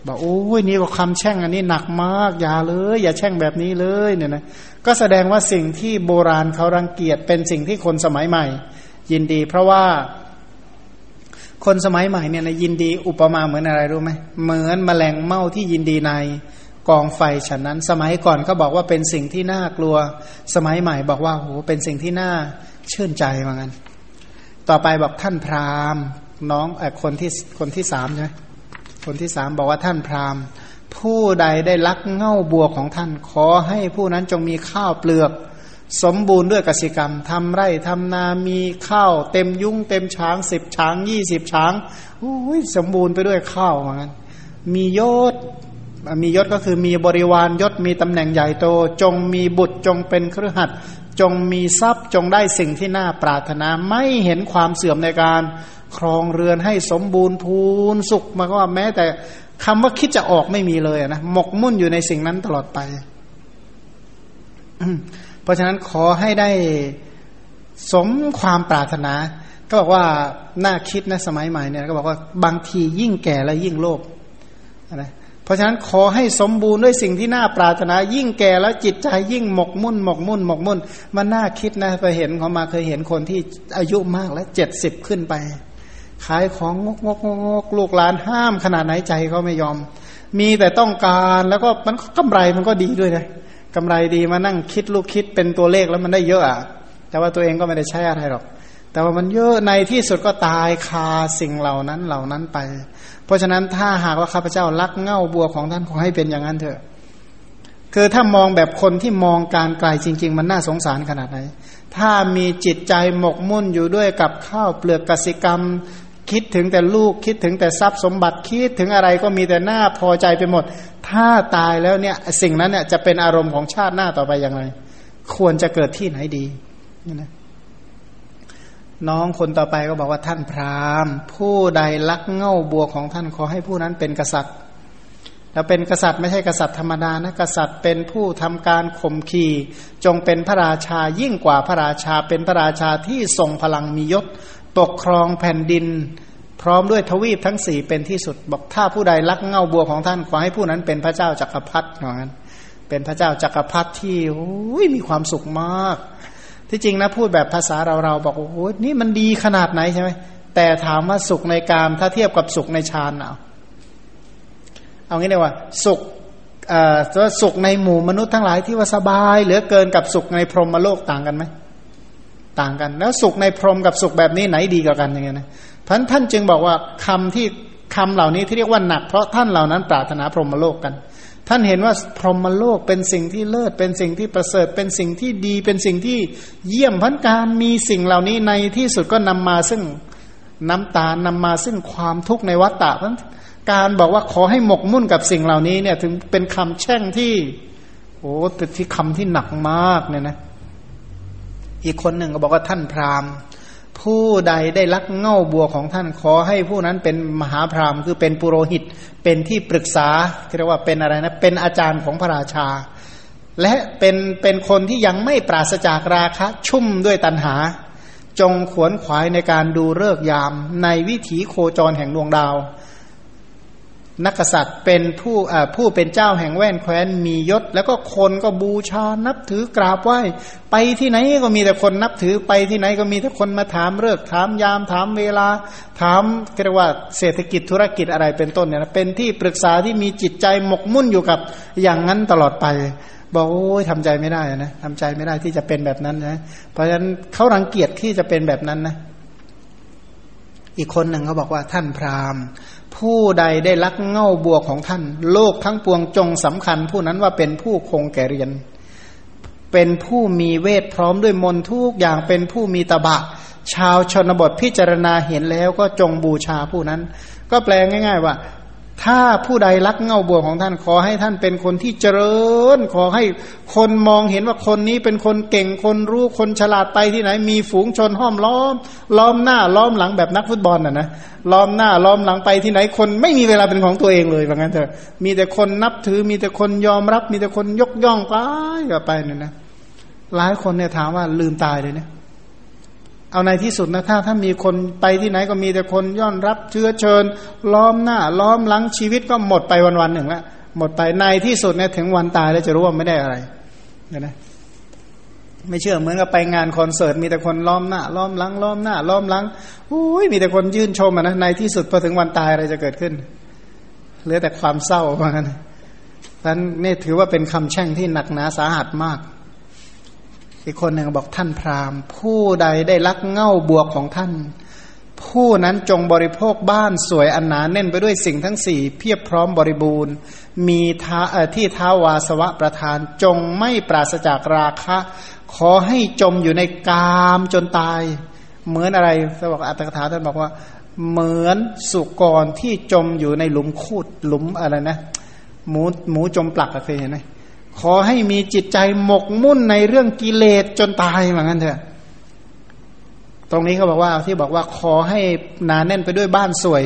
บอกโอ้ยนี่ก็คำแช่งอันนี้หนักมากอย่าเลย อย่าแช่งแบบนี้เลยเนี่ยนะก็แสดงว่าสิ่งที่โบราณเขารังเกียจเป็นสิ่งที่คนสมัยใหม่ ยินดี เพราะว่าคนสมัยใหม่เนี่ยนะยินดีอุปมาเหมือนอะไรรู้ไหมเหมือนแมลงเม่าที่ยินดีใน กองไฟฉะนั้น สมัยก่อนเขาบอกว่าเป็นสิ่งที่น่ากลัว สมัยใหม่บอกว่าโหเป็นสิ่งที่น่าชื่นใจเหมือนกันต่อไปบอกท่านพราหมณ์น้องไอ้คนที่คนที่สามใช่ไหมคนที่สามบอกว่าท่านพราหมณ์ ผู้ใดได้ลักเง่าบัวของท่าน ขอให้ผู้นั้นจงมีข้าวเปลือก สมบูรณ์ด้วยกสิกรรมทำไร่ทำนามีข้าว เต็มยุ่งเต็มช้างสิบช้างยี่สิบช้างโอ้ยสมบูรณ์ไปด้วยข้าวเหมือนกันมียศ มียศก็คือมีบริวารยศมีตำแหน่งใหญ่โต จงมีบุตรจงเป็นเครือขัดจงมีทรัพย์จงได้สิ่งที่น่าปรารถนาไม่เห็นความเสื่อมในการครองเรือนให้สมบูรณ์พูนสุขมาก็ว่าแม้แต่คำว่าคิดจะออกไม่มีเลยนะหมกมุ่นอยู่ในสิ่งนั้นตลอดไป เพราะฉะนั้นขอให้ได้สมความปรารถนา ก็บอกว่าน่าคิดนะสมัยใหม่เนี่ย ก็บอกว่าบางทียิ่งแก่และยิ่งโลภนะ เพราะฉะนั้นขอให้สมบูรณ์ด้วยสิ่งที่น่าปรารถนา ยิ่งแก่แล้วจิตใจยิ่งหมกมุ่นหมกมุ่นหมกมุ่น มันน่าคิดนะไปเห็นเขามาเคยเห็นคนที่อายุมากแล้วเจ็ดสิบขึ้นไป ขายของงกงกงกลูกหลานห้ามขนาดไหนใจเขาไม่ยอม มีแต่ต้องการแล้วก็มันกำไรมันก็ดีด้วยนะกำไรดีมานั่งคิดลูกคิดเป็นตัวเลขแล้วมันได้เยอะอะแต่ว่าตัวเองก็ไม่ได้ใช้อะไรหรอก แต่ว่ามันเยอะในที่สุดก็ตายคาสิ่งเหล่านั้นเหล่านั้นไป เพราะฉะนั้นถ้าหากว่าข้าพเจ้ารักเง่าบัวของท่านขอให้เป็นอย่างนั้นเถอะ คือถ้ามองแบบคนที่มองการไกลจริง ๆ มันน่าสงสารขนาดไหน ถ้ามีจิตใจหมกมุ่นอยู่ด้วยกับข้าวเปลือกกสิกรรม คิดถึงแต่ลูกคิดถึงแต่ทรัพย์สมบัติคิดถึงอะไรก็มีแต่หน้าพอใจไปหมด ถ้าตายแล้วเนี่ยสิ่งนั้นเนี่ยจะเป็นอารมณ์ของชาติหน้าต่อไปอย่างไร ควรจะเกิดที่ไหนดีนี่นะ น้องคนต่อไปก็บอกว่าท่านพราหมณ์ ผู้ใดลักเง่าบัวของท่านขอให้ผู้นั้นเป็นกษัตริย์ แล้วเป็นกษัตริย์ไม่ใช่กษัตริย์ธรรมดานะกษัตริย์เป็นผู้ทำการข่มขีจงเป็นพระราชายิ่งกว่าพระราชาเป็นพระราชาที่ทรงพลังมียศปกครองแผ่นดิน พร้อมด้วยทวีปทั้งสี่เป็นที่สุด บอกถ้าผู้ใดรักเงาบัวของท่านขอให้ผู้นั้นเป็นพระเจ้าจักรพรรดิอย่างนั้นเป็นพระเจ้าจักรพรรดิที่มีความสุขมาก ที่จริงนะพูดแบบภาษาเราเราบอกโอ้โหนี่มันดีขนาดไหนใช่ไหมแต่ถามว่าสุขในกามถ้าเทียบกับสุขในฌานเอาเอางี้เลยว่า สุขเอ่อสุขในหมู่มนุษย์ทั้งหลายที่ว่าสบายเหลือเกินกับสุขในพรหมโลกต่างกันไหมต่างกัน แล้วสุขในพรหมกับสุขแบบนี้ไหนดีกว่ากันอย่างเงี้ยนะท่านท่านจึงบอกว่าคำที่คำเหล่านี้ที่เรียกว่าหนักเพราะท่านเหล่านั้นปรารถนาพรหมโลกกัน ท่านเห็นว่าพรหมโลกเป็นสิ่งที่เลิศเป็นสิ่งที่ประเสริฐ เป็นสิ่งที่ดี เป็นสิ่งที่เยี่ยมพันการมีสิ่งเหล่านี้ในที่สุดก็นำมาซึ่งน้ำตานำมาซึ่งความทุกข์ในวัฏฏะเพราะการบอกว่าขอให้หมกมุ่นกับสิ่งเหล่านี้เนี่ยถึงเป็นคำแช่งที่ โอ้แต่ที่คำที่หนักมากเนี่ยนะ อีกคนหนึ่งก็บอกว่าท่านพราหมณ์ ผู้ใดได้ลักเง่าบัวของท่านขอให้ผู้นั้นเป็นมหาพราหมณ์คือเป็นปุโรหิต เป็นที่ปรึกษาเรียกว่าเป็นอะไรนะเป็นอาจารย์ของพระราชา และเป็นเป็นคนที่ยังไม่ปราศจากราคะ ชุ่มด้วยตัณหา จงขวนขวายในการดูเลิกยามในวิถีโคจรแห่งดวงดาว นักษัตริย์เป็นผู้ผู้เป็นเจ้าแห่งแว่นแคว้นมียศ แล้วก็คนก็บูชานับถือกราบไหว้ ไปที่ไหนก็มีแต่คนนับถือไปที่ไหนก็มีแต่คนมาถามเลิกถามยามถามเวลา ถามเรียกว่าเศรษฐกิจธุรกิจอะไรเป็นต้นเนี่ยนะเป็นที่ปรึกษาที่มีจิตใจหมกมุ่นอยู่กับอย่างนั้นตลอดไป บอกโอ้ยทำใจไม่ได้นะทำใจไม่ได้ที่จะเป็นแบบนั้นนะเพราะฉะนั้นเขารังเกียจที่จะเป็นแบบนั้นนะอีกคนหนึ่งเขาบอกว่าท่านพราหมณ์ ผู้ใดได้ลักเง่าบัวของท่าน โลกทั้งปวงจงสำคัญ ผู้นั้นว่าเป็นผู้คงแก่เรียน เป็นผู้มีเวทพร้อมด้วยมนทุกอย่างเป็นผู้มีตบะ ชาวชนบทพิจารณาเห็นแล้วก็จงบูชาผู้นั้น ก็แปลง่าย ๆ ว่า ถ้าผู้ใดรักเงาบัวของท่านขอให้ท่านเป็นคนที่เจริญ ขอให้คนมองเห็นว่าคนนี้เป็นคนเก่งคนรู้คนฉลาดไปที่ไหน มีฝูงชนห้อมล้อม ล้อมหน้าล้อมหลังแบบนักฟุตบอลน่ะนะล้อมหน้าล้อมหลังไปที่ไหนคนไม่มีเวลาเป็นของตัวเองเลยว่างั้นเถอะมีแต่คนนับถือ มีแต่คนยอมรับ มีแต่คนยกย่องไปก็ไปเนี่ยนะหลายคนเนี่ยถามว่าลืมตายเลยเนี่ย เอาในที่สุดนะถ้าถ้ามีคนไปที่ไหนก็มีแต่คนย่อนรับเชื้อเชิญ ล้อมหน้า ล้อมหลังชีวิตก็หมดไปวันวันหนึ่งละหมดไปในที่สุดเนี่ยถึงวันตายแล้วจะรู้ว่าไม่ได้อะไรเนี่ยนะไม่เชื่อเหมือนกับไปงานคอนเสิร์ตมีแต่คนล้อมหน้า ล้อมหลัง ล้อมหน้า ล้อมหลังอุ้ยมีแต่คนยื่นชมนะในที่สุดพอถึงวันตายอะไรจะเกิดขึ้นเหลือแต่ความเศร้าเพราะนั้นนั้นนี่ถือว่าเป็นคำแช่งที่หนักหนาสาหัสมาก อีกคนหนึ่งบอกท่านพราหมณ์ ผู้ใดได้ลักเง่าบวกของท่าน ผู้นั้นจงบริโภคบ้านสวยอันหนาแน่นไปด้วยสิ่งทั้งสี่เพียบพร้อมบริบูรณ์ มีท้าที่ท้าวาสวะประธานจงไม่ปราศจากราคะ ขอให้จมอยู่ในกามจนตาย เหมือนอะไรจะบอกอัตถกถาท่านบอกว่า เหมือนสุกรที่จมอยู่ในหลุมคูดหลุมอะไรนะ หมูหมูจมปลักเคยเห็นไหม ขอให้มีจิตใจหมกมุ่นในเรื่องกิเลสจนตายเหมือนกันเถอะ ตรงนี้เขาบอกว่าที่บอกว่าขอให้นาแน่นไปด้วยบ้านสวย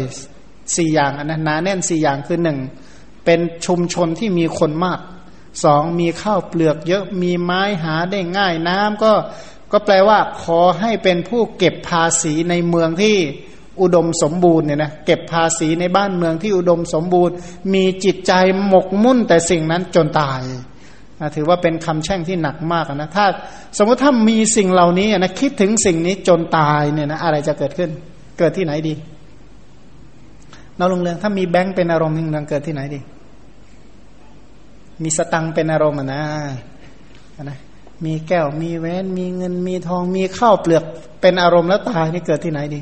สี่อย่างนะนาแน่นสี่อย่างคือหนึ่งเป็นชุมชนที่มีคนมากสองมีข้าวเปลือกเยอะมีไม้หาได้ง่ายน้ำก็ก็แปลว่าขอให้เป็นผู้เก็บภาษีในเมืองที่อุดมสมบูรณ์เนี่ยนะเก็บภาษีในบ้านเมืองที่อุดมสมบูรณ์ มีจิตใจหมกมุ่นแต่สิ่งนั้นจนตาย ถือว่าเป็นคำแช่งที่หนักมากนะถ้าสมมติถ้ามีสิ่งเหล่านี้นะคิดถึงสิ่งนี้จนตายเนี่ยนะอะไรจะเกิดขึ้น เกิดที่ไหนดีนอกลงเรื่องถ้ามีแบงค์เป็นอารมณ์หนึ่งเกิดที่ไหนดี มีสตังเป็นอารมณ์นะนะมีแก้วมีแหวนมีเงินมีทองมีข้าวเปลือกเป็นอารมณ์แล้วตายนี่เกิดที่ไหนดี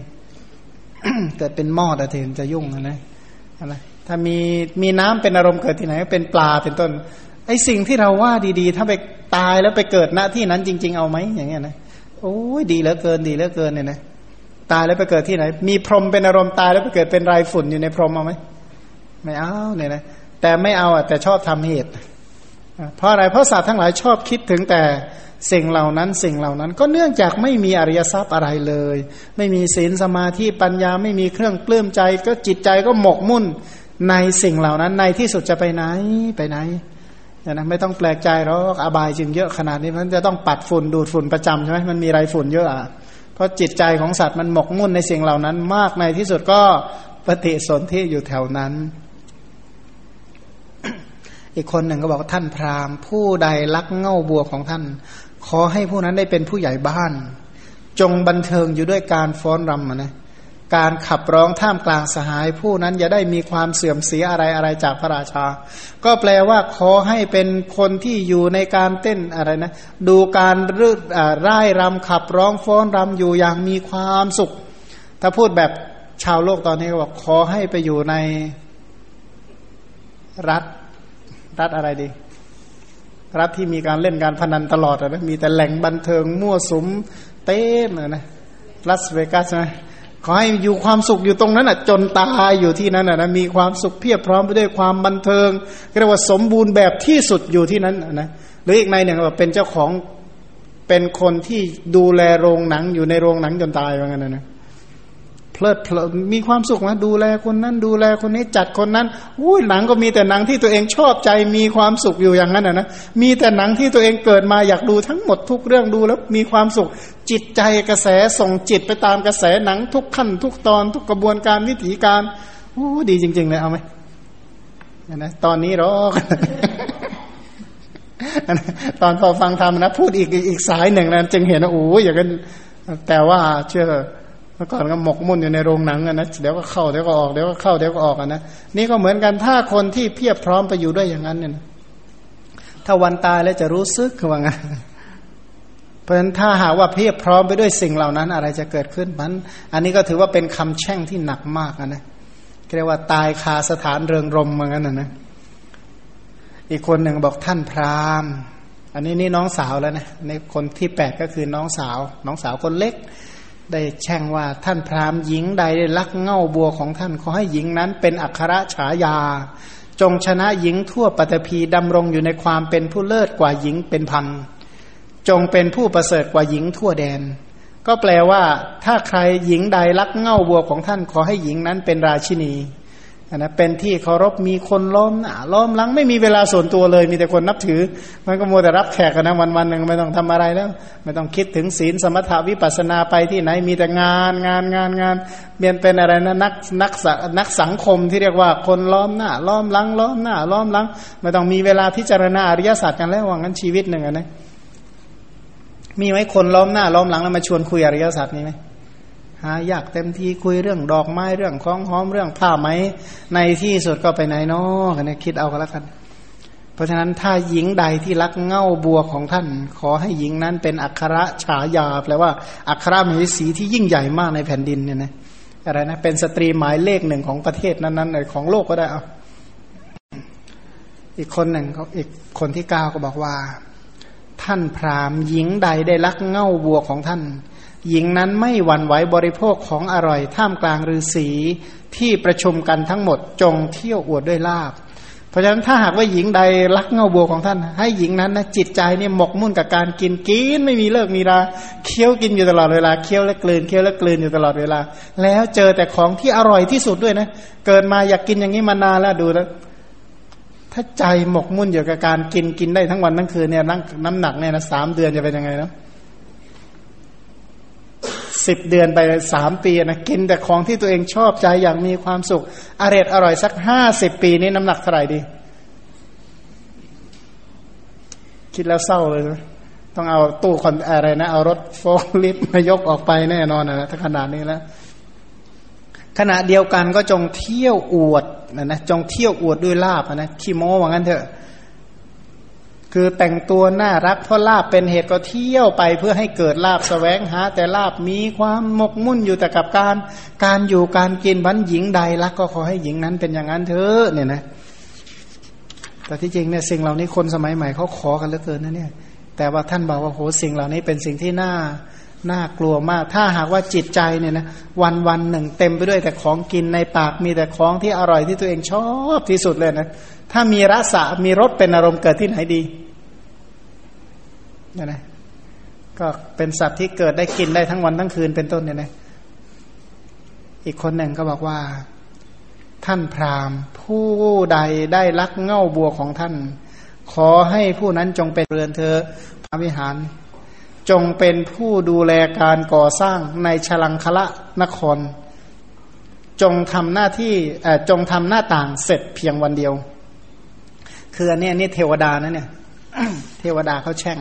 เกิดเป็นหม้อแต่เห็นจะยุ่งนะนะถ้ามีมีน้ำเป็นอารมณ์เกิดที่ไหน เป็นปลาเป็นต้น ไอสิ่งที่เราว่าดีๆ ถ้าไปตายแล้วไปเกิดณที่นั้นจริง ๆ เอาไหมอย่างเงี้ยนะโอ้ยดีเหลือเกินดีเหลือเกินเนี่ยนะตายแล้วไปเกิดที่ไหน มีพรหมเป็นอารมณ์ตายแล้วไปเกิดเป็นไรฝุ่นอยู่ในพรหมเอาไหมไม่เอาเนี่ยนะแต่ไม่เอาอะแต่ชอบทำเหตุ เพราะอะไรเพราะสัตว์ทั้งหลายชอบคิดถึงแต่สิ่งเหล่านั้นสิ่งเหล่านั้น ก็เนื่องจากไม่มีอริยทรัพย์อะไรเลย ไม่มีศีลสมาธิปัญญาไม่มีเครื่องปลื้มใจ ก็จิตใจก็หมกมุ่นในสิ่งเหล่านั้นในที่สุดจะไปไหนไปไหน นะไม่ต้องแปลกใจหรอกอบายจึงเยอะขนาดนี้มันจะต้องปัดฝุ่นดูดฝุ่นประจำใช่ไหมมันมีไรฝุ่นเยอะอะเพราะจิตใจของสัตว์มันหมกมุ่นในสิ่งเหล่านั้นมากในที่สุดก็ปฏิสนธิอยู่แถวนั้น อีกคนหนึ่งก็บอกท่านพราหมณ์ ผู้ใดลักเง่าบัวของท่าน ขอให้ผู้นั้นได้เป็นผู้ใหญ่บ้าน จงบันเทิงอยู่ด้วยการฟ้อนรำนะ การขับร้องท่ามกลางสหายผู้นั้นอย่าได้มีความเสื่อมเสียอะไรอะไรจากพระราชา ก็แปลว่าขอให้เป็นคนที่อยู่ในการเต้นอะไรนะ ดูการรืดร่ายรำขับร้องฟ้อนรำอยู่อย่างมีความสุข ถ้าพูดแบบชาวโลกตอนนี้ก็บอกขอให้ไปอยู่ในรัฐ รัฐอะไรดี รัฐที่มีการเล่นการพนันตลอดนะมีแต่แหล่งบันเทิงมั่วสุมเต้นนะลาสเวกัสนะ ขอให้อยู่ความสุขอยู่ตรงนั้นอะจนตายอยู่ที่นั้นอะนะมีความสุขเพียบพร้อมไปด้วยความบันเทิงเรียกว่าสมบูรณ์แบบที่สุดอยู่ที่นั้นนะหรืออีกในหนึ่งว่าเป็นเจ้าของเป็นคนที่ดูแลโรงหนังอยู่ในโรงหนังจนตายว่างั้นนะ เพลิดเพลินมีความสุขนะดูแลคนนั้น ดูแลคนนี้จัดคนนั้นอุ้ยหนังก็มีแต่หนังที่ตัวเองชอบใจมีความสุขอยู่อย่างนั้นนะมีแต่หนังที่ตัวเองเกิดมาอยากดูทั้งหมดทุกเรื่องดูแล้วมีความสุข จิตใจกระแสส่งจิตไปตามกระแสหนังทุกขั้น ทุกตอน ทุกกระบวนการวิถีการโอ้ดีจริง ๆ เลยเอาไหมนะตอนนี้รอกตอนพอฟังธรรมนะ พูดอีกอีกสายหนึ่งนะจึงเห็นว่าโอ้ยอย่างนั้นแต่ว่าเชื่อ เมื่อก่อนก็หมกมุ่นอยู่ในโรงหนังนะ เดี๋ยวก็เข้าเดี๋ยวก็ออกเดี๋ยวก็เข้าเดี๋ยวก็ออกนะ นี่ก็เหมือนกันถ้าคนที่เพียบพร้อมไปอยู่ด้วยอย่างนั้นเนี่ยถ้าวันตายแล้วจะรู้สึกคือว่าไงเพราะฉะนั้นถ้าหากว่าเพียบพร้อมไปด้วยสิ่งเหล่านั้น อะไรจะเกิดขึ้นมัน อันนี้ก็ถือว่าเป็นคำแช่งที่หนักมากนะเรียกว่าตายคาสถานเริงรมเหมือนกันนะนะ อีกคนหนึ่งบอกท่านพราหมณ์ อันนี้นี่น้องสาวแล้วนะในคนที่แปดก็คือน้องสาว น้องสาวคนเล็ก ได้แช่งว่าท่านพราหมณ์หญิงใดได้ลักเง่าบัวของท่านขอให้หญิงนั้นเป็นอัครฉายา จงชนะหญิงทั่วปฐพีดำรงอยู่ในความเป็นผู้เลิศกว่าหญิงเป็นพันจงเป็นผู้ประเสริฐกว่าหญิงทั่วแดน ก็แปลว่า ถ้าใครหญิงใดลักเง่าบัวของท่านขอให้หญิงนั้นเป็นราชินี นะเป็นที่เคารพมีคนล้อมหน้าล้อมหลังไม่มีเวลาส่วนตัวเลย มีแต่คนนับถือ มันก็มัวแต่รับแขกกันนะวันวันหนึ่งไม่ต้องทำอะไรแล้ว ไม่ต้องคิดถึงศีลสมถาวิปัสนาไปที่ไหนมีแต่งานงานงานงานเบียนเป็นอะไรนะนักนักนักสังคมที่เรียกว่าคนล้อมหน้าล้อมหลังล้อมหน้าล้อมหลัง ไม่ต้องมีเวลาพิจารณาอริยศาสัจกันแล้วว่างั้นชีวิตหนึ่งนะมีไหมคนล้อมหน้าล้อมหลังแล้วมาชวนคุยอริยศาสัจนี้ไหม หาอยากเต็มทีคุยเรื่องดอกไม้เรื่องของหอมเรื่องผ้าไหม ในที่สุดก็ไปไหนเนาะกันนี่คิดเอาก็แล้วกัน เพราะฉะนั้นถ้าหญิงใดที่รักเง่าบัวของท่าน ขอให้หญิงนั้นเป็นอัครฉายาแปลว่าอัครมเหสีที่ยิ่งใหญ่มากในแผ่นดินเนี่ยนะอะไรนะเป็นสตรีหมายเลขหนึ่งของประเทศนั้นๆของโลกก็ได้เอาอีกคนหนึ่งเขาอีกคนที่เก้าก็บอกว่า ท่านพราหมณ์หญิงใดได้รักเง่าบัวของท่าน หญิงนั้นไม่หวั่นไหวบริโภคของอร่อย ท่ามกลางฤาษีที่ประชุมกันทั้งหมดจงเที่ยวอวดด้วยลาบ เพราะฉะนั้นถ้าหากว่าหญิงใดรักเงาบัวของท่าน ให้หญิงนั้นนะจิตใจเนี่ยหมกมุ่นกับการกินกินไม่มีเลิกมีราเคี้ยวกินอยู่ตลอดเวลาเคี้ยวและกลืนเคี้ยวและกลืนอยู่ตลอดเวลา แล้วเจอแต่ของที่อร่อยที่สุดด้วยนะ เกิดมาอยากกินอย่างนี้มานานแล้วดูแล้วถ้าใจหมกมุ่นอยู่กับการกินกินได้ทั้งวันทั้งคืนเนี่ยน้ำหนักเนี่ยนะสามเดือนจะเป็นยังไงเนาะ สิบเดือนไปสามปีนะกินแต่ของที่ตัวเองชอบใจอย่างมีความสุขอร่อยอร่อยสักห้าสิบปีนี้น้ำหนักเท่าไหร่ดี คิดแล้วเศร้าเลยนะต้องเอาตู้คอนอะไรนะ เอารถโฟล์ลิฟต์มายกออกไปแน่นอนนะถ้าขนาดนี้แล้วขณะเดียวกันก็จงเที่ยวอวดนะนะจงเที่ยวอวดด้วยลาบนะขี้โม้ว่างั้นเถอะ คือแต่งตัวน่ารักเพราะลาบเป็นเหตุก็เที่ยวไปเพื่อให้เกิดลาบสแสวงหา แต่ลาบมีความหมกมุ่นอยู่แต่กับการ การอยู่การกินวันหญิงใดรักก็ขอให้หญิงนั้นเป็นอย่างนั้นเถอะเนี่ยนะแต่ที่จริงเนี่ยสิ่งเหล่านี้คนสมัยใหม่เขาขอกันเหลือเกินนะเนี่ย แต่ว่าท่านบอกว่าโหสิ่งเหล่านี้เป็นสิ่งที่น่าน่ากลัวมาก ถ้าหากว่าจิตใจเนี่ยนะวันวันหนึ่งเต็มไปด้วยแต่ของกินในปากมีแต่ของที่อร่อยที่ตัวเองชอบที่สุดเลยนะ ถ้ามีรสะมีรสเป็นอารมณ์เกิดที่ไหนดี นี่นะก็เป็นสัตว์ที่เกิดได้กินได้ทั้งวันทั้งคืนเป็นต้นเนี่ยนะอีกคนหนึ่งก็บอกว่า ท่านพราหมณ์ผู้ใดได้ลักเง่าบัวของท่าน ขอให้ผู้นั้นจงเป็นเรือนเธอพระวิหาร จงเป็นผู้ดูแลการก่อสร้างในฉลังคละนคร จงทำหน้าที่จงทำหน้าต่างเสร็จเพียงวันเดียว คืออันนี้นี่เทวดานะเนี่ย เทวดาเขาแช่ง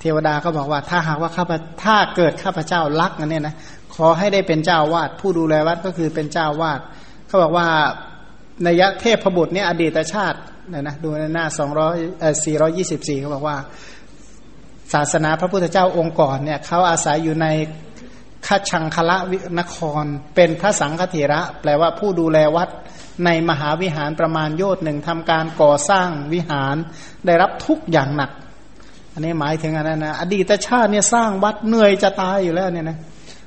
เทวดาก็บอกว่า ถ้าหากว่าข้าพถ้าเกิดข้าพเจ้ารักนั่นเนี่ยนะขอให้ได้เป็นเจ้าวาดผู้ดูแลวัดก็คือเป็นเจ้าวาดเขาบอกว่าในยะเทพบุตรเนี่ยอดีตชาตินี่ยนะดูในหน้าสองร้อยเอ่อสี่ร้อยี่สิบสี่เขาบอกว่า ศาสนาพระพุทธเจ้าองค์ก่อนเนี่ยเขาอาศัยอยู่ในคัชังคละวินคร เป็นพระสังฆเถระ แปลว่าผู้ดูแลวัดในมหาวิหารประมาณโยชน์หนึ่งทำการก่อสร้างวิหารได้รับทุกอย่างหนัก อันนี้หมายถึงอันนั้นนะอดีตชาติเนี่ยสร้างวัดเหนื่อยจะตายอยู่แล้วเนี่ยนะ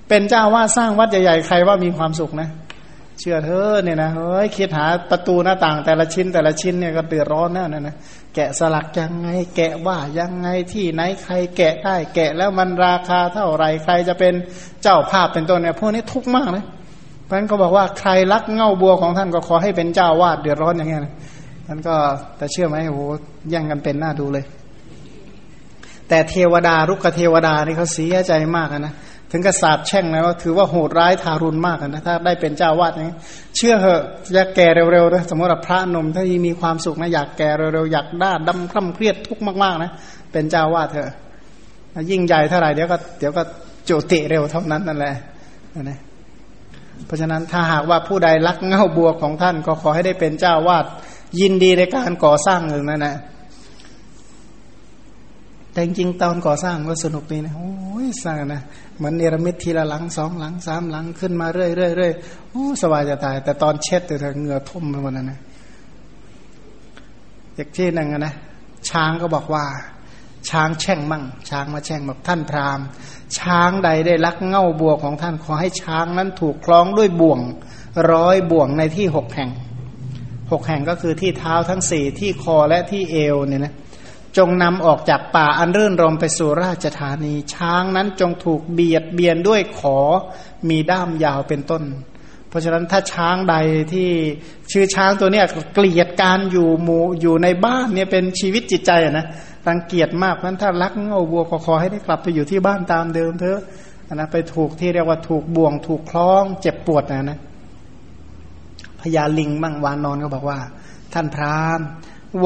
เป็นเจ้าว่าสร้างวัดใหญ่ๆใครว่ามีความสุขนะ เชื่อเธอเนี่ยนะเฮ้ยคิดหาประตูหน้าต่างแต่ละชิ้นแต่ละชิ้นเนี่ยก็เดือดร้อนแน่นะนะแกะสลักยังไง แกะว่ายังไงที่ไหนใครแกะได้ แกะแล้วมันราคาเท่าไหร่ใครจะเป็นเจ้าภาพเป็นต้นเนี่ยพวกนี้ทุกข์มากเลยเพราะนั้นก็บอกว่าใครรักเง่าบัวของท่านก็ขอให้เป็นเจ้าวาดเดือดร้อนอย่างเงี้ยนะนันก็แต่เชื่อไหมโอ้โหแย่งกันเป็นหน้าดูเลย แต่เทวดารุกเทวดานี่เขาเสียใจมากนะถึงกระสาบแช่งนะว่าถือว่าโหดร้ายทารุณมากนะถ้าได้เป็นเจ้าวาดนี้เชื่อเหอะอยากแก่เร็วๆนะสมมติว่าพระนมถ้ามีความสุขนะอยากแก่เร็วๆอยากด้าดำคล่ำเครียดทุกข์มากๆนะเป็นเจ้าวาดเถอะยิ่งใหญ่เท่าไหร่เดี๋ยวก็เดี๋ยวก็จุติเร็วเท่านั้นนั่นแหละนะเพราะฉะนั้นถ้าหากว่าผู้ใดรักเง่าบัวของท่านก็ขอให้ได้เป็นเจ้าวาดยินดีในการก่อสร้างหนึ่งนั่นแหละ แต่จริงๆตอนก่อสร้างก็สนุกดีนะโอ้ยสร้างนะเหมือนเนรมิตทีละหลังสองหลังสามหลังขึ้นมาเรื่อยเรื่อยเรื่อยโอ้สบายจะตาย แต่ตอนเช็ดแต่เหงื่อทุ่มไปหมดนะนะอีกที่หนึ่งนะช้างก็บอกว่า ช้างแช่งมั่ง ช้างมาแช่งแบอกท่านพราหมณ์ ช้างใดได้ลักเง่าบัวของท่านขอให้ช้างนั้นถูกคล้องด้วยบ่วง ร้อยบ่วงในที่หกแห่งหกแห่งก็คือที่เท้าทั้งสี่ที่คอและที่เอวเนี่ยนะ จงนำออกจากป่าอันรื่นรมไปสู่ราชธานี ช้างนั้นจงถูกเบียดเบียนด้วยขอมีด้ามยาวเป็นต้น เพราะฉะนั้นถ้าช้างใดที่ชื่อช้างตัวเนี้ยเกลียดการอยู่หมู่อยู่ในบ้านเนี่ยเป็นชีวิตจิตใจนะรังเกียจมากเพราะถ้ารักเงาวัวก็ขอให้ได้กลับไปอยู่ที่บ้านตามเดิมเถอะนะไปถูกที่เรียกว่าถูกบ่วงถูกคล้อง เจ็บปวดนะนะพญาลิงมั่งวานอนก็บอกว่า ท่านพราหมณ์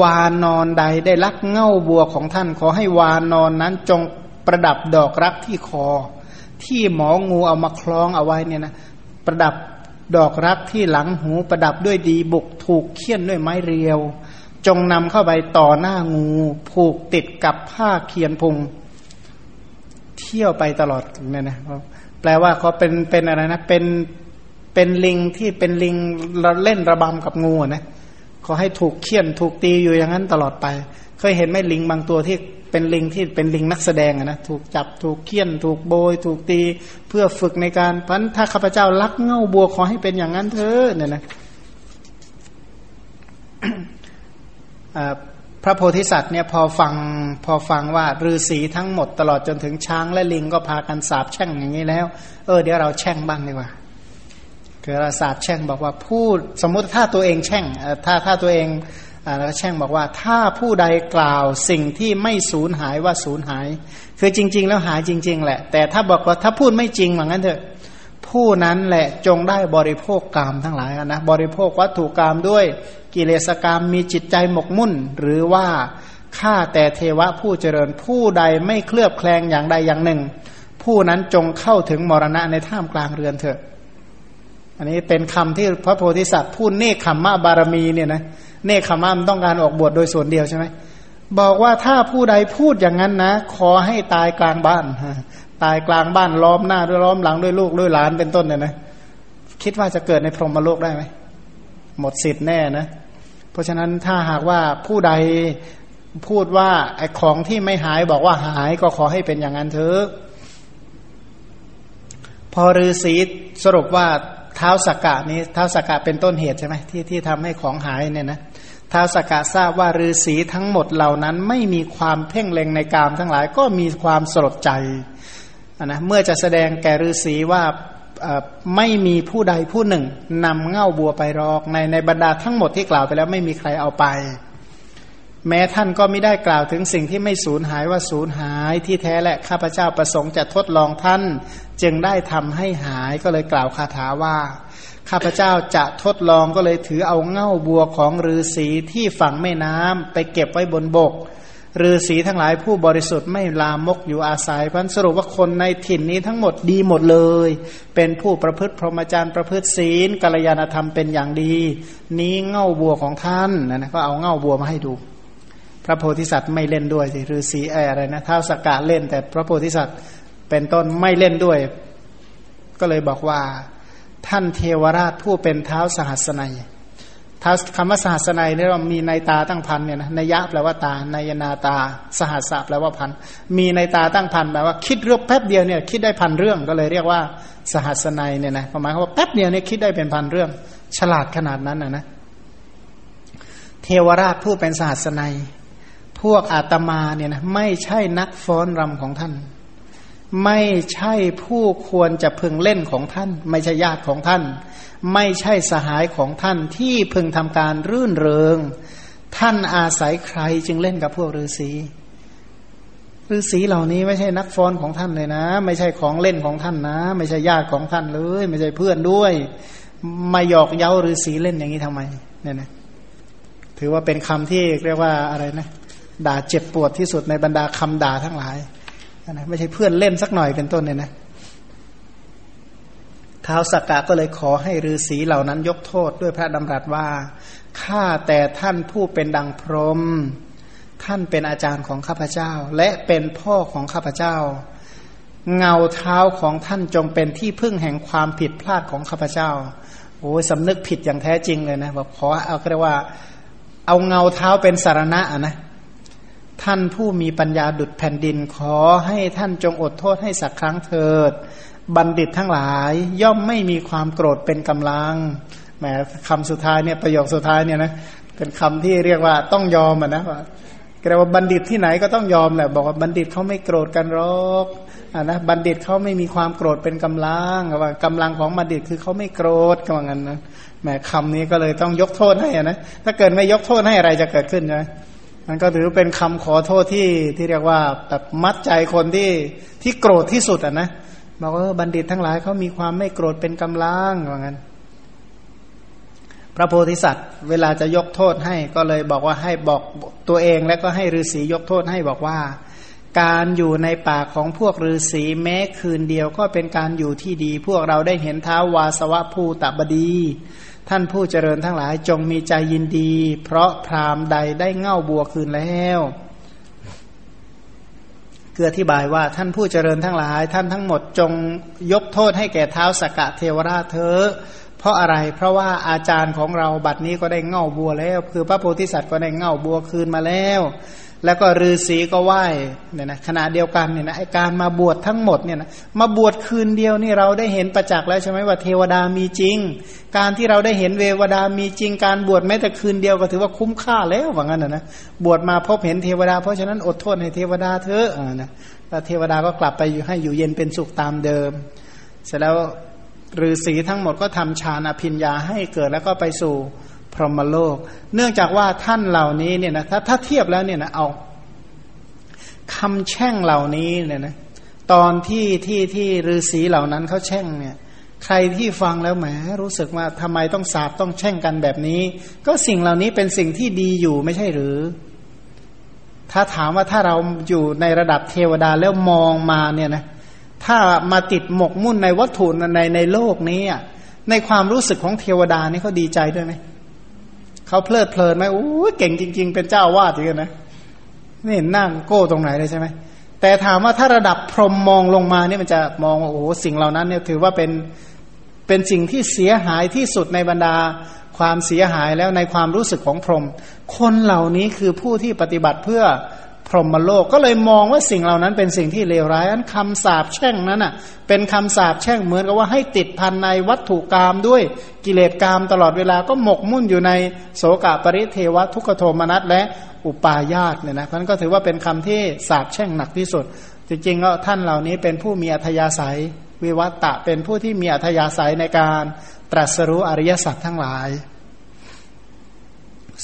วานอนใดได้ลักเง่าบัวของท่าน ขอให้วานอนนั้นจงประดับดอกรักที่คอ ที่หมองูเอามาคล้องเอาไว้เนี่ยนะประดับดอกรักที่หลังหูประดับด้วยดีบุกถูกเคี่ยนด้วยไม้เรียว จงนำเข้าไปต่อหน้างู ผูกติดกับผ้าเคียนพุง เที่ยวไปตลอดเนี่ยนะแปลว่าเขาเป็นเป็นอะไรนะเป็นเป็นลิงที่เป็นลิงเล่นระบำกับงูนะ ขอให้ถูกเคี่ยนถูกตีอยู่อย่างนั้นตลอดไป เคยเห็นไหมลิงบางตัวที่เป็นลิงที่เป็นลิงนักแสดงนะถูกจับถูกเคี่ยน ถูกโบย ถูกตีเพื่อฝึกในการพันถ้าข้าพเจ้ารักเง่าบัวขอให้เป็นอย่างนั้นเถอะเนี่ยนะพระโพธิสัตว์เนี่ยพอฟังพอฟังว่าฤาษีทั้งหมดตลอดจนถึงช้างและลิงก็พากันสาบแช่งอย่างนี้แล้ว เออเดี๋ยวเราแช่งบ้างดีกว่า คือศาสตร์แช่งบอกว่าพูดสมมุติถ้าตัวเองแช่งถ้าถ้าตัวเองแล้วแช่งบอกว่าถ้าผู้ใดกล่าวสิ่งที่ไม่สูญหายว่าสูญหาย คือจริง ๆ แล้วหายจริง ๆ แหละ แต่ถ้าบอกว่าถ้าพูดไม่จริงเหมือนกันเถอะผู้นั้นแหละจงได้บริโภคกามทั้งหลายนะบริโภควัตถุกรรมด้วยกิเลสกรรมมีจิตใจหมกมุ่น หรือว่าข้าแต่เทวะผู้เจริญผู้ใดไม่เคลือบแคลงอย่างใดอย่างหนึ่ง ผู้นั้นจงเข้าถึงมรณะในท่ามกลางเรือนเถอะ อันนี้เป็นคำที่พระโพธิสัตว์พูดเนคขมมะบารมีเนี่ยนะเนคขมมะมันต้องการออกบวชโดยส่วนเดียวใช่ไหมบอกว่าถ้าผู้ใดพูดอย่างนั้นนะ ขอให้ตายกลางบ้าน ตายกลางบ้านล้อมหน้าด้วยล้อมหลังด้วยลูกด้วยหลานเป็นต้นเนี่ยนะคิดว่าจะเกิดในพรหมโลกได้ไหมหมดสิทธิ์แน่นะเพราะฉะนั้นถ้าหากว่าผู้ใดพูดว่าไอ้ของที่ไม่หายบอกว่าหายก็ขอให้เป็นอย่างนั้นเถอะพอฤาษีสรุปว่า เท้าสกกะนี้เท้าสกกะเป็นต้นเหตุใช่ไหมที่ที่ทำให้ของหายเนี่ยนะเท้าสกกะทราบว่าฤาษีทั้งหมดเหล่านั้น ไม่มีความเพ่งเล็งในกามทั้งหลาย ก็มีความสลดใจนะเมื่อจะแสดงแก่ฤาษีว่าไม่มีผู้ใดผู้หนึ่งนำเง่าบัวไปรอกในในบรรดาทั้งหมดที่กล่าวไปแล้วไม่มีใครเอาไป แม้ท่านก็ไม่ได้กล่าวถึงสิ่งที่ไม่สูญหายว่าสูญหายที่แท้และข้าพเจ้าประสงค์จะทดลองท่าน จึงได้ทำให้หายก็เลยกล่าวคาถาว่า ข้าพเจ้าจะทดลองก็เลยถือเอาเง่าบัวของฤาษีที่ฝังแม่น้ำไปเก็บไว้บนบกฤาษีทั้งหลายผู้บริสุทธิ์ไม่ลามกอยู่อาศัยพันสรุปว่าคนในถิ่นนี้ทั้งหมดดีหมดเลย เป็นผู้ประพฤติพรหมจรรย์ประพฤติศีลกัลยาณธรรมเป็นอย่างดี นี้เง่าบัวของท่านนะนะก็เอาเง่าบัวมาให้ดู พระโพธิสัตว์ไม่เล่นด้วยสิฤาษีอะไรนะเท้าสกกาเล่น แต่พระโพธิสัตว์เป็นต้นไม่เล่นด้วย ก็เลยบอกว่า ท่านเทวราชผู้เป็นเท้าสหัสนัยท้าคำว่าสหัสนัยเนี่ยเรามีในตาตั้งพันเนี่ยนะนยะแปลว่าตานายนาตา สหัสะแปลว่าพันมีในตาตั้งพันแปลว่าคิดเรื่องแป๊บเดียวเนี่ยคิดได้พันเรื่องก็เลยเรียกว่า สหัสนัยเนี่ยนะหมายความว่าแป๊บเดียวเนี่ยคิดได้เป็นพันเรื่อง ฉลาดขนาดนั้นนะนะเทวราชผู้เป็นสหัสนัย พวกอาตมาเนี่ยนะไม่ใช่นักฟ้อนรำของท่าน ไม่ใช่ผู้ควรจะพึงเล่นของท่าน ไม่ใช่ญาติของท่าน ไม่ใช่สหายของท่านที่พึงทำการรื่นเริง ท่านอาศัยใครจึงเล่นกับพวกฤาษีฤาษีเหล่านี้ไม่ใช่นักฟ้อนของท่านเลยนะ ไม่ใช่ของเล่นของท่านนะ ไม่ใช่ญาติของท่านเลย ไม่ใช่เพื่อนด้วย มาหยอกเย้าฤาษีเล่นอย่างนี้ทำไมเนี่ยนะถือว่าเป็นคำที่เรียกว่าอะไรนะ ด่าเจ็บปวดที่สุดในบรรดาคำด่าทั้งหลายนะไม่ใช่เพื่อนเล่นสักหน่อยเป็นต้นเนี่ยนะท้าวสักกะก็เลยขอให้ฤาษีเหล่านั้นยกโทษด้วยพระดำรัสว่าข้าแต่ท่านผู้เป็นดังพรหมท่านเป็นอาจารย์ของข้าพเจ้า และเป็นพ่อของข้าพเจ้า เงาเท้าของท่านจงเป็นที่พึ่งแห่งความผิดพลาดของข้าพเจ้าโอ้ยสำนึกผิดอย่างแท้จริงเลยนะบอกขอเอาเรียกว่า เอาเงาเท้าเป็นสารณะนะ ท่านผู้มีปัญญาดุดแผ่นดินขอให้ท่านจงอดโทษให้สักครั้งเถิด บัณฑิตทั้งหลายย่อมไม่มีความโกรธเป็นกำลังแหมคำสุดท้ายเนี่ยประโยคสุดท้ายเนี่ยนะเป็นคำที่เรียกว่าต้องยอมอะนะว่าเรียกว่าบัณฑิตที่ไหนก็ต้องยอมแหละบอกว่าบัณฑิตเขาไม่โกรธกันหรอกอ่านะบัณฑิตเขาไม่มีความโกรธเป็นกำลังว่ากำลังของบัณฑิตคือเขาไม่โกรธก็ว่างั้นนะแหมคำนี้ก็เลยต้องยกโทษให้นะถ้าเกิดไม่ยกโทษให้อะไรจะเกิดขึ้นใช่ไหม มันก็ถือเป็นคำขอโทษที่ที่เรียกว่าแบบมัดใจคนที่ที่โกรธที่สุดอะนะบอกว่าบัณฑิตทั้งหลายเขามีความไม่โกรธเป็นกำลังว่างั้น พระโพธิสัตว์ เวลาจะยกโทษให้ก็เลยบอกว่าให้บอกตัวเองและก็ให้ฤาษียกโทษให้บอกว่า การอยู่ในป่าของพวกฤาษีแม้คืนเดียวก็เป็นการอยู่ที่ดี พวกเราได้เห็นเท้าวาสวะภูตบดี ท่านผู้เจริญทั้งหลายจงมีใจยินดี เพราะพรามใดได้เง่าบัวคืนแล้วเกืออธิบายว่าท่านผู้เจริญทั้งหลาย ท่านทั้งหมดจงยกโทษให้แก่เท้าสกะเทวราชเถอเพราะอะไรเพราะว่าอาจารย์ของเราบัดนี้ก็ได้เง่าบัวแล้ว คือพระโพธิสัตว์ก็ได้เง่าบัวคืนมาแล้ว แล้วก็ฤาษีก็ไหว้เนี่ยนะขณะเดียวกันเนี่ยนะไอการมาบวชทั้งหมดเนี่ยนะมาบวชคืนเดียวนี่เราได้เห็นประจักษ์แล้วใช่ไหมว่าเทวดามีจริง การที่เราได้เห็นเววดามีจริง การบวชแม้แต่คืนเดียวก็ถือว่าคุ้มค่าแล้วว่างั้นนะนะบวชมาพบเห็นเทวดาเพราะฉะนั้นอดทนให้เทวดาเถอะนะแล้วเทวดาก็กลับไปอยู่ให้อยู่เย็นเป็นสุขตามเดิม เสร็จแล้วฤาษีทั้งหมดก็ทำฌานอภิญญาให้เกิดแล้วก็ไปสู่ พรหมโลก เนื่องจากว่าท่านเหล่านี้เนี่ยนะถ้าถ้าเทียบแล้วเนี่ยนะเอาคำแช่งเหล่านี้เนี่ยนะตอนที่ที่ที่ฤาษีเหล่านั้นเขาแช่งเนี่ยใครที่ฟังแล้วแหมรู้สึกว่าทำไมต้องสาบต้องแช่งกันแบบนี้ ก็สิ่งเหล่านี้เป็นสิ่งที่ดีอยู่ไม่ใช่หรือ ถ้าถามว่าถ้าเราอยู่ในระดับเทวดาแล้วมองมาเนี่ยนะถ้ามาติดหมกมุ่นในวัตถุในในโลกนี้ในความรู้สึกของเทวดานี่เขาดีใจด้วยไหม เขาเพลิดเพลินไหมโอ้เก่งจริง ๆ เป็นเจ้าวาดจริงนะไม่เห็นนั่งโก้ตรงไหนเลยใช่ไหมแต่ถามว่าถ้าระดับพรหมมองลงมาเนี่ยมันจะมองว่าโอ้สิ่งเหล่านั้นเนี่ยถือว่าเป็นเป็นสิ่งที่เสียหายที่สุดในบรรดาความเสียหายแล้วในความรู้สึกของพรหมคนเหล่านี้คือผู้ที่ปฏิบัติเพื่อ พรหมโลกก็เลยมองว่าสิ่งเหล่านั้นเป็นสิ่งที่เลวร้ายอันคำสาปแช่งนั้นอะ เป็นคำสาปแช่งเหมือนกับว่าให้ติดพันในวัตถุกรรมด้วยกิเลสกรรมตลอดเวลาก็หมกมุ่นอยู่ในโสกปริเทวทุกขโทมนัสและอุปาญาตเนี่ยนะนั้นก็ถือว่าเป็นคำที่สาปแช่งหนักที่สุด จริงๆก็ท่านเหล่านี้เป็นผู้มีอัธยาศัย วิวัตตะเป็นผู้ที่มีอัธยาศัยในการตรัสรู้อริยสัจทั้งหลาย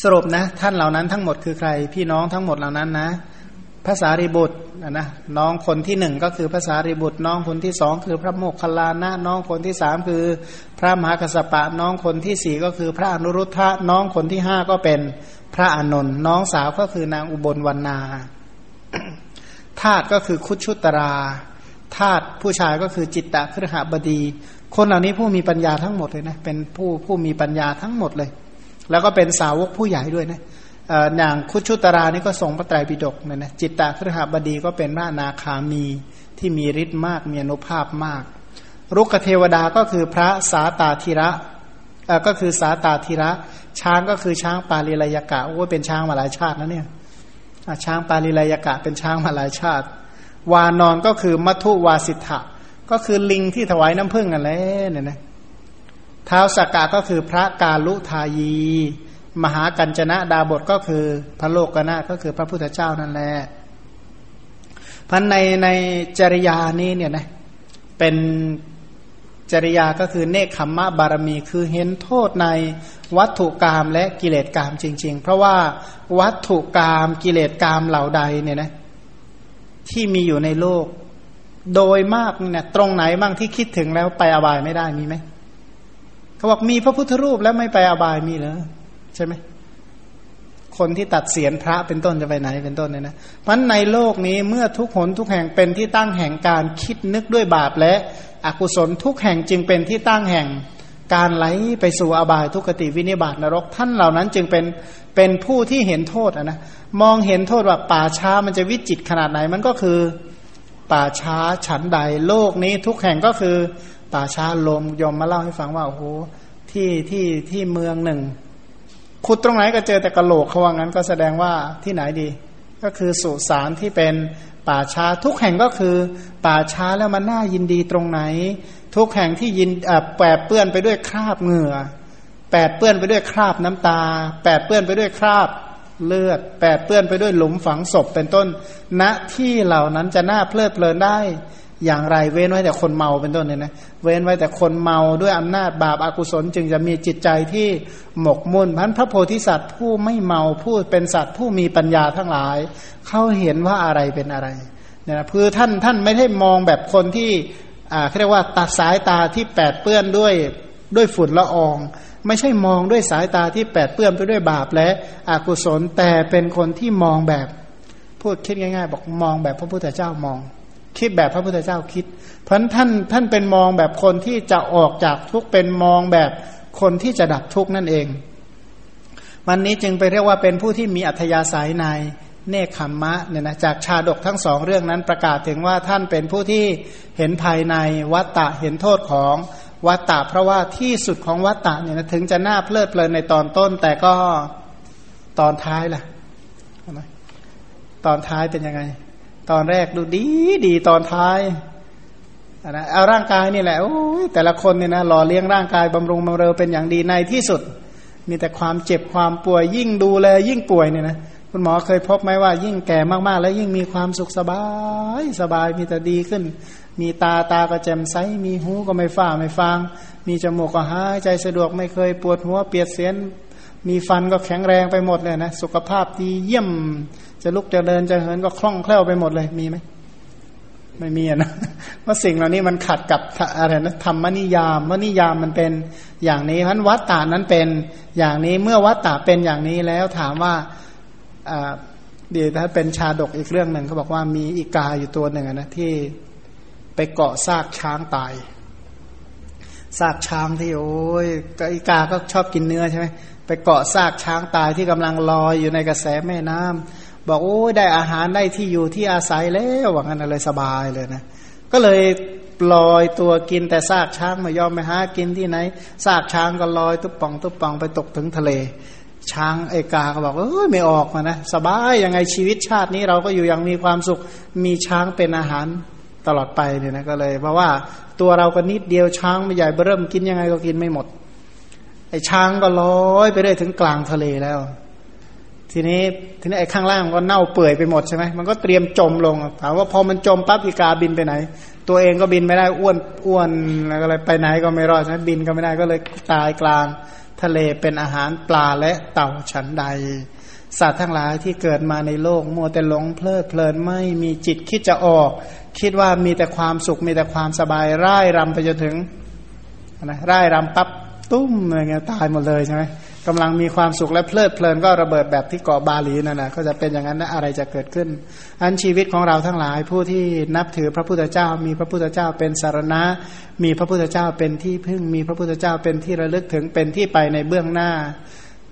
สรุปนะ ท่านเหล่านั้นทั้งหมดคือใคร พี่น้องทั้งหมดเหล่านั้นนะภาษาริบุตรนะน้องคนที่หนึ่งก็คือภาษาริบุตร น้องคนที่สองคือพระโมคคัลลานะน้องคนที่สามคือพระมหากัสปะ น้องคนที่สี่ก็คือพระอนุรุทธะน้องคนที่ห้าก็เป็นพระอนนท์น้องสาวก็คือนางอุบลวรรณาธาตุก็คือคุชุตราธาตุผู้ชายก็คือจิตตะครหบดี คนเหล่านี้ผู้มีปัญญาทั้งหมดเลยนะเป็นผู้ผู้มีปัญญาทั้งหมดเลย แล้วก็เป็นสาวกผู้ใหญ่ด้วยนะอย่างคุชุตรานี่ก็ทรงพระไตรปิฎกนี่ยนะจิตตะครหบดีก็เป็นพระนาคามีที่มีฤทธิ์มากมีอนุภาพมาก รุกเทวดาก็คือพระสาตาธิระก็คือสาตาธิระ ช้างก็คือช้างปาลิลยกะโอ้เป็นช้างมาหลายชาตินะเนี่ยช้างปาลิลยกะเป็นช้างมาหลายชาติ วานอนก็คือมัทุวาสิทธะก็คือลิงที่ถวายน้ำผึ้งกันแล้วเนี่ยนะ ท้าสกกะก็คือพระกาลุทายี มหากัญจนะดาบทก็คือพระโลกนาก็คือพระพุทธเจ้านั่นแหละพันในในจริยานี้เนี่ยนะเป็นจริยาก็คือเนคขมมะบารมีคือเห็นโทษในวัตถุกรรมและกิเลสกรรมจริง ๆ เพราะว่าวัตถุกรรมกิเลสกรรมเหล่าใดเนี่ยนะที่มีอยู่ในโลก โดยมากเนี่ยตรงไหนบ้างที่คิดถึงแล้วไปอบายไม่ได้มีไหม เขาบอกมีพระพุทธรูปแล้วไม่ไปอบายมีเหรอใช่ไหมคนที่ตัดเสียนพระเป็นต้นจะไปไหนเป็นต้นเนี่ยนะเพราะในโลกนี้เมื่อทุกหนทุกแห่งเป็นที่ตั้งแห่งการคิดนึกด้วยบาปและอกุศลทุกแห่งจึงเป็นที่ตั้งแห่งการไหลไปสู่อบายทุกขติวินิบาตนรก ท่านเหล่านั้นจึงเป็นเป็นผู้ที่เห็นโทษนะมองเห็นโทษว่าป่าช้ามันจะวิจิตขนาดไหนมันก็คือป่าช้าฉันใดโลกนี้ทุกแห่งก็คือ ป่าช้าลมยอมมาเล่าให้ฟังว่าโอ้โหที่ที่ที่เมืองหนึ่งขุดตรงไหนก็เจอแต่กระโหลกเขาว่างั้นก็แสดงว่าที่ไหนดี ก็คือสุสานที่เป็นป่าช้าทุกแห่งก็คือ ป่าช้าแล้วมันน่ายินดีตรงไหน ทุกแห่งที่ยินแปดเปื้อนไปด้วยคราบเหงื่อแปดเปื้อนไปด้วยคราบน้ำตาแปดเปื้อนไปด้วยคราบเลือดแปดเปื้อนไปด้วยหลุมฝังศพเป็นต้นณที่เหล่านั้นจะน่าเพลิดเพลินได้ อย่างไรเว้นไว้แต่คนเมาเป็นต้นเนี่ยนะเว้นไว้แต่คนเมาด้วยอำนาจบาปอากุศล จึงจะมีจิตใจที่หมกมุ่นพันพระโพธิสัตว์ผู้ไม่เมาผู้เป็นสัตว์ผู้มีปัญญาทั้งหลายเขาเห็นว่าอะไรเป็นอะไรเนี่ยนะคือท่านท่านไม่ได้มองแบบคนที่อ่าเรียกว่าตัดสายตาที่แปดเปื้อนด้วยด้วยฝุ่นละออง ไม่ใช่มองด้วยสายตาที่แปดเปื้อนไปด้วยบาปและอกุศลแต่เป็นคนที่มองแบบพูดคิดง่าย ๆ บอกมองแบบพระพุทธเจ้ามอง คิดแบบพระพุทธเจ้าคิด เพราะท่านท่านเป็นมองแบบคนที่จะออกจากทุกเป็นมองแบบคนที่จะดับทุกนั่นเอง วันนี้จึงไปเรียกว่าเป็นผู้ที่มีอัธยาศัยในเนคขมมะเนี่ยนะจากชาดกทั้งสองเรื่องนั้นประกาศถึงว่าท่านเป็นผู้ที่เห็นภายในวัตตะเห็นโทษของวัตตะเพราะว่าที่สุดของวัตตะเนี่ยนะถึงจะน่าเพลิดเพลินในตอนต้น แต่ก็ตอนท้ายล่ะตอนท้ายเป็นยังไง ตอนแรกดูดีดีตอนท้ายนะเอาร่างกายนี่แหละโอ้ยแต่ละคนเนี่ยนะหล่อเลี้ยงร่างกายบำรุงบำเรอเป็นอย่างดีในที่สุด มีแต่ความเจ็บความป่วยยิ่งดูแลยิ่งป่วยเนี่ยนะคุณหมอเคยพบไหมว่ายิ่งแก่มากๆ แล้วยิ่งมีความสุขสบายสบายมีแต่ดีขึ้น มีตาตาก็แจ่มใสมีหูก็ไม่ฝ้าไม่ฟาง มีจมูกก็หายใจสะดวกไม่เคยปวดหัวเปียกเสียน มีฟันก็แข็งแรงไปหมดเลยนะสุขภาพดีเยี่ยม จะลุกจะเดินจะเหินก็คล่องแคล่วไปหมดเลยมีไหมไม่มีนะเพราสิ่งเหล่านี้มันขัดกับอะไรนะธรรมนิยามว่านิยามมันเป็นอย่างนี้เพราะวัตตานั้นเป็นอย่างนี้เมื่อวัตตาเป็นอย่างนี้แล้วถามว่าเดี๋ยวถ้าเป็นชาดกอีกเรื่องหนึ่งเขาบอกว่ามีอีกาอยู่ตัวหนึ่งนะที่ไปเกาะซากช้างตายซากช้างที่โอ้ยอีกาก็ชอบกินเนื้อใช่ไหมไปเกาะซากช้างตายที่กำลังลอยอยู่ในกระแสแม่น้ำ บอกโอ้ได้อาหารได้ที่อยู่ที่อาศัยแล้วว่างั้นเลยสบายเลยนะ ก็เลยลอยตัวกินแต่ซากช้างไม่ยอมไปหากินที่ไหนซากช้างก็ลอยตุ๊บป่องตุ๊บป่องไปตกถึงทะเล ช้างเอกาก็บอกเออไม่ออกมานะสบายยังไงชีวิตชาตินี้เราก็อยู่อย่างมีความสุขมีช้างเป็นอาหารตลอดไปเนี่ยนะก็เลย เพราะว่าตัวเราก็นิดเดียวช้างไม่ใหญ่เริ่มกินยังไงก็กินไม่หมดไอ้ช้างก็ลอยไปได้ถึงกลางทะเลแล้ว ทีนี้ทีนี้ไอ้ข้างล่างก็เน่าเปื่อยไปหมดใช่ไหมมันก็เตรียมจมลงถามว่าพอมันจมปั๊บอีกาบินไปไหน ตัวเองก็บินไม่ได้อ้วนอ้วนอะไรไปไหนก็ไม่รอดใช่ไหมบินก็ไม่ได้ก็เลยตายกลางทะเลเป็นอาหารปลาและเต่าฉันใด สัตว์ทั้งหลายที่เกิดมาในโลกมัวแต่หลงเพลิดเพลินไม่มีจิตคิดจะออก คิดว่ามีแต่ความสุขมีแต่ความสบายร่ายรำไปจนถึงนะร่ายรำปั๊บตุ้มอะไรเงี้ยตายหมดเลยใช่ไหม กำลังมีความสุขและเพลิดเพลินก็ระเบิดแบบที่เกาะบาหลีนั่นแหะก็จะเป็นอย่างนั้นนะอะไรจะเกิดขึ้น อันชีวิตของเราทั้งหลายผู้ที่นับถือพระพุทธเจ้า มีพระพุทธเจ้าเป็นสารณะ มีพระพุทธเจ้าเป็นที่พึ่ง มีพระพุทธเจ้าเป็นที่ระลึกถึงเป็นที่ไปในเบื้องหน้า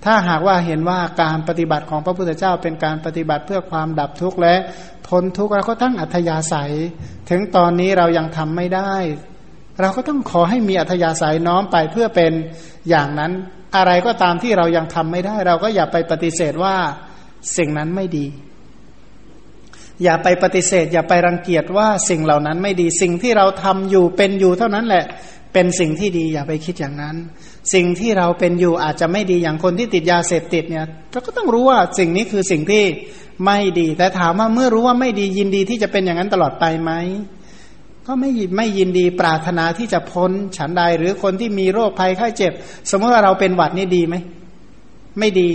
ถ้าหากว่าเห็นว่าการปฏิบัติของพระพุทธเจ้าเป็นการปฏิบัติเพื่อความดับทุกข์และพ้นทุกข์เราก็ตั้งอัธยาศัย ถึงตอนนี้เรายังทำไม่ได้ เราก็ต้องขอให้มีอัธยาศัยน้อมไปเพื่อเป็นอย่างนั้น อะไรก็ตามที่เรายังทำไม่ได้ เราก็อย่าไปปฏิเสธว่าสิ่งนั้นไม่ดี อย่าไปปฏิเสธ อย่าไปรังเกียจว่าสิ่งเหล่านั้นไม่ดี สิ่งที่เราทำอยู่เป็นอยู่เท่านั้นแหละ เป็นสิ่งที่ดี อย่าไปคิดอย่างนั้น สิ่งที่เราเป็นอยู่อาจจะไม่ดีอย่างคนที่ติดยาเสพติดเนี่ยเราก็ต้องรู้ว่าสิ่งนี้คือสิ่งที่ไม่ดี แต่ถามว่าเมื่อรู้ว่าไม่ดียินดีที่จะเป็นอย่างนั้นตลอดไปไหม ก็ไม่ไม่ยินดีปรารถนาที่จะพ้นฉันใดหรือคนที่มีโรคภัยไข้เจ็บ สมมติว่าเราเป็นหวัดนี่ดีไหมไม่ดี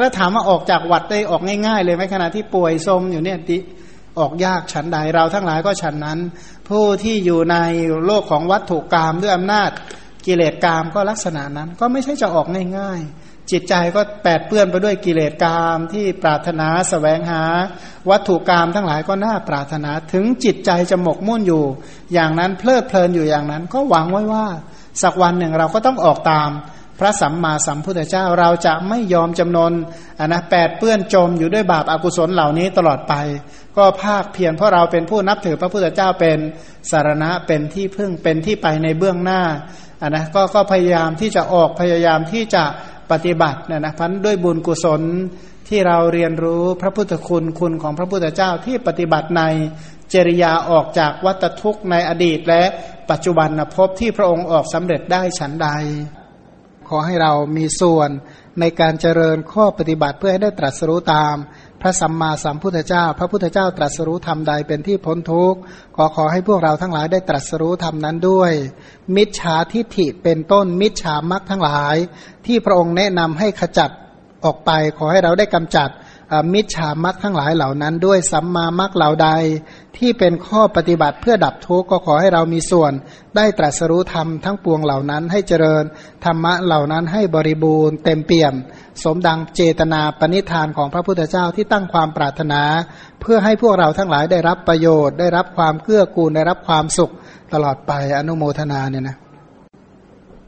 แล้วถามว่าออกจากหวัดได้ออกง่ายๆ เลยไหมขณะที่ป่วยโทมอยู่เนี่ยดีออกยากฉันใดเราทั้งหลายก็ฉันนั้น ผู้ที่อยู่ในโลกของวัตถุกรรมด้วยอำนาจกิเลสกรรมก็ลักษณะนั้น ก็ไม่ใช่จะออกง่ายๆ จิตใจก็แปดเปื้อนไปด้วยกิเลสกรรมที่ปรารถนาสแสวงหา วัตถุกรรมทั้งหลายก็น่าปรารถนาถึงจิตใจจะหมกมุ่นอยู่ อย่างนั้นเพลิดเพลินอยู่อย่างนั้น ก็หวังไว้ว่า สักวันหนึ่งเราก็ต้องออกตามพระสัมมาสัมพุทธเจ้าเราจะไม่ยอมจำนนอันนะแปดเปื้อนจมอยู่ด้วยบาปอากุศลเหล่านี้ตลอดไป ก็ภาคเพียรเพราะเราเป็นผู้นับถือพระพุทธเจ้าเป็นสารณะเป็นที่พึ่งเป็นที่ไปในเบื้องหน้า อันนะก็ก็พยายามที่จะออกพยายามที่จะปฏิบัตินะนะพันด้วยบุญกุศลที่เราเรียนรู้พระพุทธคุณคุณของพระพุทธเจ้าที่ปฏิบัติในจริยาออกจากวัตทุกข์ในอดีตและปัจจุบันภพที่พระองค์ออกสำเร็จได้ฉันใด ขอให้เรามีส่วนในการเจริญข้อปฏิบัติเพื่อให้ได้ตรัสรู้ตาม พระสัมมาสัมพุทธเจ้า พระพุทธเจ้าตรัสรู้ธรรมใดเป็นที่พ้นทุกข์ขอขอให้พวกเราทั้งหลายได้ตรัสรู้ธรรมนั้นด้วย มิจฉาทิฐิเป็นต้นมิจฉามักทั้งหลาย ที่พระองค์แนะนำให้ขจัดออกไป ขอให้เราได้กำจัด มิจฉามักทั้งหลายเหล่านั้น ด้วยสัมมามักเหล่าใด ที่เป็นข้อปฏิบัติเพื่อดับทุกข์ก็ขอให้เรามีส่วน ได้ตรัสรู้ธรรมทั้งปวงเหล่านั้นให้เจริญธรรมะเหล่านั้นให้บริบูรณ์เต็มเปี่ยม สมดังเจตนาปณิธานของพระพุทธเจ้าที่ตั้งความปรารถนา เพื่อให้พวกเราทั้งหลายได้รับประโยชน์ ได้รับความเกื้อกูลได้รับความสุขตลอดไปอนุโมทนาเนี่ยนะ